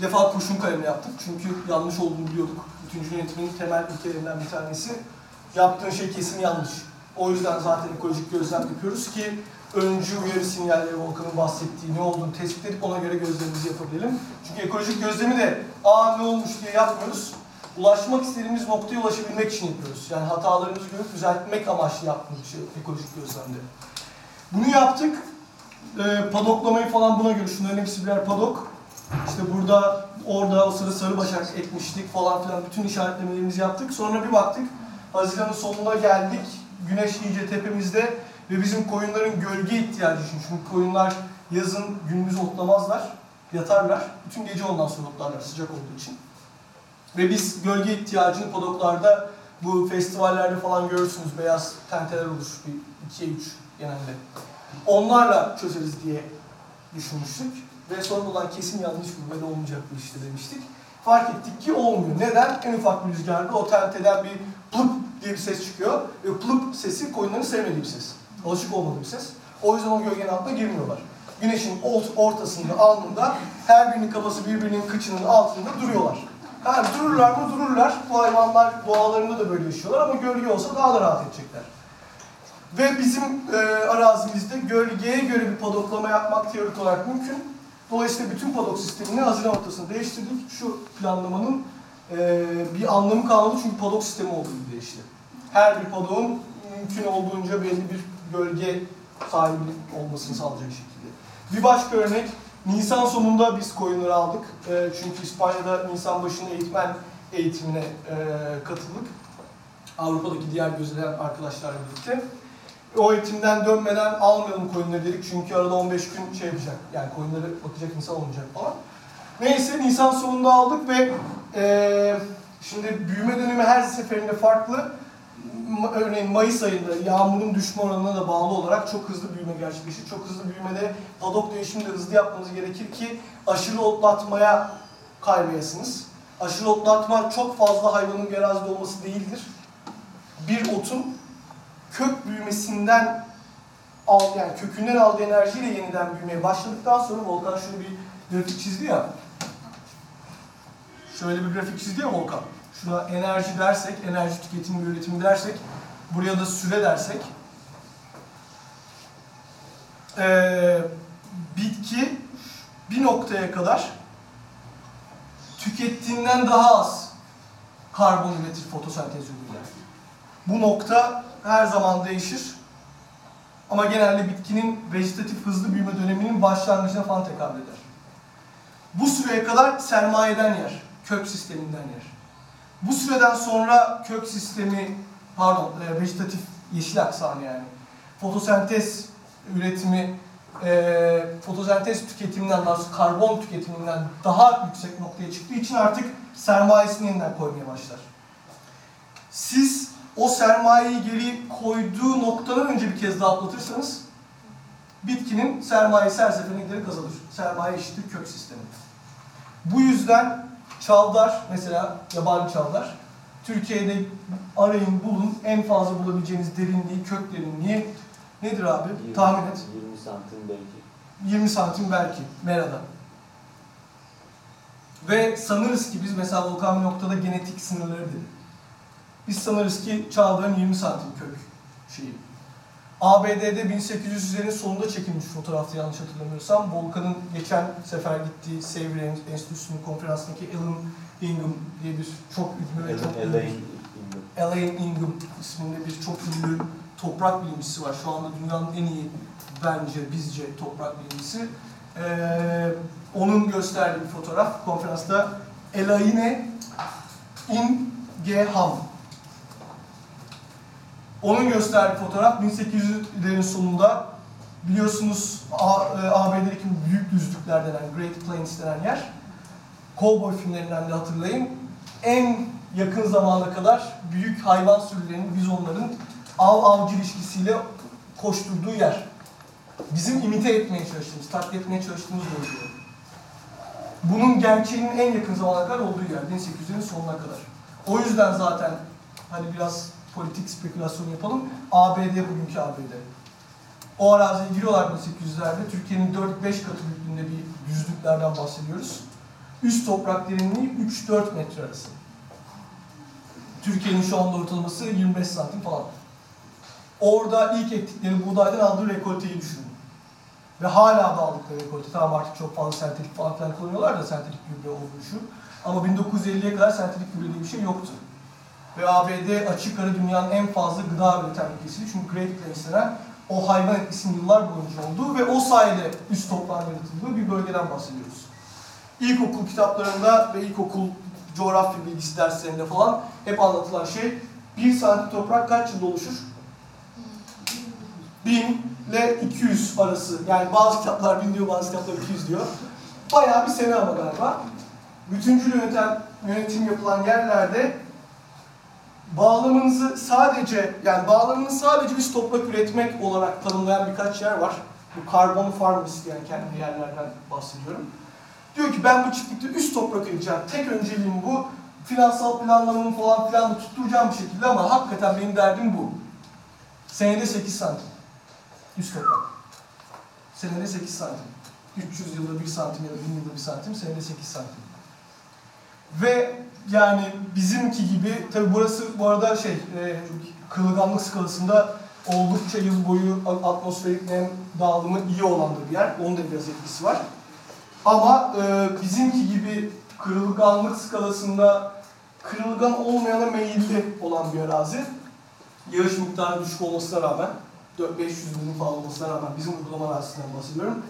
defa kurşun kalemi yaptık. Çünkü yanlış olduğunu biliyorduk. Bütüncül yönetimin temel ilkelerinden bir tanesi. Yaptığın şey kesin yanlış. O yüzden zaten ekolojik gözlem yapıyoruz ki öncü uyarı sinyalleri Volkan'ın bahsettiği ne olduğunu tespit edip ona göre gözlemimizi yapabilelim. Çünkü ekolojik gözlemi de aa ne olmuş diye yapmıyoruz. Ulaşmak istediğimiz noktaya ulaşabilmek için yapıyoruz. Yani hatalarımızı görüp düzeltmek amaçlı yaptığımız şey ekolojik gözlemde. Bunu yaptık. E, padoklamayı falan buna göre. Şunların hepsi birer padok. İşte burada, orada o sırada sarı başak ekmiştik falan filan. Bütün işaretlemelerimizi yaptık. Sonra bir baktık. Haziran'ın sonuna geldik. Güneş iyice tepemizde. Ve bizim koyunların gölge ihtiyacı için. Çünkü koyunlar yazın gündüz otlamazlar. Yatarlar. Bütün gece ondan sonra otlarlar sıcak olduğu için. Ve biz gölge ihtiyacını podoklarda bu festivallerde falan görürsünüz. Beyaz tenteler olur. Bir ikiye üç genelde. Onlarla çözeriz diye düşünmüştük. Ve sonra olan kesin yanlış bu böyle olmayacak bu işte demiştik. Fark ettik ki olmuyor. Neden? En ufak bir rüzgarda o tenteden bir plup diye bir ses çıkıyor. Ve plup sesi koyunların sevmediği bir ses. Alışık olmadığı bir ses. O yüzden o gölgenin altına girmiyorlar. Güneşin ort- ortasında, alnında her birinin kafası birbirinin kıçının altında duruyorlar. Ha, dururlar mı? Dururlar. Bu hayvanlar doğalarında da böyle yaşıyorlar ama gölge olsa daha da rahat edecekler. Ve bizim e, arazimizde gölgeye göre bir padoklama yapmak teorik olarak mümkün. Dolayısıyla bütün padok sistemini Haziran ortasında değiştirdik. Şu planlamanın e, bir anlamı kalmadı çünkü padok sistemi olduğu değişti. Her bir padoğun mümkün olduğunca belli bir gölge sahibi olmasını sağlayacak şekilde. Bir başka örnek, Nisan sonunda biz koyunları aldık. E, çünkü İspanya'da Nisan başında eğitmen eğitimine e, katıldık. Avrupa'daki diğer gözleyen arkadaşlarla birlikte. o eğitimden dönmeden almayalım coinleri dedik. Çünkü arada 15 gün şey yapacak. Yani coinlere bakacak insan olmayacak falan. Neyse Nisan sonunda aldık ve eee, şimdi büyüme dönemi her seferinde farklı. Örneğin Mayıs ayında yağmurun düşme oranına da bağlı olarak çok hızlı büyüme gerçekleşir. Çok hızlı büyümede padok değişimini de hızlı yapmanız gerekir ki aşırı otlatmaya kaymayasınız. Aşırı otlatma çok fazla hayvanın bir arazide olması değildir. Bir otun kök büyümesinden al, yani kökünden aldığı enerjiyle yeniden büyümeye başladıktan sonra Volkan şöyle bir grafik çizdi ya. Şöyle bir grafik çizdi ya Volkan. Şuna enerji dersek, enerji tüketimi ve üretimi dersek, buraya da süre dersek. Ee, bitki bir noktaya kadar tükettiğinden daha az karbon üretir fotosentez yoluyla. Bu nokta her zaman değişir. Ama genelde bitkinin vejetatif hızlı büyüme döneminin başlangıcına falan tekabül eder. Bu süreye kadar sermayeden yer, kök sisteminden yer. Bu süreden sonra kök sistemi, pardon, e, vejetatif yeşil aksan yani, fotosentez üretimi, e, fotosentez tüketiminden, daha karbon tüketiminden daha yüksek noktaya çıktığı için artık sermayesini yeniden koymaya başlar. Siz o sermayeyi geri koyduğu noktadan önce bir kez daha atlatırsanız bitkinin sermayesi her seferinde giderek azalır. Sermaye eşittir kök sistemi. Bu yüzden çavdar, mesela yabani çavdar, Türkiye'de arayın bulun en fazla bulabileceğiniz derinliği, kök derinliği nedir abi? Tahmin et. 20 santim belki. 20 santim belki merada. Ve sanırız ki biz mesela Volkan noktada genetik sınırları dedi. Biz sanırız ki çağların 20 santim kök şeyi. ABD'de 1800'lerin sonunda çekilmiş fotoğrafta yanlış hatırlamıyorsam. Volkan'ın geçen sefer gittiği Savory Enstitüsü'nün konferansındaki Alan Ingham diye bir çok ünlü ve çok ünlü Elaine Ingham isminde bir çok ünlü toprak bilimcisi var. Şu anda dünyanın en iyi bence bizce toprak bilimcisi. Ee, onun gösterdiği bir fotoğraf konferansta Elaine Ingham. Onun gösterdiği fotoğraf 1800'lerin sonunda biliyorsunuz e, ABD'deki bu büyük düzlükler denen, Great Plains denen yer. Cowboy filmlerinden de hatırlayın. En yakın zamana kadar büyük hayvan sürülerinin, bizonların av-avcı ilişkisiyle koşturduğu yer. Bizim imite etmeye çalıştığımız, taklit etmeye çalıştığımız bölge. Bunun gerçeğinin en yakın zamana kadar olduğu yer, 1800'lerin sonuna kadar. O yüzden zaten hani biraz politik spekülasyon yapalım. ABD bugünkü ABD. O araziye giriyorlar 1800'lerde. Türkiye'nin 4-5 katı büyüklüğünde bir düzlüklerden bahsediyoruz. Üst toprak derinliği 3-4 metre arası. Türkiye'nin şu anda ortalaması 25 santim falan. Orada ilk ektikleri buğdaydan aldığı rekolteyi düşünün. Ve hala da aldıkları rekolte. Tamam artık çok fazla sentetik falan filan kullanıyorlar da sentetik gübre olduğu şu. Ama 1950'ye kadar sentetik gübre diye bir şey yoktu. Ve ABD açık ara dünyanın en fazla gıda üreten ülkesiydi. Çünkü Great Plains denen o hayvan etkisinin yıllar boyunca olduğu ve o sayede üst toprağın yaratıldığı bir bölgeden bahsediyoruz. İlkokul kitaplarında ve ilkokul coğrafya bilgisi derslerinde falan hep anlatılan şey bir santim toprak kaç yılda oluşur? 1000 ile 200 arası. Yani bazı kitaplar 1000 diyor, bazı kitaplar 200 diyor. Bayağı bir sene ama galiba. Bütüncül yönetem, yönetim yapılan yerlerde bağlamınızı sadece, yani bağlamını sadece üst toprak üretmek olarak tanımlayan birkaç yer var. Bu karbon farm isteyen kendi yerlerden bahsediyorum. Diyor ki ben bu çiftlikte üst toprak edeceğim. Tek önceliğim bu. Finansal planlamamı falan filan da tutturacağım bir şekilde ama hakikaten benim derdim bu. Senede 8 santim. Üst toprak. Senede 8 santim. 300 yılda 1 santim ya da 1000 yılda 1 santim. Senede 8 santim. Ve yani bizimki gibi, tabi burası bu arada şey, e, kırılganlık skalasında oldukça yıl boyu atmosferik nem dağılımı iyi olan bir yer. Onun da biraz etkisi var. Ama e, bizimki gibi kırılganlık skalasında kırılgan olmayana meyilli olan bir arazi. Yağış miktarı düşük olmasına rağmen, 500 milim falan olmasına rağmen bizim uygulama arazisinden bahsediyorum.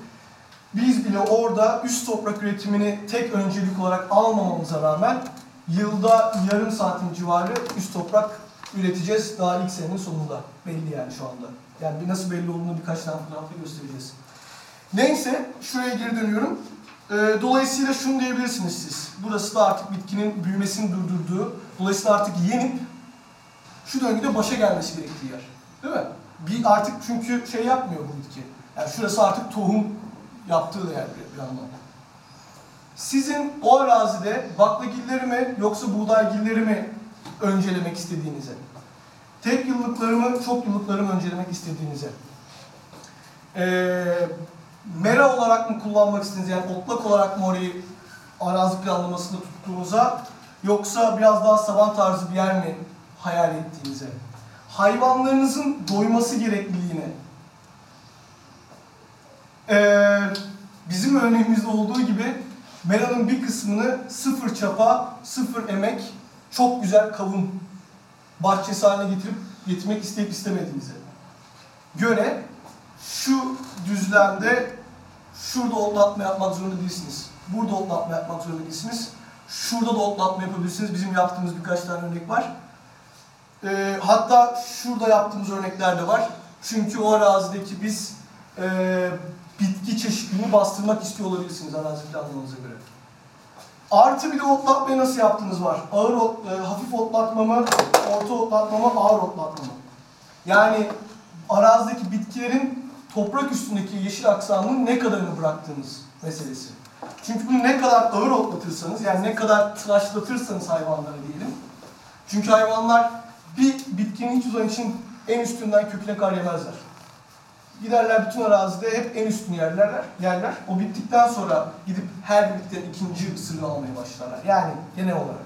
Biz bile orada üst toprak üretimini tek öncelik olarak almamamıza rağmen yılda yarım santim civarı üst toprak üreteceğiz daha ilk senenin sonunda. Belli yani şu anda. Yani nasıl belli olduğunu birkaç tane fotoğrafla göstereceğiz. Neyse şuraya geri dönüyorum. Ee, dolayısıyla şunu diyebilirsiniz siz. Burası da artık bitkinin büyümesini durdurduğu, dolayısıyla artık yenip şu döngüde başa gelmesi gerektiği yer. Değil mi? Bir artık çünkü şey yapmıyor bu bitki. Yani şurası artık tohum yaptığı yer bir, bir yandan. Sizin o arazide baklagilleri mi yoksa buğdaygilleri mi öncelemek istediğinize, tek yıllıkları mı çok yıllıkları mı öncelemek istediğinize, ee, mera olarak mı kullanmak istediğiniz yani otlak olarak mı orayı arazi planlamasında tuttuğunuza yoksa biraz daha savan tarzı bir yer mi hayal ettiğinize, hayvanlarınızın doyması gerekliliğine, ee, bizim örneğimizde olduğu gibi meranın bir kısmını sıfır çapa, sıfır emek, çok güzel kavun bahçesi haline getirip getirmek isteyip istemediğinize göre şu düzlemde şurada otlatma yapmak zorunda değilsiniz. Burada otlatma yapmak zorunda değilsiniz. Şurada da otlatma yapabilirsiniz. Bizim yaptığımız birkaç tane örnek var. Ee, hatta şurada yaptığımız örnekler de var. Çünkü o arazideki biz e, bitki çeşitliliğini bastırmak istiyor olabilirsiniz arazi planlamanıza göre. Artı bir de otlatmayı nasıl yaptığınız var. Ağır, ot- e, hafif otlatma mı, orta otlatma mı, ağır otlatma mı? Yani arazideki bitkilerin toprak üstündeki yeşil aksamının ne kadarını bıraktığınız meselesi. Çünkü bunu ne kadar ağır otlatırsanız, yani ne kadar tıraşlatırsanız hayvanlara diyelim. Çünkü hayvanlar bir bitkinin hiç uzan için en üstünden köküne kar yemezler. Giderler bütün arazide hep en üstünü yerlerler, yerler. O bittikten sonra gidip her bitkiden ikinci ısırığı almaya başlarlar. Yani genel olarak.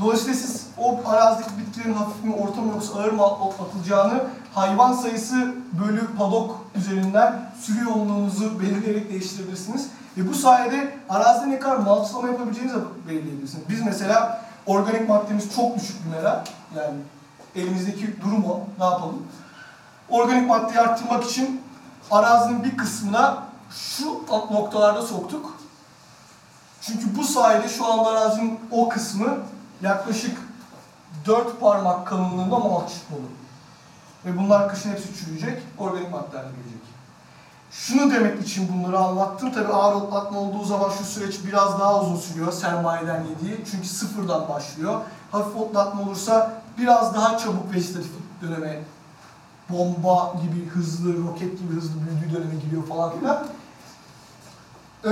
Dolayısıyla siz o arazideki bitkilerin hafif mi, orta mı yoksa ağır mı atılacağını hayvan sayısı bölü padok üzerinden sürü yoğunluğunuzu belirleyerek değiştirebilirsiniz. Ve bu sayede arazide ne kadar malçlama yapabileceğinizi belirleyebilirsiniz. Biz mesela organik maddemiz çok düşük bir mera. Yani elimizdeki durum o. Ne yapalım? Organik maddeyi arttırmak için arazinin bir kısmına şu noktalarda soktuk. Çünkü bu sayede şu anda arazinin o kısmı yaklaşık 4 parmak kalınlığında malç dolu. Ve bunlar kışın hepsi çürüyecek, organik maddelerle gelecek. Şunu demek için bunları anlattım. Tabi ağır otlatma olduğu zaman şu süreç biraz daha uzun sürüyor sermayeden yediği. Çünkü sıfırdan başlıyor. Hafif otlatma olursa biraz daha çabuk vegetatif döneme bomba gibi hızlı, roket gibi hızlı büyüdüğü döneme giriyor falan filan. Ee,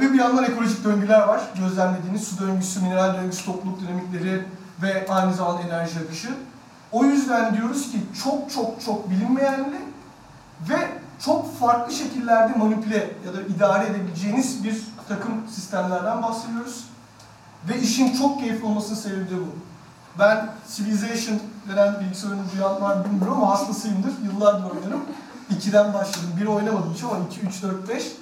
ve bir yandan ekolojik döngüler var. Gözlemlediğiniz su döngüsü, mineral döngüsü, topluluk dinamikleri ve aynı zamanda enerji akışı. O yüzden diyoruz ki çok çok çok bilinmeyenli ve çok farklı şekillerde manipüle ya da idare edebileceğiniz bir takım sistemlerden bahsediyoruz. Ve işin çok keyifli olmasının sebebi de bu. Ben Civilization denen bilgisayar oyunu duyan var mı bilmiyorum ama hastasıyımdır. Yıllardır oynarım. 2'den başladım. Bir oynamadım hiç ama 2, 3, 4, 5.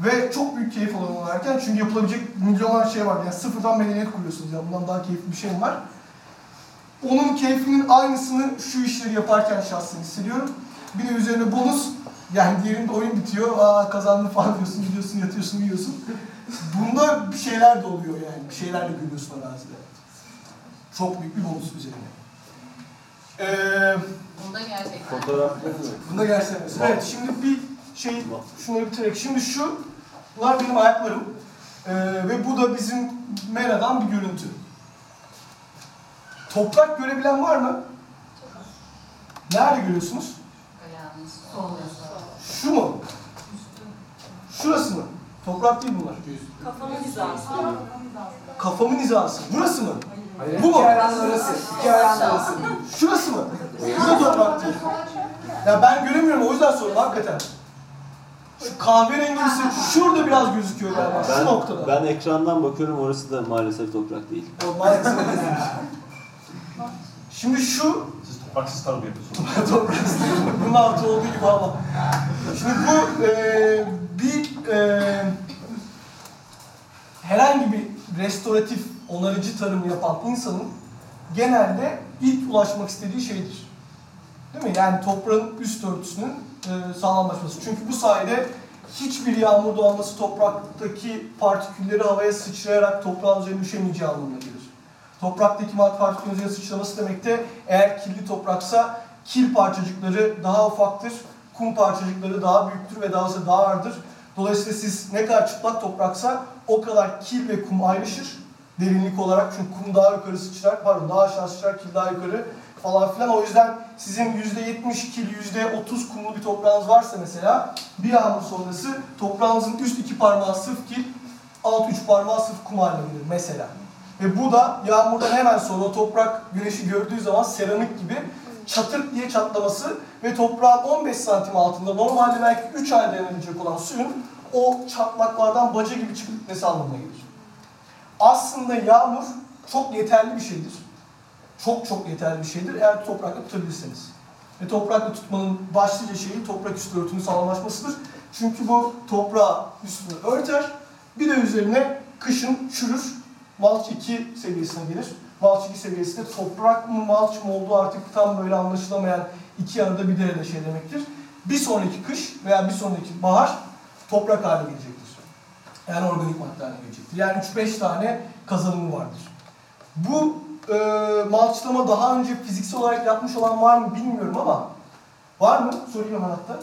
Ve çok büyük keyif alıyorum oynarken. Çünkü yapılabilecek milyonlar şey var. Yani sıfırdan medeniyet kuruyorsunuz. Yani bundan daha keyifli bir şey var? Onun keyfinin aynısını şu işleri yaparken şahsen hissediyorum. Bir de üzerine bonus. Yani diğerinde oyun bitiyor. Aa kazandım falan diyorsun. Gidiyorsun, yatıyorsun, yiyorsun. Bunda bir şeyler de oluyor yani. Bir şeyler de görüyorsun arazide. Çok büyük bir bonus üzerine. Ee, Bunda gerçekten. Bunda gerçekten. Evet, şimdi bir şey, şunları bitirerek. Şimdi şu, bunlar benim ayaklarım. Ee, ve bu da bizim Mera'dan bir görüntü. Toprak görebilen var mı? Nerede görüyorsunuz? Şu mu? Şurası mı? Toprak değil bunlar. Kafamın hizası. Kafamın hizası. Burası mı? Hayır. Bu mu? İki ayağın arası. İki ayağın arası. Şurası mı? Bu da toprak değil. Ya ben göremiyorum o yüzden sordum hakikaten. Şu kahverengisi şurada biraz gözüküyor galiba. Şu Ben, noktada. ben ekrandan bakıyorum orası da maalesef toprak değil. O maalesef. Şimdi şu Siz topraksız tarım yapıyorsunuz. [laughs] toprak bunun altı olduğu gibi ama. Şimdi bu e, bir e, herhangi bir restoratif, onarıcı tarım yapan insanın genelde ilk ulaşmak istediği şeydir. Değil mi? Yani toprağın üst örtüsünün e, sağlamlaşması. Çünkü bu sayede hiçbir yağmur damlası topraktaki partikülleri havaya sıçrayarak toprağın üzerine düşemeyeceği anlamına gelir. Topraktaki madde partiküllerinin sıçraması demek de eğer kirli topraksa kil parçacıkları daha ufaktır, kum parçacıkları daha büyüktür ve daha daha ağırdır. Dolayısıyla siz ne kadar çıplak topraksa o kadar kil ve kum ayrışır derinlik olarak. Çünkü kum daha yukarı sıçrar, pardon daha aşağı sıçrar, kil daha yukarı falan filan. O yüzden sizin %70 kil, %30 kumlu bir toprağınız varsa mesela bir yağmur sonrası toprağınızın üst iki parmağı sırf kil, alt üç parmağı sırf kum haline gelir mesela. Ve bu da yağmurdan hemen sonra toprak güneşi gördüğü zaman seramik gibi çatır diye çatlaması ve toprağın 15 santim altında normalde belki 3 ay dayanabilecek olan suyun o çatlaklardan baca gibi çıkıp gitmesi anlamına gelir. Aslında yağmur çok yeterli bir şeydir. Çok çok yeterli bir şeydir eğer toprakla tutabilirseniz. Ve toprakla tutmanın başlıca şeyi toprak üstü örtünün sağlamlaşmasıdır. Çünkü bu toprağı üstünü örter, bir de üzerine kışın çürür, Malç 2 seviyesine gelir. Malç 2 seviyesi de toprak mı malç mı olduğu artık tam böyle anlaşılamayan iki arada bir derede şey demektir. Bir sonraki kış veya bir sonraki bahar toprak haline gelecektir. Yani organik madde haline gelecektir. Yani 3-5 tane kazanımı vardır. Bu e, malçlama daha önce fiziksel olarak yapmış olan var mı bilmiyorum ama var mı? Sorayım hemen hatta.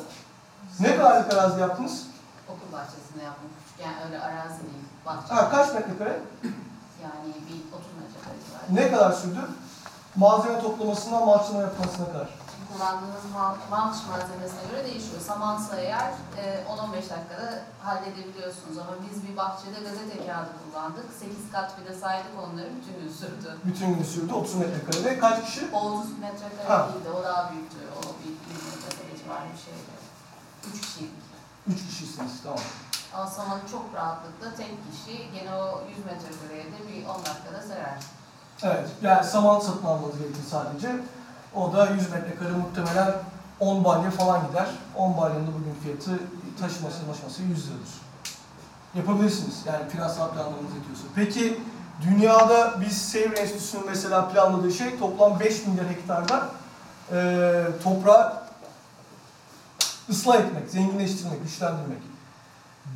Ne kadarlık arazi yaptınız? Okul bahçesinde yaptım. Küçükken öyle arazi değil. Bahçe. Ha, kaç metrekare? Yani bir 30 metrekare. Ne kadar sürdü? Malzeme toplamasından malçlama yapmasına kadar. Kullandığınız malç malzemesine göre değişiyor. Samansa eğer e, 10-15 dakikada halledebiliyorsunuz ama biz bir bahçede gazete kağıdı kullandık. 8 kat bir de saydık onları bütün gün sürdü. Bütün gün sürdü 30 metrekarede. Kaç kişi? O 30 metrekare Ha. değildi, o daha büyüktü. O bir 100 metrekare civarı bir şeydi. 3 kişiydik. 3 kişisiniz tamam. Ama samanı çok rahatlıkla tek kişi gene o 100 metrekareye de bir 10 dakikada serer. Evet, yani saman satın almanız gerekir sadece. O da 100 metrekare muhtemelen 10 balya falan gider. 10 balyanın da bugün fiyatı taşıması taşıması 100 liradır. Yapabilirsiniz yani finansal planlamanız yetiyorsa. Peki dünyada biz Sevr Enstitüsü'nün mesela planladığı şey toplam 5 milyar hektarda eee toprağı ıslah etmek, zenginleştirmek, güçlendirmek.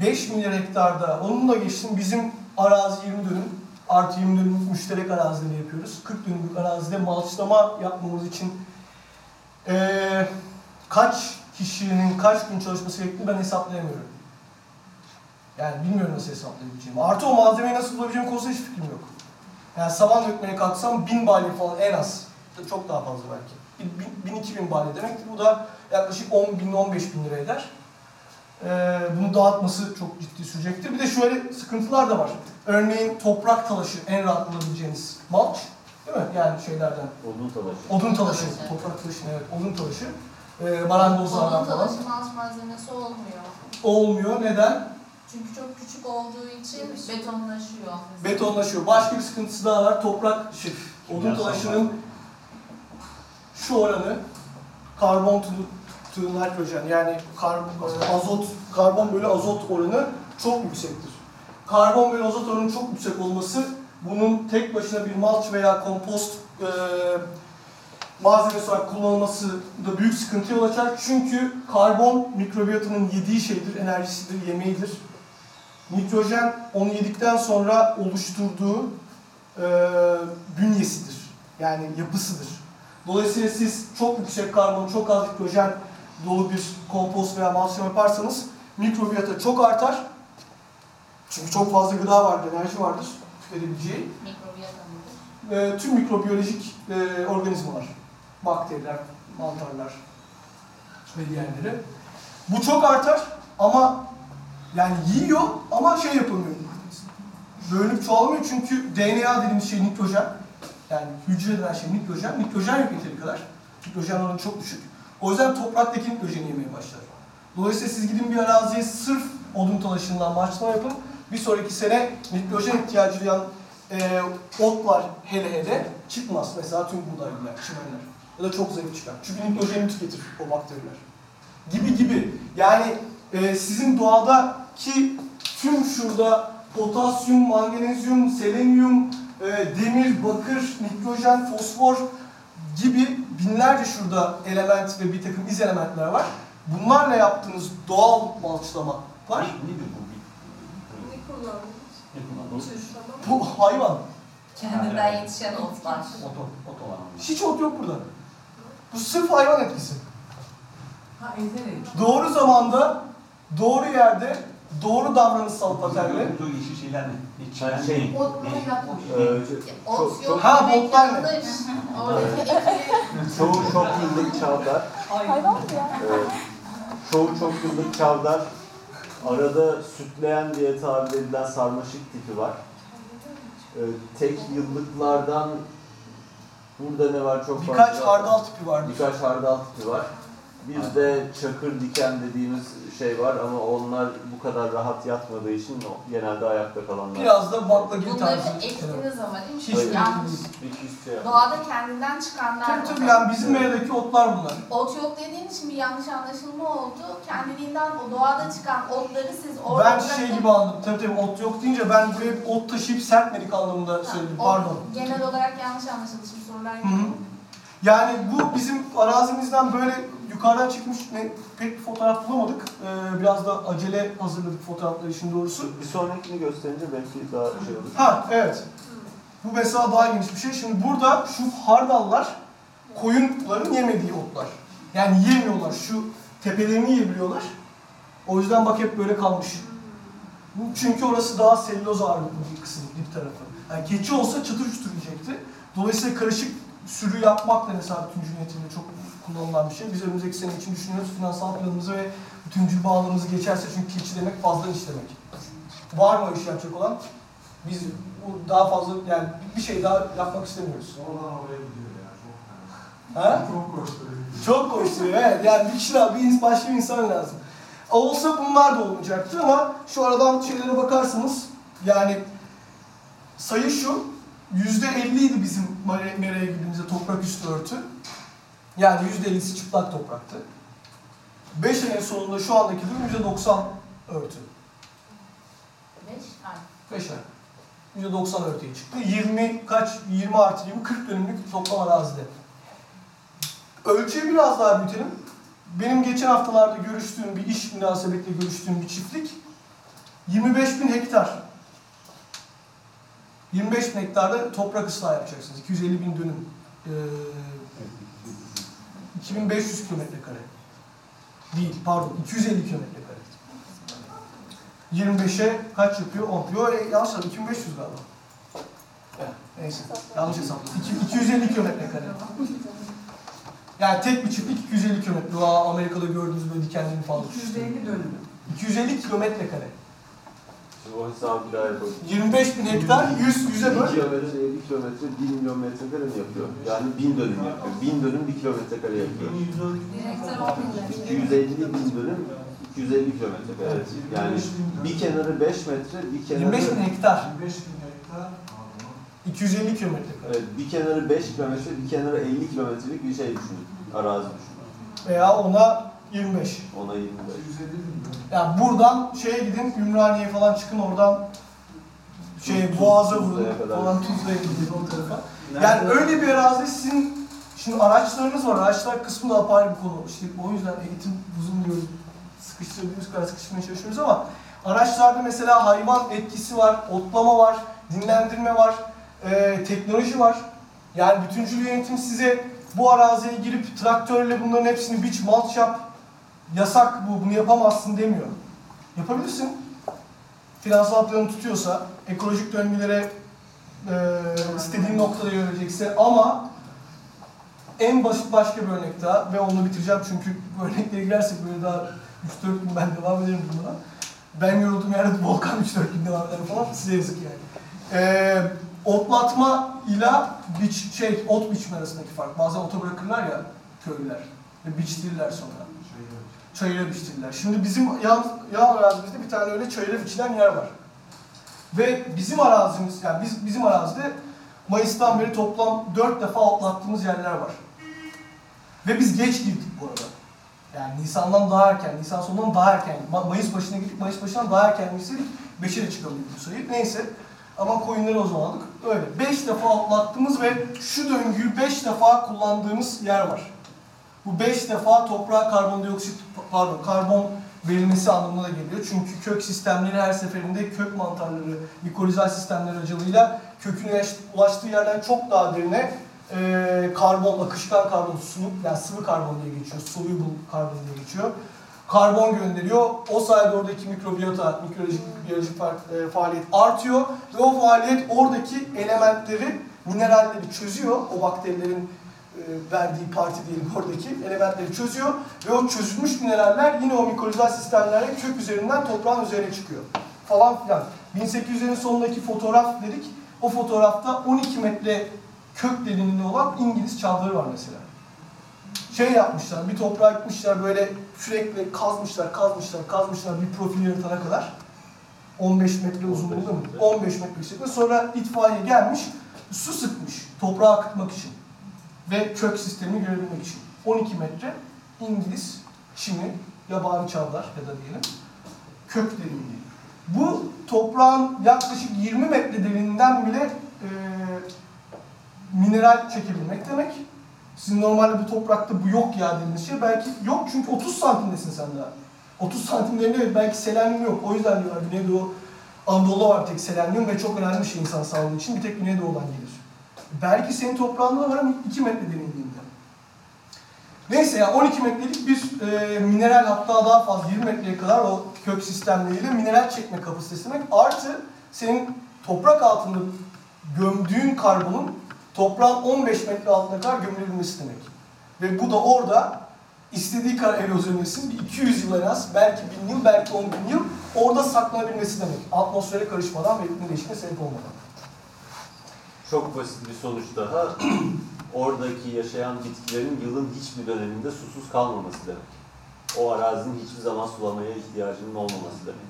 5 milyar hektarda, onunla geçtim bizim arazi 20 dönüm, artı 20 dönüm müşterek arazide yapıyoruz. 40 dönümlük arazide malçlama yapmamız için eee, kaç kişinin kaç gün çalışması gerektiğini ben hesaplayamıyorum. Yani bilmiyorum nasıl hesaplayabileceğimi. Artı o malzemeyi nasıl bulabileceğim konusunda hiç fikrim yok. Yani saman dökmeye kalksam 1000 balya falan en az. Çok daha fazla belki. 1000-2000 balya demektir. Bu da yaklaşık 10 bin 15 bin lira eder. Ee, bunu dağıtması çok ciddi sürecektir. Bir de şöyle sıkıntılar da var. Örneğin toprak talaşı en rahat bulabileceğiniz malç. Değil mi? Yani şeylerden. Odun talaşı. Odun talaşı. Toprak taşı evet. Odun talaşı. Ee, marangozlardan falan. talaşı malç malzemesi olmuyor. Olmuyor. Neden? Çünkü çok küçük olduğu için betonlaşıyor. Betonlaşıyor. Başka bir sıkıntısı daha var. Toprak, şey, odun talaşının şu oranı karbon to nitrojen yani karbon, azot, karbon bölü azot oranı çok yüksektir. Karbon bölü azot oranının çok yüksek olması bunun tek başına bir malç veya kompost e, malzemesi olarak kullanılması da büyük sıkıntı yol açar. Çünkü karbon mikrobiyatının yediği şeydir, enerjisidir, yemeğidir. Nitrojen onu yedikten sonra oluşturduğu e, bünyesidir. Yani yapısıdır. Dolayısıyla siz çok yüksek karbon, çok az nitrojen dolu bir kompost veya malzeme yaparsanız mikrobiyata çok artar. Çünkü çok fazla gıda vardır, enerji vardır tüketebileceği. E, tüm mikrobiyolojik e, organizmalar, bakteriler, mantarlar ve diğerleri. Bu çok artar ama yani yiyor ama şey yapamıyor. Bölünüp çoğalmıyor çünkü DNA dediğimiz şey nitrojen. Yani hücre denen şey nitrojen. Nitrojen yok yeteri kadar. Nitrojen oranı çok düşük. O yüzden topraktaki nitrojeni yemeye başlar. Dolayısıyla siz gidin bir araziye sırf odun talaşından maçlama yapın. Bir sonraki sene nitrojen ihtiyacı duyan e, otlar hele hele çıkmaz. Mesela tüm buğdaylılar, çimenler. Ya da çok zayıf çıkar. Çünkü nitrojeni tüketir o bakteriler. Gibi gibi. Yani e, sizin doğadaki tüm şurada potasyum, magnezyum, selenyum, e, demir, bakır, nitrojen, fosfor gibi binlerce şurada element ve bir takım iz elementler var. Bunlarla yaptığınız doğal malçlama var. Nedir bu? Ne kullandınız? Ne kullandınız? Bu hayvan. Kendinden yetişen otlar. Oto, oto var mı? Hiç ot yok burada. Bu sırf hayvan etkisi. Ha. Doğru zamanda, doğru yerde, doğru davranışsal paternle. Bu işi şeyler ne? Hiç Ben şey- Otlar yapmış. Ee, Ot yok [laughs] Ha, botlar [laughs] ekmeği çoğu çok yıllık çavdar. Hayvan mı ya? Çoğu çok yıllık çavdar. Arada sütleyen diye tabir edilen sarmaşık tipi var. Ee, tek yıllıklardan burada ne var çok Birkaç fazla. hardal tipi vardır. Birkaç hardal tipi var. Bir de çakır diken dediğimiz şey var ama onlar bu kadar rahat yatmadığı için genelde ayakta kalanlar. Biraz da baklagil Bunları tarzı. ektiniz ama değil mi? Hiç Hayır. Yanlış. Şey Doğada kendinden çıkanlar Tabii var. tabii yani bizim meredeki otlar bunlar. Ot yok dediğin için bir yanlış anlaşılma oldu. Kendiliğinden o doğada çıkan otları siz orada Ben bırakıp- şey gibi anladım. Tabii tabii ot yok deyince ben buraya ot taşıyıp serpmedik anlamında Ha, söyledim. o Pardon. Genel olarak yanlış anlaşıldı. Şimdi sorular Hı hı. Yani bu bizim arazimizden böyle yukarıdan çıkmış ne, pek bir fotoğraf bulamadık. Ee, biraz da acele hazırladık fotoğrafları işin doğrusu. Bir sonrakini gösterince belki daha şey olur. Ha evet. Bu mesela daha geniş bir şey. Şimdi burada şu hardallar koyunların yemediği otlar. Yani yemiyorlar. Şu tepelerini yiyebiliyorlar. O yüzden bak hep böyle kalmış. Bu Çünkü orası daha selüloz ağırlıklı bir kısım dip tarafı. Yani keçi olsa çıtır çıtır yiyecekti. Dolayısıyla karışık sürü yapmak da mesela bütüncül yönetimde çok kullanılan bir şey. Biz önümüzdeki sene için düşünüyoruz finansal planımızı ve bütüncül bağlamımızı geçerse çünkü keçi demek fazla iş demek. Var mı iş yapacak olan? Biz bu daha fazla yani bir şey daha yapmak istemiyoruz. Oradan oraya gidiyor ya. Çok Ha? Çok koşturuyor. Çok koşturuyor evet. Yani bir kişi daha, bir başka bir insan lazım. Olsa bunlar da olmayacaktı ama şu aradan şeylere bakarsanız yani sayı şu yüzde idi bizim mere- meraya girdiğimizde toprak üstü örtü. Yani yüzde ellisi çıplak topraktı. 5 ayın sonunda şu andaki durum yüzde 90 örtü. Beş ay. 5 ay. Yüzde 90 örtüye çıktı. 20 kaç? 20 artı 20 40 dönümlük toplam arazide. Ölçüyü biraz daha büyütelim. Benim geçen haftalarda görüştüğüm bir iş münasebetle görüştüğüm bir çiftlik 25 bin hektar. 25 bin hektarda toprak ıslah yapacaksınız. 250 bin dönüm. Ee, 2500 kilometre kare. Değil pardon 250 kilometre kare. 25'e kaç yapıyor? 10. Yo e, yanlış yaptım 2500 galiba. Evet, neyse yanlış hesapladım. İki- 250 kilometre kare. Yani tek bir çiftlik 250 kilometre. O Amerika'da gördüğünüz böyle dikenlerini falan. 250 dönüm. 250 kilometre kare. O hesabı bir daha yapalım. 25 bin hektar 100 100'e 1 böl. kilometre 50 kilometre 1 milyon metrekare mi yapıyor? Yani 1000 dönüm yapıyor. 1000 dönüm 1 kilometre kare yapıyor. Direktör 10 bin 250 bin dönüm 250 kilometre kare. Yani bir kenarı 5 metre, bir kenarı 25 bin hektar. 25 bin hektar. 250 kilometre kare. Evet, bir kenarı 5 kilometre, bir kenarı 50 kilometrelik bir şey düşünün. Arazi düşünün. Veya ona 25. Ona 25. 150 bin. Yani buradan şeye gidin Ümraniye falan çıkın oradan şey Boğaz'a vurun falan Tuzla'ya gidin o tarafa. Yani öyle bir arazi sizin şimdi araçlarınız var. Araçlar kısmı da apayrı bir konu. İşte o yüzden eğitim uzun diyoruz. Sıkıştırdığımız kadar sıkıştırmaya çalışıyoruz ama araçlarda mesela hayvan etkisi var, otlama var, dinlendirme var, e, teknoloji var. Yani bütüncül yönetim size bu araziye girip traktörle bunların hepsini biç, malç yap, yasak bu, bunu yapamazsın demiyor. Yapabilirsin. Finansal planı tutuyorsa, ekolojik döngülere e, istediğin noktada yönelecekse ama en basit başka bir örnek daha ve onu bitireceğim çünkü bu örneklere girersek böyle daha 3-4 gün ben devam ederim bununla. Ben yorulduğum yerde Volkan 3-4 gün devam eder falan size yazık yani. Ee, otlatma ile biç, şey, ot biçme arasındaki fark. Bazen ota bırakırlar ya köylüler ve biçtirirler sonra. Çayıra biçtirirler. Şimdi bizim yan, yan arazimizde bir tane öyle çayıra biçilen yer var. Ve bizim arazimiz, yani biz, bizim arazide Mayıs'tan beri toplam 4 defa otlattığımız yerler var. Ve biz geç girdik bu arada. Yani Nisan'dan daha erken, Nisan sonundan daha erken. Ma- Mayıs başına gittik, Mayıs başından daha erken girseydik 5'e de çıkabilirdik bu sayı. Neyse. Ama koyunları o zaman aldık. Öyle. 5 defa otlattığımız ve şu döngüyü 5 defa kullandığımız yer var. Bu 5 defa toprağa karbondioksit, pardon karbon verilmesi anlamına da geliyor. Çünkü kök sistemleri her seferinde kök mantarları, mikorizal sistemler aracılığıyla köküne ulaştığı yerden çok daha derine e, karbon, akışkan karbon, su, yani sıvı karbon diye geçiyor, soluble karbon diye geçiyor. Karbon gönderiyor. O sayede oradaki mikrobiyota, mikrolojik, biyolojik fa- faaliyet artıyor. Ve o faaliyet oradaki elementleri, mineralleri çözüyor. O bakterilerin verdiği parti diyelim oradaki elementleri çözüyor. Ve o çözülmüş mineraller yine o mikolojal sistemlerle kök üzerinden toprağın üzerine çıkıyor. Falan filan. 1800'lerin sonundaki fotoğraf dedik. O fotoğrafta 12 metre kök derinliğinde olan İngiliz çadırı var mesela. Şey yapmışlar, bir toprağa gitmişler böyle sürekli kazmışlar, kazmışlar, kazmışlar bir profil yaratana kadar. 15 metre uzunluğunda mı? 15 metre yüksekliğinde. Sonra itfaiye gelmiş, su sıkmış toprağı akıtmak için. Ve kök sistemini görebilmek için. 12 metre İngiliz, Çin'i, yabani çavdar ya da diyelim kök derinliği. Bu toprağın yaklaşık 20 metre derinliğinden bile e, mineral çekebilmek demek. Sizin normalde bu toprakta bu yok ya dediğiniz şey belki yok çünkü 30 santimdesin sen daha. 30 santimlerinde belki selenyum yok. O yüzden diyorlar Güneydoğu Anadolu'da var tek selenyum ve çok önemli bir şey insan sağlığı için. Bir tek Güneydoğu'dan gelir. Belki senin toprağında da var ama 2 metre derinliğinde. Neyse ya 12 metrelik bir e, mineral hatta daha fazla 20 metreye kadar o kök sistemleriyle mineral çekme kapasitesi demek. Artı senin toprak altında gömdüğün karbonun toprağın 15 metre altına kadar gömülebilmesi demek. Ve bu da orada istediği kadar erozyon etsin, bir 200 yıl en az, belki 1000 yıl, belki 10 bin yıl orada saklanabilmesi demek. Atmosfere karışmadan ve iklim değişikliğine sebep olmadan. Çok basit bir sonuç daha. [clears throat] Oradaki yaşayan bitkilerin yılın hiçbir döneminde susuz kalmaması demek. O arazinin hiçbir zaman sulamaya ihtiyacının olmaması demek.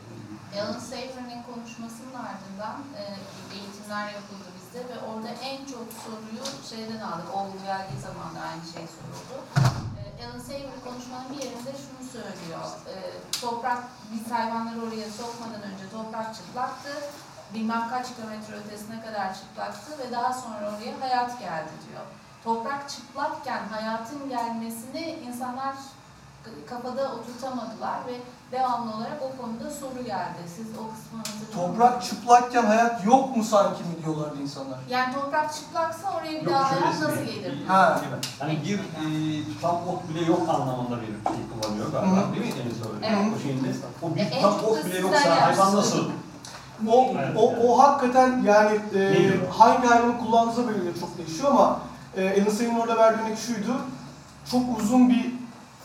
Alan Savory'nin konuşmasının ardından e, eğitimler yapıldı bizde ve orada en çok soruyu şeyden aldık. Oğlu geldiği zaman da aynı şey soruldu. E, Alan Savory konuşmanın bir yerinde şunu söylüyor. E, toprak, biz hayvanları oraya sokmadan önce toprak çıplaktı. Bilmem kaç kilometre ötesine kadar çıplaktı ve daha sonra oraya hayat geldi diyor. Toprak çıplakken hayatın gelmesini insanlar kafada oturtamadılar ve devamlı olarak o konuda soru geldi. Siz o kısmı hatırlıyor Toprak çıplakken hayat yok mu sanki mi diyorlardı insanlar. Yani toprak çıplaksa oraya bir Yok, daha hayat nasıl gelir? Ha. Hani bir e, tutam ot bile yok anlamında bir şey kullanıyor galiba. Hı. Değil mi Deniz öyle? Evet. O şeyinde. O bir E, en tutam çok da ot bile yoksa hayvan nasıl? O, o, o hakikaten yani e, hangi hayvanı kullandığınıza göre çok değişiyor ama e, Alan Say'ın orada verdiği örnek şuydu. Çok uzun bir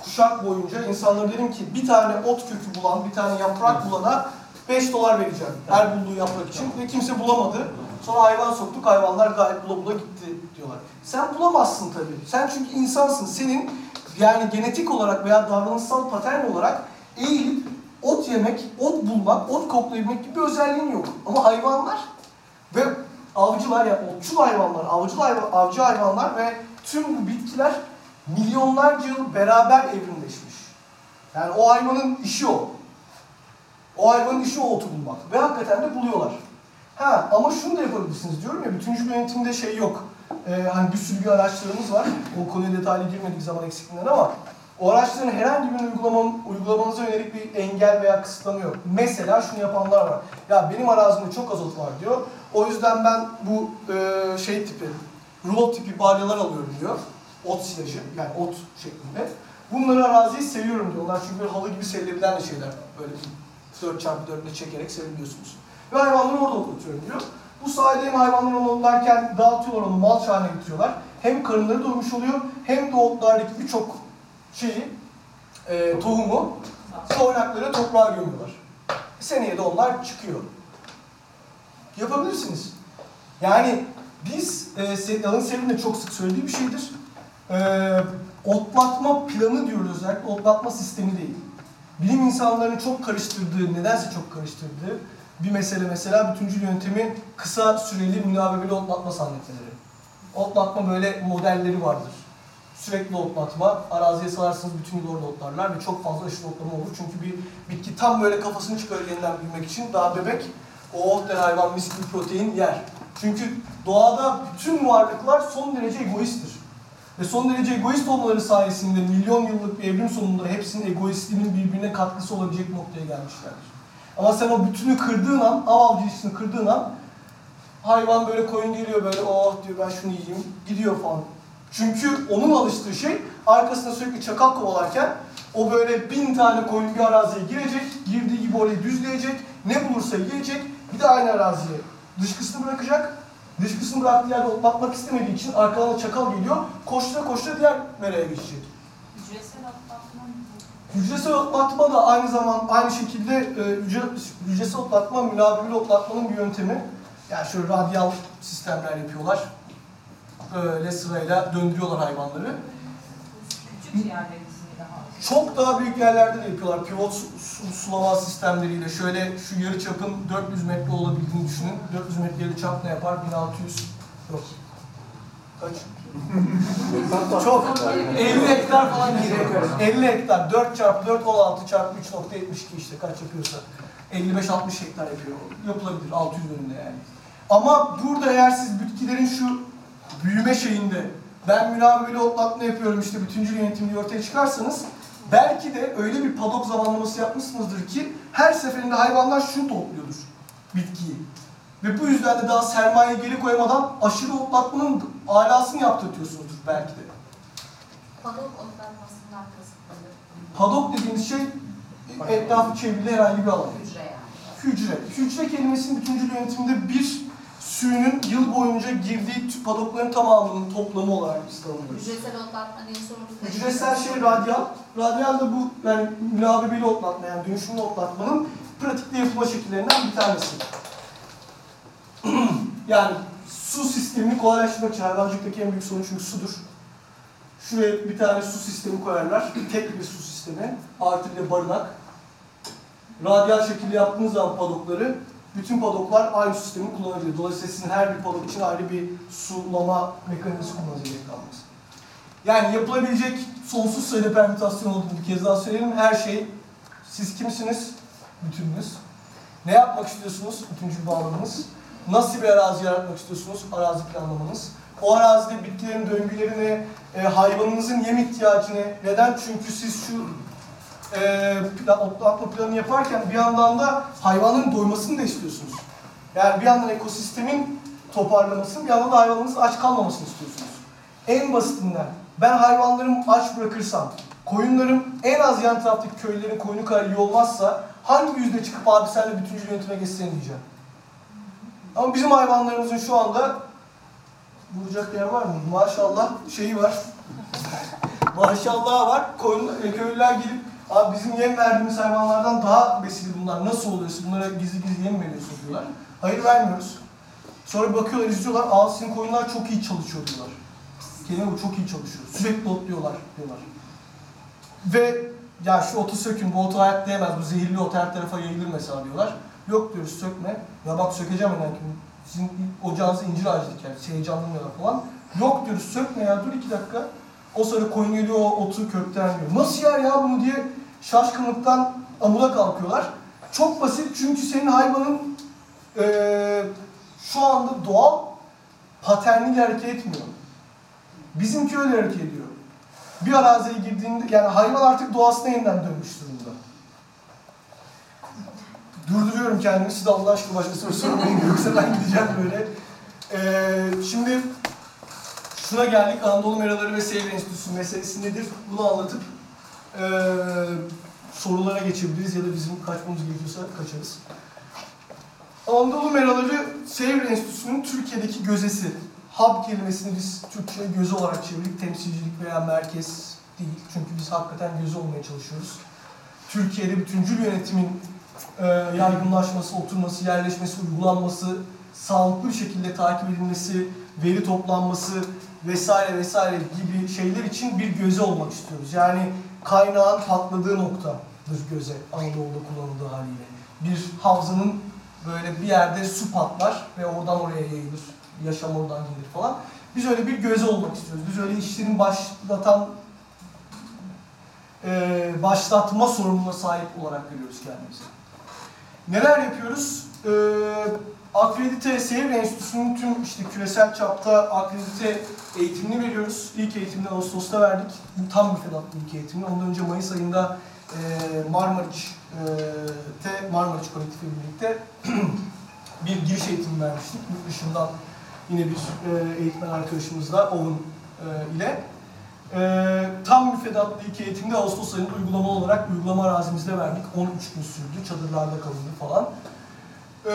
kuşak boyunca insanlara dedim ki bir tane ot kökü bulan, bir tane yaprak bulana 5 dolar vereceğim her bulduğu yaprak için ve kimse bulamadı. Sonra hayvan soktuk, hayvanlar gayet bula bula gitti diyorlar. Sen bulamazsın tabii. Sen çünkü insansın. Senin yani genetik olarak veya davranışsal patern olarak eğilip ot yemek, ot bulmak, ot koklayabilmek gibi bir özelliğin yok. Ama hayvanlar ve avcılar ya otçul hayvanlar, avcı, hayvan, avcı hayvanlar ve tüm bu bitkiler milyonlarca yıl beraber evrimleşmiş. Yani o hayvanın işi o. O hayvanın işi o otu bulmak. Ve hakikaten de buluyorlar. Ha ama şunu da yapabilirsiniz diyorum ya, bütüncül yönetimde şey yok. Ee, hani bir sürü bir araçlarımız var. O konuya detaylı girmedik zaman eksikliğinden ama o araçların herhangi bir uygulama, uygulamanıza yönelik bir engel veya kısıtlama yok. Mesela şunu yapanlar var. Ya benim arazimde çok azot var diyor. O yüzden ben bu e, şey tipi, rulo tipi balyalar alıyorum diyor. Ot silajı, yani ot şeklinde. Bunları araziyi seviyorum diyorlar çünkü halı gibi serilebilen de şeyler. Böyle bir 4x4'le çekerek serebiliyorsunuz. Ve hayvanları orada otlatıyorum diyor. Bu sayede hem hayvanları otlarken dağıtıyorlar onu, mal haline getiriyorlar. Hem karınları doymuş oluyor, hem de otlardaki birçok şeyi, e, tohumu toynaklara toprağa gömüyorlar. Seneye de onlar çıkıyor. Yapabilirsiniz. Yani biz, e, Alan Sevin'in de çok sık söylediği bir şeydir. E, otlatma planı diyoruz özellikle, otlatma sistemi değil. Bilim insanlarının çok karıştırdığı, nedense çok karıştırdığı bir mesele mesela bütüncül yöntemi kısa süreli münavebeli otlatma zannetmeleri. Otlatma böyle modelleri vardır. Sürekli otlatma, araziye salarsınız bütün yıl orada otlarlar ve çok fazla aşırı otlama olur. Çünkü bir bitki tam böyle kafasını çıkarır yeniden büyümek için daha bebek o ot denen hayvan mis gibi protein yer. Çünkü doğada bütün varlıklar son derece egoisttir. Ve son derece egoist olmaları sayesinde milyon yıllık bir evrim sonunda hepsinin egoistliğinin birbirine katkısı olabilecek noktaya gelmişlerdir. Ama sen o bütünü kırdığın an, av avcı ilişkisini kırdığın an hayvan böyle koyun geliyor böyle oh diyor ben şunu yiyeyim gidiyor falan. Çünkü onun alıştığı şey arkasında sürekli çakal kovalarken o böyle bin tane koyun bir araziye girecek, girdiği gibi orayı düzleyecek, ne bulursa yiyecek, bir de aynı araziye dışkısını bırakacak. Dışkısını bıraktığı yerde otlatmak istemediği için arkadan çakal geliyor, koştura koştura diğer meraya geçecek. Hücresel atlatma mı? Hücresel otlatma da aynı zaman aynı şekilde e, hücre, hücresel otlatma münavimli otlatmanın bir yöntemi. Yani şöyle radyal sistemler yapıyorlar. Böyle sırayla döndürüyorlar hayvanları. Küçük. Çok daha büyük yerlerde de yapıyorlar. Pivot su, su- sulama sistemleriyle. Şöyle şu yarı çapın 400 metre olabildiğini düşünün. 400 metre yarı çap ne yapar? 1600 yok. Kaç? [laughs] Çok. 50 hektar falan öyle. 50 hektar. 4 çarpı 4, 16 çarpı 3.72 işte kaç yapıyorsa. 55-60 hektar yapıyor. Yapılabilir 600 bölümde yani. Ama burada eğer siz bitkilerin şu büyüme şeyinde ben münavimeli otlatma yapıyorum işte bütüncül yönetim diye ortaya çıkarsanız belki de öyle bir padok zamanlaması yapmışsınızdır ki her seferinde hayvanlar şunu topluyordur bitkiyi. Ve bu yüzden de daha sermaye geri koyamadan aşırı otlatmanın alasını yaptırtıyorsunuzdur belki de. Padok otlatmasından kasıtları. Padok dediğimiz şey etrafı çevrili herhangi bir alan. Hücre yani. Hücre. Hücre kelimesinin bütüncül yönetiminde bir sürünün yıl boyunca girdiği padokların tamamının toplamı olarak biz tanımlıyoruz. Hücresel otlatma diye sorduk. Hücresel şey radyal. Radyal da bu yani münavebeli otlatma yani dönüşümlü otlatmanın pratikte yapılma şekillerinden bir tanesi. [clears throat] yani su sistemini kolaylaştırmak için hayvancılıktaki en büyük sorun çünkü sudur. Şuraya bir tane su sistemi koyarlar. Tek bir su sistemi. Artı bir de barınak. Radyal şekilde yaptığınız zaman padokları bütün padoklar aynı sistemi kullanabilir. Dolayısıyla sizin her bir padok için ayrı bir sulama mekanizması kullanmanıza gerek kalmaz. Yani yapılabilecek sonsuz sayıda permütasyon olduğunu bir kez daha söyleyelim. Her şey, siz kimsiniz? Bütününüz. Ne yapmak istiyorsunuz? Bütüncül bağlamınız. Nasıl bir arazi yaratmak istiyorsunuz? Arazi planlamanız. O arazide bitkilerin döngülerini, e, hayvanınızın yem ihtiyacını, neden? Çünkü siz şu e, plan, otlatma planını yaparken bir yandan da hayvanların doymasını da istiyorsunuz. Yani bir yandan ekosistemin toparlamasını, bir yandan da hayvanınızın aç kalmamasını istiyorsunuz. En basitinden ben hayvanlarımı aç bırakırsam, koyunlarım en az yan taraftaki köylerin koyunu kadar iyi olmazsa hangi yüzde çıkıp abi senle bütüncül yönetime geçsene diyeceğim. Ama bizim hayvanlarımızın şu anda vuracak yer var mı? Maşallah şeyi var. [laughs] Maşallah var. Koyun, köylüler gelip abi bizim yem verdiğimiz hayvanlardan daha besili bunlar. Nasıl oluyor? Bunlara gizli gizli yem veriyorsunuz diyorlar. Hayır vermiyoruz. Sonra bakıyorlar, izliyorlar. Aa sizin koyunlar çok iyi çalışıyor diyorlar. Kelime bu çok iyi çalışıyor. Sürekli otluyorlar diyorlar. Ve ya şu otu sökün, bu otu hayatta yemez, bu zehirli ot her tarafa yayılır mesela diyorlar. Yok diyoruz sökme. Ya bak sökeceğim hemen ki sizin ocağınızda incir ağacı diker, heyecanlanıyorlar falan. Yok diyoruz sökme ya dur iki dakika. O sonra koyun geliyor o otu kökten yiyor. Nasıl yer ya bunu diye şaşkınlıktan amuda kalkıyorlar. Çok basit çünkü senin hayvanın eee, şu anda doğal paternli hareket etmiyor. Bizimki öyle hareket ediyor. Bir araziye girdiğinde, yani hayvan artık doğasına yeniden dönmüş durumda. Durduruyorum kendimi, siz de Allah aşkına başka soru sormayın yoksa ben gideceğim böyle. Ee, şimdi şuna geldik, Anadolu Meraları ve Seyir Enstitüsü meselesi nedir? Bunu anlatıp ee, sorulara geçebiliriz ya da bizim kaçmamız gerekiyorsa kaçarız. Anadolu Meraları Seyir Enstitüsü'nün Türkiye'deki gözesi. Hub kelimesini biz Türkçe gözü olarak çevirdik. Temsilcilik veya merkez değil. Çünkü biz hakikaten gözü olmaya çalışıyoruz. Türkiye'de bütüncül yönetimin e, yaygınlaşması, oturması, yerleşmesi, uygulanması, sağlıklı bir şekilde takip edilmesi, veri toplanması vesaire vesaire gibi şeyler için bir göze olmak istiyoruz. Yani kaynağın patladığı noktadır göze Anadolu'da kullanıldığı haliyle. Bir havzanın böyle bir yerde su patlar ve oradan oraya yayılır. Yaşam oradan gelir falan. Biz öyle bir göze olmak istiyoruz. Biz öyle işlerin başlatan e, başlatma sorumluluğuna sahip olarak görüyoruz kendimizi. Neler yapıyoruz? E, akredite Seyir Enstitüsü'nün tüm işte küresel çapta akredite eğitimini veriyoruz. İlk eğitimini Ağustos'ta verdik. Tam müfredatlı ilk eğitimini. Ondan önce Mayıs ayında e, Marmariç'te Marmariç kolektifi birlikte [clears throat] bir giriş eğitimi vermiştik. Yurt dışından yine bir e, eğitmen arkadaşımızla Owen e, ile. E, tam müfredatlı iki eğitimde Ağustos ayında uygulama olarak uygulama arazimizde verdik. 13 gün sürdü, çadırlarda kalındı falan. Ee,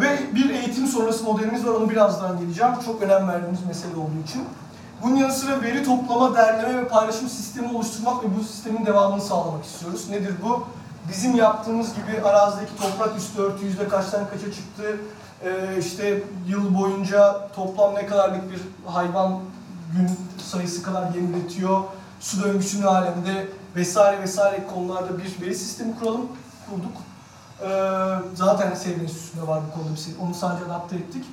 ve bir eğitim sonrası modelimiz var, onu birazdan geleceğim. Çok önem verdiğimiz mesele olduğu için. Bunun yanı sıra veri toplama, derleme ve paylaşım sistemi oluşturmak ve bu sistemin devamını sağlamak istiyoruz. Nedir bu? Bizim yaptığımız gibi arazideki toprak üstü örtü yüzde kaçtan kaça çıktı, ee, işte yıl boyunca toplam ne kadarlık bir hayvan gün sayısı kadar yem üretiyor, su döngüsü ne alemde vesaire vesaire konularda bir veri sistemi kuralım, kurduk. Ee, zaten Sevgi Enstitüsü'nde var bu konuda bir şey. Onu sadece adapte ettik.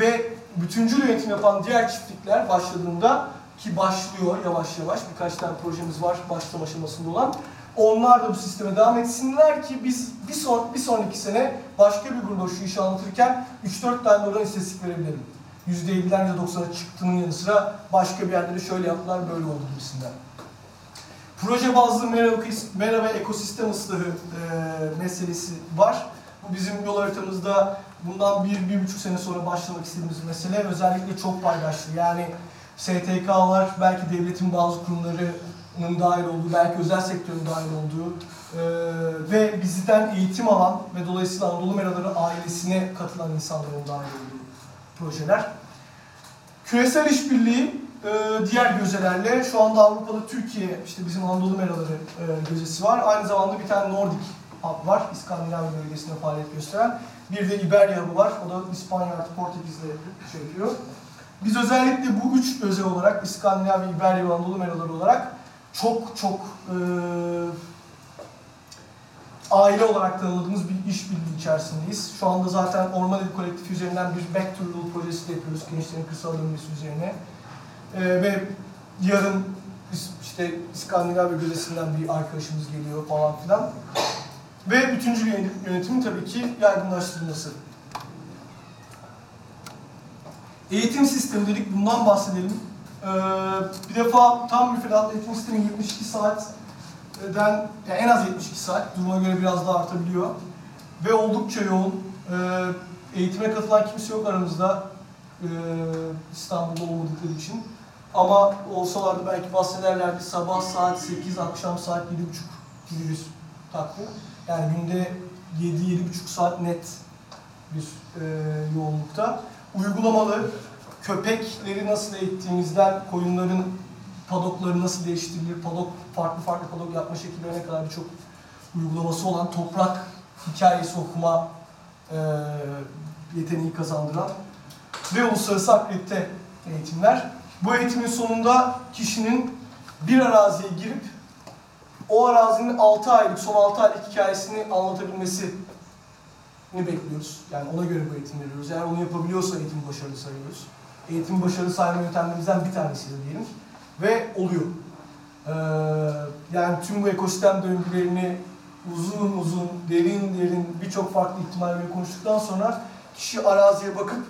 Ve bütüncül yönetim yapan diğer çiftlikler başladığında ki başlıyor yavaş yavaş birkaç tane projemiz var başlama aşamasında olan. Onlar da bu sisteme devam etsinler ki biz bir, son, bir sonraki sene başka bir gruba şu işi anlatırken 3-4 tane oradan istatistik verebilirim. %50'den %90'a çıktığının yanı sıra başka bir yerde de şöyle yaptılar böyle oldu gibisinden. Proje bazlı mera, ve ekosistem ıslahı e, meselesi var. Bu bizim yol haritamızda bundan bir, bir buçuk sene sonra başlamak istediğimiz mesele. Özellikle çok paydaşlı. Yani STK'lar, belki devletin bazı kurumlarının dahil olduğu, belki özel sektörün dahil olduğu e, ve bizden eğitim alan ve dolayısıyla Anadolu Meraları ailesine katılan insanların dahil olduğu projeler. Küresel işbirliği e, diğer gözelerle şu anda Avrupa'da Türkiye, işte bizim Anadolu Meraları e, gözesi var. Aynı zamanda bir tane Nordic Hub var, İskandinav bölgesinde faaliyet gösteren. Bir de İberya Hub'u var, o da İspanya artı Portekiz'de şey. Biz özellikle bu üç özel olarak, İskandinav, İberya ve Anadolu Meraları olarak çok çok e, aile olarak tanımladığımız bir işbirliği içerisindeyiz. Şu anda zaten Orman Evi Kolektifi üzerinden bir Back to Rural projesi de yapıyoruz gençlerin kırsal dönmesi üzerine. Ee, ve yarın işte İskandinav bölgesinden bir arkadaşımız geliyor falan filan. Ve bütüncül yönetimin tabii ki yaygınlaştırılması. Eğitim sistemi dedik, bundan bahsedelim. Ee, bir defa tam müfredatlı eğitim sistemi 72 saatten, yani en az 72 saat, duruma göre biraz daha artabiliyor. Ve oldukça yoğun. Ee, eğitime katılan kimse yok aramızda. Ee, İstanbul'da olmadıkları için. Ama olsalardı belki bahsederlerdi sabah saat 8, akşam saat 7.30 gibi bir takvim. Yani günde 7-7.5 saat net bir e, yoğunlukta. Uygulamalı köpekleri nasıl eğittiğimizden koyunların padokları nasıl değiştirilir, padok farklı farklı padok yapma şekillerine kadar birçok uygulaması olan toprak hikayesi okuma e, yeteneği kazandıran ve uluslararası akredite eğitimler. Bu eğitimin sonunda kişinin bir araziye girip o arazinin 6 aylık, son 6 aylık hikayesini anlatabilmesini bekliyoruz. Yani ona göre bu eğitim veriyoruz. Eğer onu yapabiliyorsa eğitim başarılı sayıyoruz. Eğitim başarılı sayma yöntemlerimizden bir tanesi de diyelim. Ve oluyor. Ee, yani tüm bu ekosistem döngülerini uzun uzun, derin derin birçok farklı ihtimalleri konuştuktan sonra kişi araziye bakıp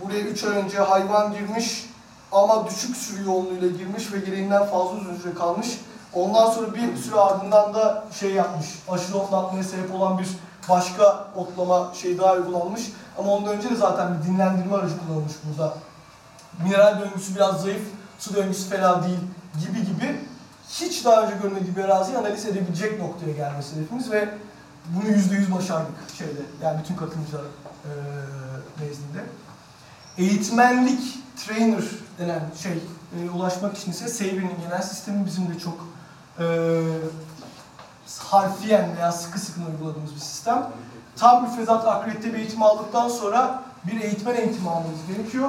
buraya 3 ay önce hayvan girmiş, ama düşük sürü yoğunluğuyla girmiş ve gereğinden fazla uzun süre kalmış. Ondan sonra bir süre ardından da şey yapmış, aşırı otlatmaya sebep olan bir başka otlama şey daha uygulanmış. Ama ondan önce de zaten bir dinlendirme aracı kullanılmış burada. Mineral döngüsü biraz zayıf, su döngüsü fena değil gibi gibi hiç daha önce görmediği bir araziyi analiz edebilecek noktaya gelmesi hedefimiz ve bunu yüzde yüz başardık şeyde, yani bütün katılımcılar e, nezdinde. Eğitmenlik, trainer denen şey e, ulaşmak için ise Saber'in genel sistemi bizim de çok e, harfiyen veya sıkı sıkı uyguladığımız bir sistem. Tam müfredat akredite bir eğitim aldıktan sonra bir eğitmen eğitimi almamız gerekiyor.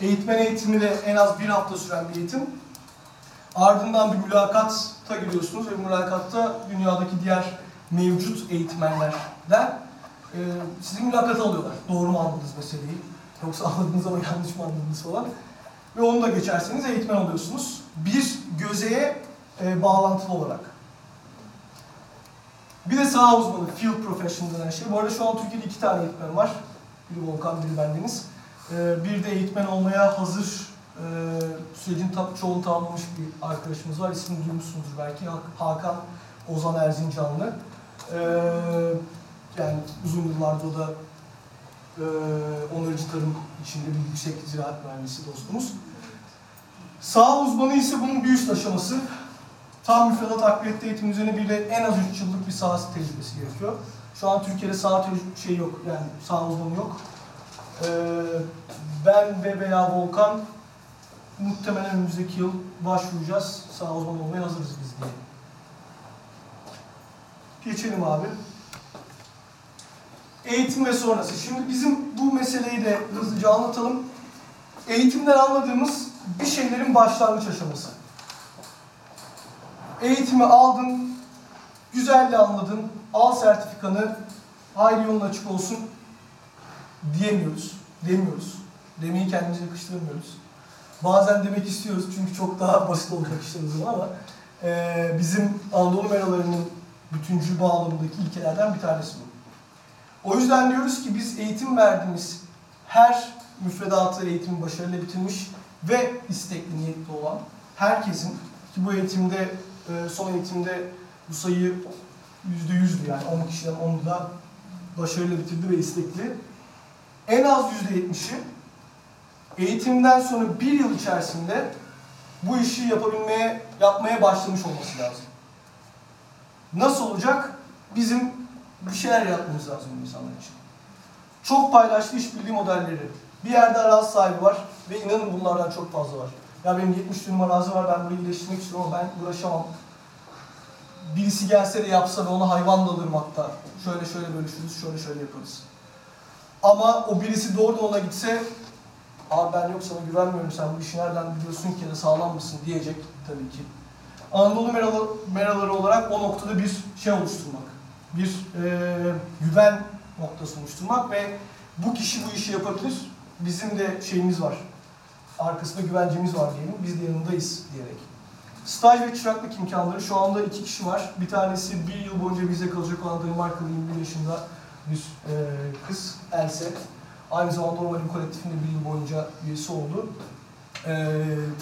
Eğitmen eğitimi de en az bir hafta süren bir eğitim. Ardından bir mülakatta giriyorsunuz ve mülakatta dünyadaki diğer mevcut eğitmenlerden e, sizi mülakata alıyorlar. Doğru mu anladınız meseleyi? Yoksa anladınız ama yanlış mı anladınız falan. Ve onu da geçerseniz eğitmen oluyorsunuz. Bir gözeye e, bağlantılı olarak. Bir de saha uzmanı, field professional denen şey. Bu arada şu an Türkiye'de iki tane eğitmen var. Biri Volkan, biri bendeniz. E, bir de eğitmen olmaya hazır, e, sürecin çoğunu tamamlamış bir arkadaşımız var. İsmini duymuşsunuzdur belki. Hakan Ozan Erzincanlı. E, yani uzun yıllardır o da Ee, onarıcı tarım içinde bir yüksek ziraat mühendisi dostumuz. Sağ uzmanı ise bunun bir üst aşaması. Tam müfredat akredite eğitim üzerine bir de en az 3 yıllık bir saha tecrübesi gerekiyor. Şu an Türkiye'de saha şey yok, yani saha uzmanı yok. Ee, ben ve veya Volkan muhtemelen önümüzdeki yıl başvuracağız. Saha uzmanı olmaya hazırız biz diye. Geçelim abi. Eğitim ve sonrası. Şimdi bizim bu meseleyi de hızlıca anlatalım. Eğitimden anladığımız bir şeylerin başlangıç aşaması. Eğitimi aldın, güzelle anladın, al sertifikanı, hayri yolun açık olsun diyemiyoruz, demiyoruz. Demeyi kendimize yakıştıramıyoruz. Bazen demek istiyoruz çünkü çok daha basit olacak işler o zaman ama e, bizim Anadolu meralarının bütüncül bağlamındaki ilkelerden bir tanesi bu. O yüzden diyoruz ki biz eğitim verdiğimiz her müfredatı eğitimi başarıyla bitirmiş ve istekli niyetli olan herkesin ki bu eğitimde e, son eğitimde bu sayı yüzde yüzdü yani 10 kişiden 10'u da başarıyla bitirdi ve istekli. En az yüzde yetmişi eğitimden sonra bir yıl içerisinde bu işi yapabilmeye, yapmaya başlamış olması lazım. Nasıl olacak? Bizim bir şeyler yapmamız lazım insanlar için. Çok paylaştığı işbirliği modelleri. Bir yerde arazi sahibi var ve inanın bunlardan çok fazla var. Ya benim 70 dönüm arazi var ben burayı iyileştirmek istiyorum ama ben uğraşamam. Birisi gelse de yapsa ve ona hayvan da alırım hatta. Şöyle şöyle bölüşürüz, şöyle şöyle yaparız. Ama o birisi doğrudan ona gitse abi ben yok sana güvenmiyorum sen bu işi nereden biliyorsun ki ya da sağlam mısın diyecek tabii ki. Anadolu meraları, meraları olarak o noktada bir şey oluşturmak. Bir e, güven noktası oluşturmak ve bu kişi bu işi yapabilir. Bizim de şeyimiz var. Arkasında güvencemiz var diyelim. Biz de yanındayız diyerek. Staj ve çıraklık imkanları şu anda iki kişi var. Bir tanesi bir yıl boyunca bize kalacak olan Danimarkalı 21 yaşında bir e, kız Else. Aynı zamanda Ormanin Kolektifinde bir yıl boyunca üyesi oldu. E,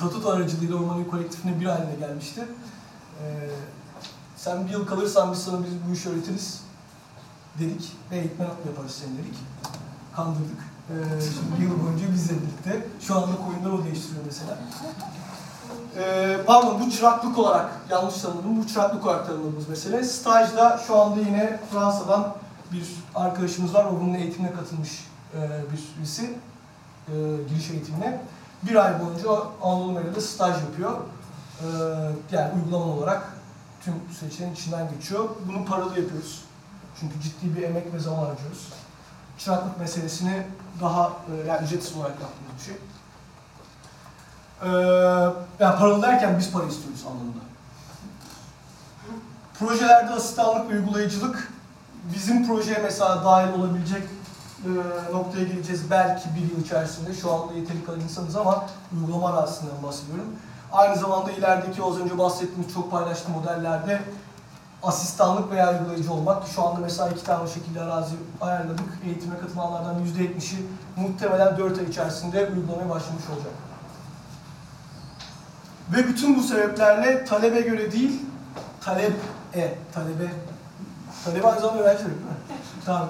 Tatut aracılığıyla Ormanin Kolektifine bir haline gelmişti. E, sen bir yıl kalırsan biz sana biz bu işi öğretiriz dedik ve eğitmen yaparız seni dedik. Kandırdık. Ee, şimdi bir yıl boyunca bizle birlikte. Şu anda koyunları o değiştiriyor mesela. Ee, pardon bu çıraklık olarak yanlış tanımladım. Bu çıraklık olarak tanımladığımız mesele. Stajda şu anda yine Fransa'dan bir arkadaşımız var. O bunun eğitimine katılmış e, bir birisi. E, giriş eğitimine. Bir ay boyunca Anadolu Medya'da staj yapıyor. E, yani uygulama olarak tüm süreçlerin içinden geçiyor. Bunu paralı yapıyoruz. Çünkü ciddi bir emek ve zaman harcıyoruz. Çıraklık meselesini daha e, yani ücretsiz olarak yaptığımız bir şey. Ee, yani paralı derken biz para istiyoruz anlamında. Projelerde asistanlık ve uygulayıcılık bizim projeye mesela dahil olabilecek e, noktaya geleceğiz belki bir yıl içerisinde. Şu anda yeteri kadar insanız ama uygulama arazisinden bahsediyorum. Aynı zamanda ilerideki az önce bahsettiğimiz çok paylaştığım modellerde asistanlık veya uygulayıcı olmak. Şu anda mesela iki tane şekilde arazi ayarladık. Eğitime katılanlardan %70'i muhtemelen 4 ay içerisinde uygulamaya başlamış olacak. Ve bütün bu sebeplerle talebe göre değil, talep e, talebe, talebe aynı zamanda öğrenci değil mi? Tamam.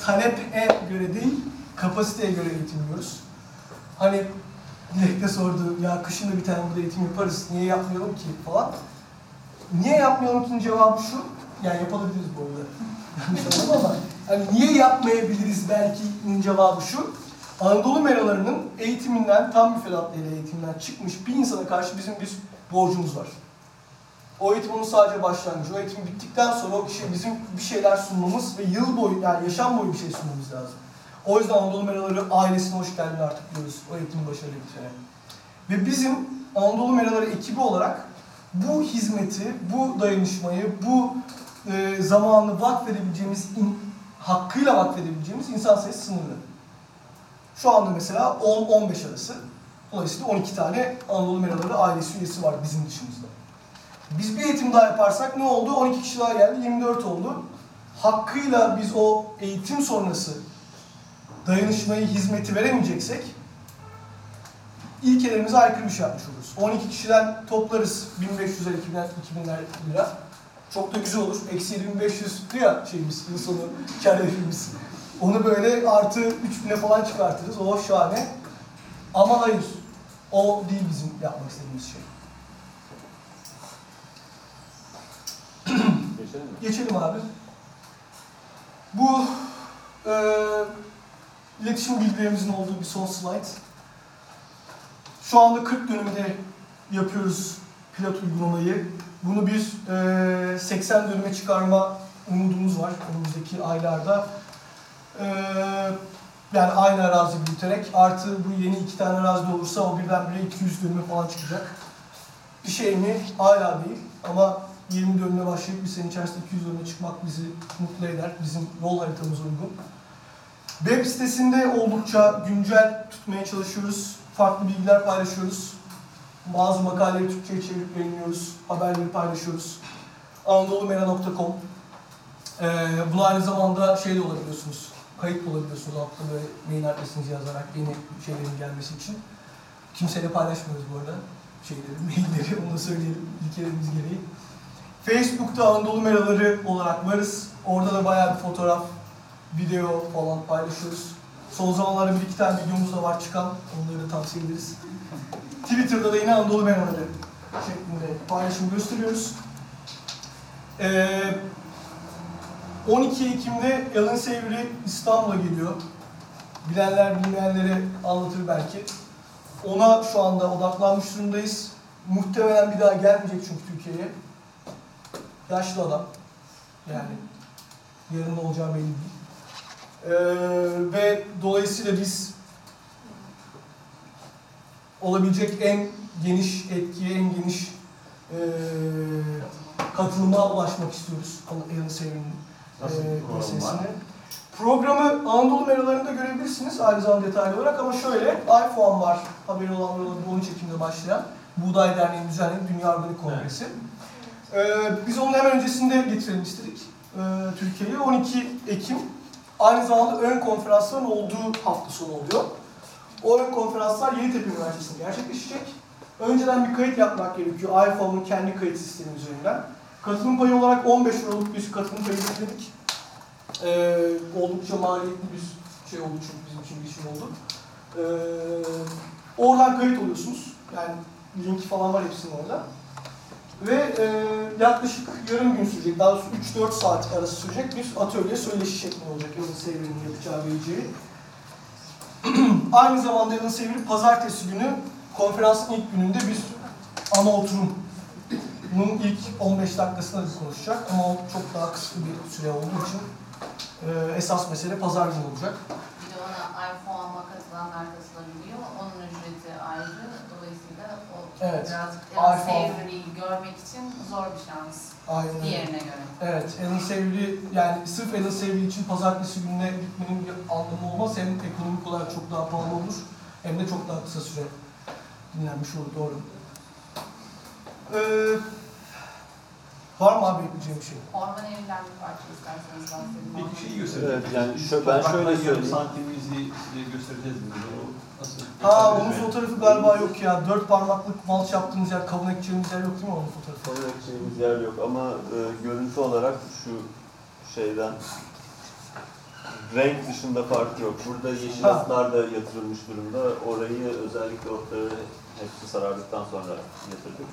Talep e göre değil, kapasiteye göre eğitimliyoruz. Hani Dilek de sordu, ya kışın da bir tane burada eğitim yaparız, niye yapmayalım ki falan. Niye yapmayalım ki cevabı şu, yani yapabiliriz bu arada. [laughs] Yanlış ama hani niye yapmayabiliriz belki'nin cevabı şu. Anadolu meralarının eğitiminden, tam müfredatlarıyla eğitimden çıkmış bir insana karşı bizim bir borcumuz var. O eğitim onun sadece başlangıcı. O eğitim bittikten sonra o kişiye bizim bir şeyler sunmamız ve yıl boyu, yani yaşam boyu bir şey sunmamız lazım. O yüzden Anadolu Meraları ailesine hoş geldin artık diyoruz o eğitimi başarılı bitirene. Ve bizim Anadolu Meraları ekibi olarak bu hizmeti, bu dayanışmayı, bu e, zamanı vakfedebileceğimiz, in, hakkıyla vakfedebileceğimiz insan sayısı sınırlı. Şu anda mesela 10-15 arası. Dolayısıyla 12 tane Anadolu Meraları ailesi üyesi var bizim dışımızda. Biz bir eğitim daha yaparsak ne oldu? 12 kişi daha geldi, 24 oldu. Hakkıyla biz o eğitim sonrası dayanışmayı, hizmeti veremeyeceksek ilkelerimize aykırı bir şey yapmış oluruz. 12 kişiden toplarız 1500'er, 2000'er, 2000'ler lira. Çok da güzel olur. Eksi 7500 ya şeyimiz, yıl sonu [laughs] kâr hedefimiz. Onu böyle artı 3000'e falan çıkartırız. O şahane. Ama hayır. O değil bizim yapmak istediğimiz şey. [clears throat] Geçelim? Geçelim abi. Bu e, iletişim bilgilerimizin olduğu bir son slide. Şu anda 40 dönümde yapıyoruz pilot uygulamayı. Bunu bir e, 80 dönüme çıkarma umudumuz var önümüzdeki aylarda. E, yani aynı arazi büyüterek artı bu yeni iki tane arazi olursa o birdenbire 200 dönüme falan çıkacak. Bir şey mi? Hala değil ama 20 dönüme başlayıp bir sene içerisinde 200 dönüme çıkmak bizi mutlu eder. Bizim yol haritamıza uygun. Web sitesinde oldukça güncel tutmaya çalışıyoruz. Farklı bilgiler paylaşıyoruz. Bazı makaleleri Türkçe'ye çevirip yayınlıyoruz. Haberleri paylaşıyoruz. anadolumera.com ee, Bunu aynı zamanda şey de olabiliyorsunuz. Kayıt olabiliyorsunuz altta böyle mail adresinizi yazarak yeni şeylerin gelmesi için. Kimseyle paylaşmıyoruz bu arada şeyleri, [laughs] mailleri. Onu da söyleyelim ilkelerimiz gereği. Facebook'ta Anadolu Meraları olarak varız. Orada da bayağı bir fotoğraf, video falan paylaşıyoruz. Son zamanlarda bir iki tane videomuz da var çıkan. Onları da tavsiye ederiz. Twitter'da da yine Anadolu Meraları şeklinde paylaşım gösteriyoruz. Ee, 12 Ekim'de Alan Savory İstanbul'a geliyor. Bilenler bilmeyenlere anlatır belki. Ona şu anda odaklanmış durumdayız. Muhtemelen bir daha gelmeyecek çünkü Türkiye'ye. Yaşlı adam. Yani yarın olacağı belli değil. Ee, ve dolayısıyla biz olabilecek en geniş etkiye, en geniş e, katılıma ulaşmak istiyoruz. Nasıl bir e, meselesine. Programı Anadolu meralarında görebilirsiniz aynı zamanda detaylı olarak ama şöyle iPhone var haberi olanlar bu 13 Ekim'de başlayan Buğday Derneği'nin düzenlediği Dünya Organik Kongresi. Ee, biz onun hemen öncesinde getirelim istedik ee, Türkiye'ye. 12 Ekim aynı zamanda ön konferansların olduğu hafta sonu oluyor. O ön konferanslar Yeditepe Üniversitesi'nde gerçekleşecek. Önceden bir kayıt yapmak gerekiyor iPhone'un kendi kayıt sistemi üzerinden. Katılım payı olarak 15 Aralık bir katılım payı bekledik. Ee, oldukça maliyetli bir şey oldu çünkü bizim için bir şey oldu. Ee, oradan kayıt oluyorsunuz. Yani linki falan var hepsinin orada. Ve e, yaklaşık yarım gün sürecek, daha doğrusu 3-4 saat arası sürecek bir atölye söyleşi şeklinde olacak Yalın Sevir'in yapacağı vereceği. [clears throat] Aynı zamanda Yalın Sevir pazartesi günü konferansın ilk gününde bir ana oturum bunun ilk 15 dakikasında biz konuşacak ama o çok daha kısa bir süre olduğu için e, esas mesele pazar günü olacak. Bir de ona iPhone'a katılanlar katılabiliyor. Onun ücreti ayrı. Evet. birazcık iPhone. Savory'i görmek için zor bir şans. Aynen öyle. Diğerine göre. Evet, Alan Savory, yani sırf Alan Savory için pazartesi gününe gitmenin bir anlamı olmaz. Hem ekonomik olarak çok daha pahalı olur, hem de çok daha kısa süre dinlenmiş olur, doğru. Ee, var mı abi ekleyeceğim bir şey? Orman evinden bir parça isterseniz bahsedin. Peki şeyi gösterelim. Evet, yani şö- ben şöyle söyleyeyim. santimimizi size göstereceğiz mi? O nasıl? Ha onun fotoğrafı galiba yok ya. Dört parmaklık malç yaptığımız yer, kavun ekeceğimiz yer yok değil mi onun fotoğrafı? Konu ekeceğimiz yer yok ama e, görüntü olarak şu şeyden renk dışında fark yok. Burada yeşil Ha. atlar da yatırılmış durumda. Orayı özellikle otları hepsi sarardıktan sonra yatırdık.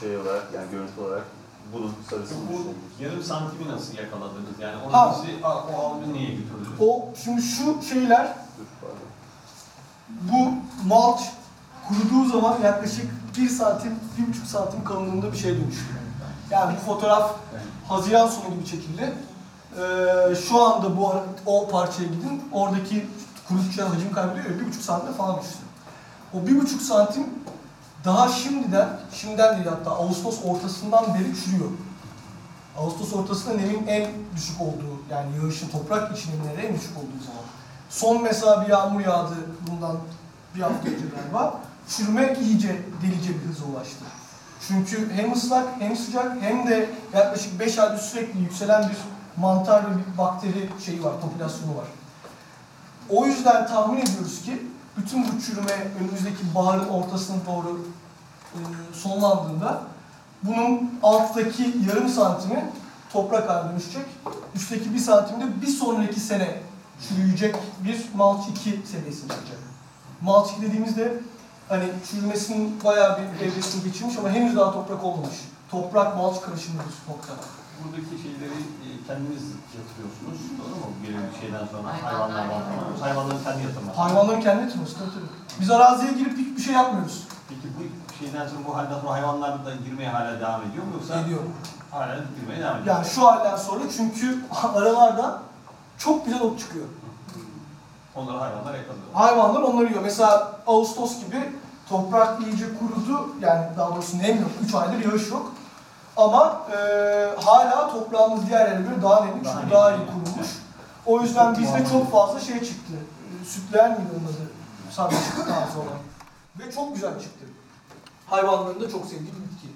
Şey olarak yani görüntü olarak bunun sarısını Bu yarım santimi nasıl yakaladınız? Yani Ha. onu bizi, o algı niye götürdünüz? O, şimdi şu şeyler. Bu malç kuruduğu zaman yaklaşık 1 santim, 1,5 santim kalınlığında bir şey dönüşüyor. Yani bu fotoğraf Haziran sonu gibi çekildi. Ee, şu anda bu o parçaya gidin, oradaki kurudukça hacim kaybediyor ya, 1,5 santim falan düştü. O 1,5 santim daha şimdiden, şimdiden değil hatta Ağustos ortasından beri çürüyor. Ağustos ortasında nemin en düşük olduğu, yani yağışın toprak içi nemleri en düşük olduğu zaman. Son mesela bir yağmur yağdı bundan bir hafta önce galiba. Çürüme iyice delice bir hıza ulaştı. Çünkü hem ıslak hem sıcak hem de yaklaşık 5 aydır sürekli yükselen bir mantar ve bir bakteri şeyi var, popülasyonu var. O yüzden tahmin ediyoruz ki bütün bu çürüme önümüzdeki baharın ortasına doğru e, sonlandığında bunun alttaki yarım santimi toprak haline dönüşecek. Üstteki bir santimde bir sonraki sene çürüyecek bir malç 2 seviyesine çıkacak. Malç 2 dediğimizde hani çürümesinin bayağı bir evresini geçirmiş ama henüz daha toprak olmamış. Toprak malç karışımı bir nokta. Buradaki şeyleri e, kendiniz yatırıyorsunuz. Doğru mu? Belirli bir şeyden sonra Hayvanlar sonra. Hayvanların kendi yatırması. Hayvanların kendi yatırması tabii tabii. Biz araziye girip hiçbir şey yapmıyoruz. Peki bu şeyden sonra bu halden sonra hayvanlar da girmeye hala devam ediyor mu yoksa Ediyor. hala girmeye devam ediyor? Yani şu halden sonra çünkü [laughs] aralarda çok güzel ot çıkıyor. Onları hayvanlar yakalıyor. Hayvanlar onları yiyor. Mesela Ağustos gibi toprak iyice kurudu. Yani daha doğrusu nem yok. 3 aydır yağış yok. Ama e, hala toprağımız diğer yerlere göre daha nemli. Çünkü daha iyi kurumuş. O yüzden bizde çok fazla şey çıktı. E, Sütleyen miydi onun adı? Sarmaşık tarzı olan. Ve çok güzel çıktı. Hayvanların da çok sevdiği bir bitki.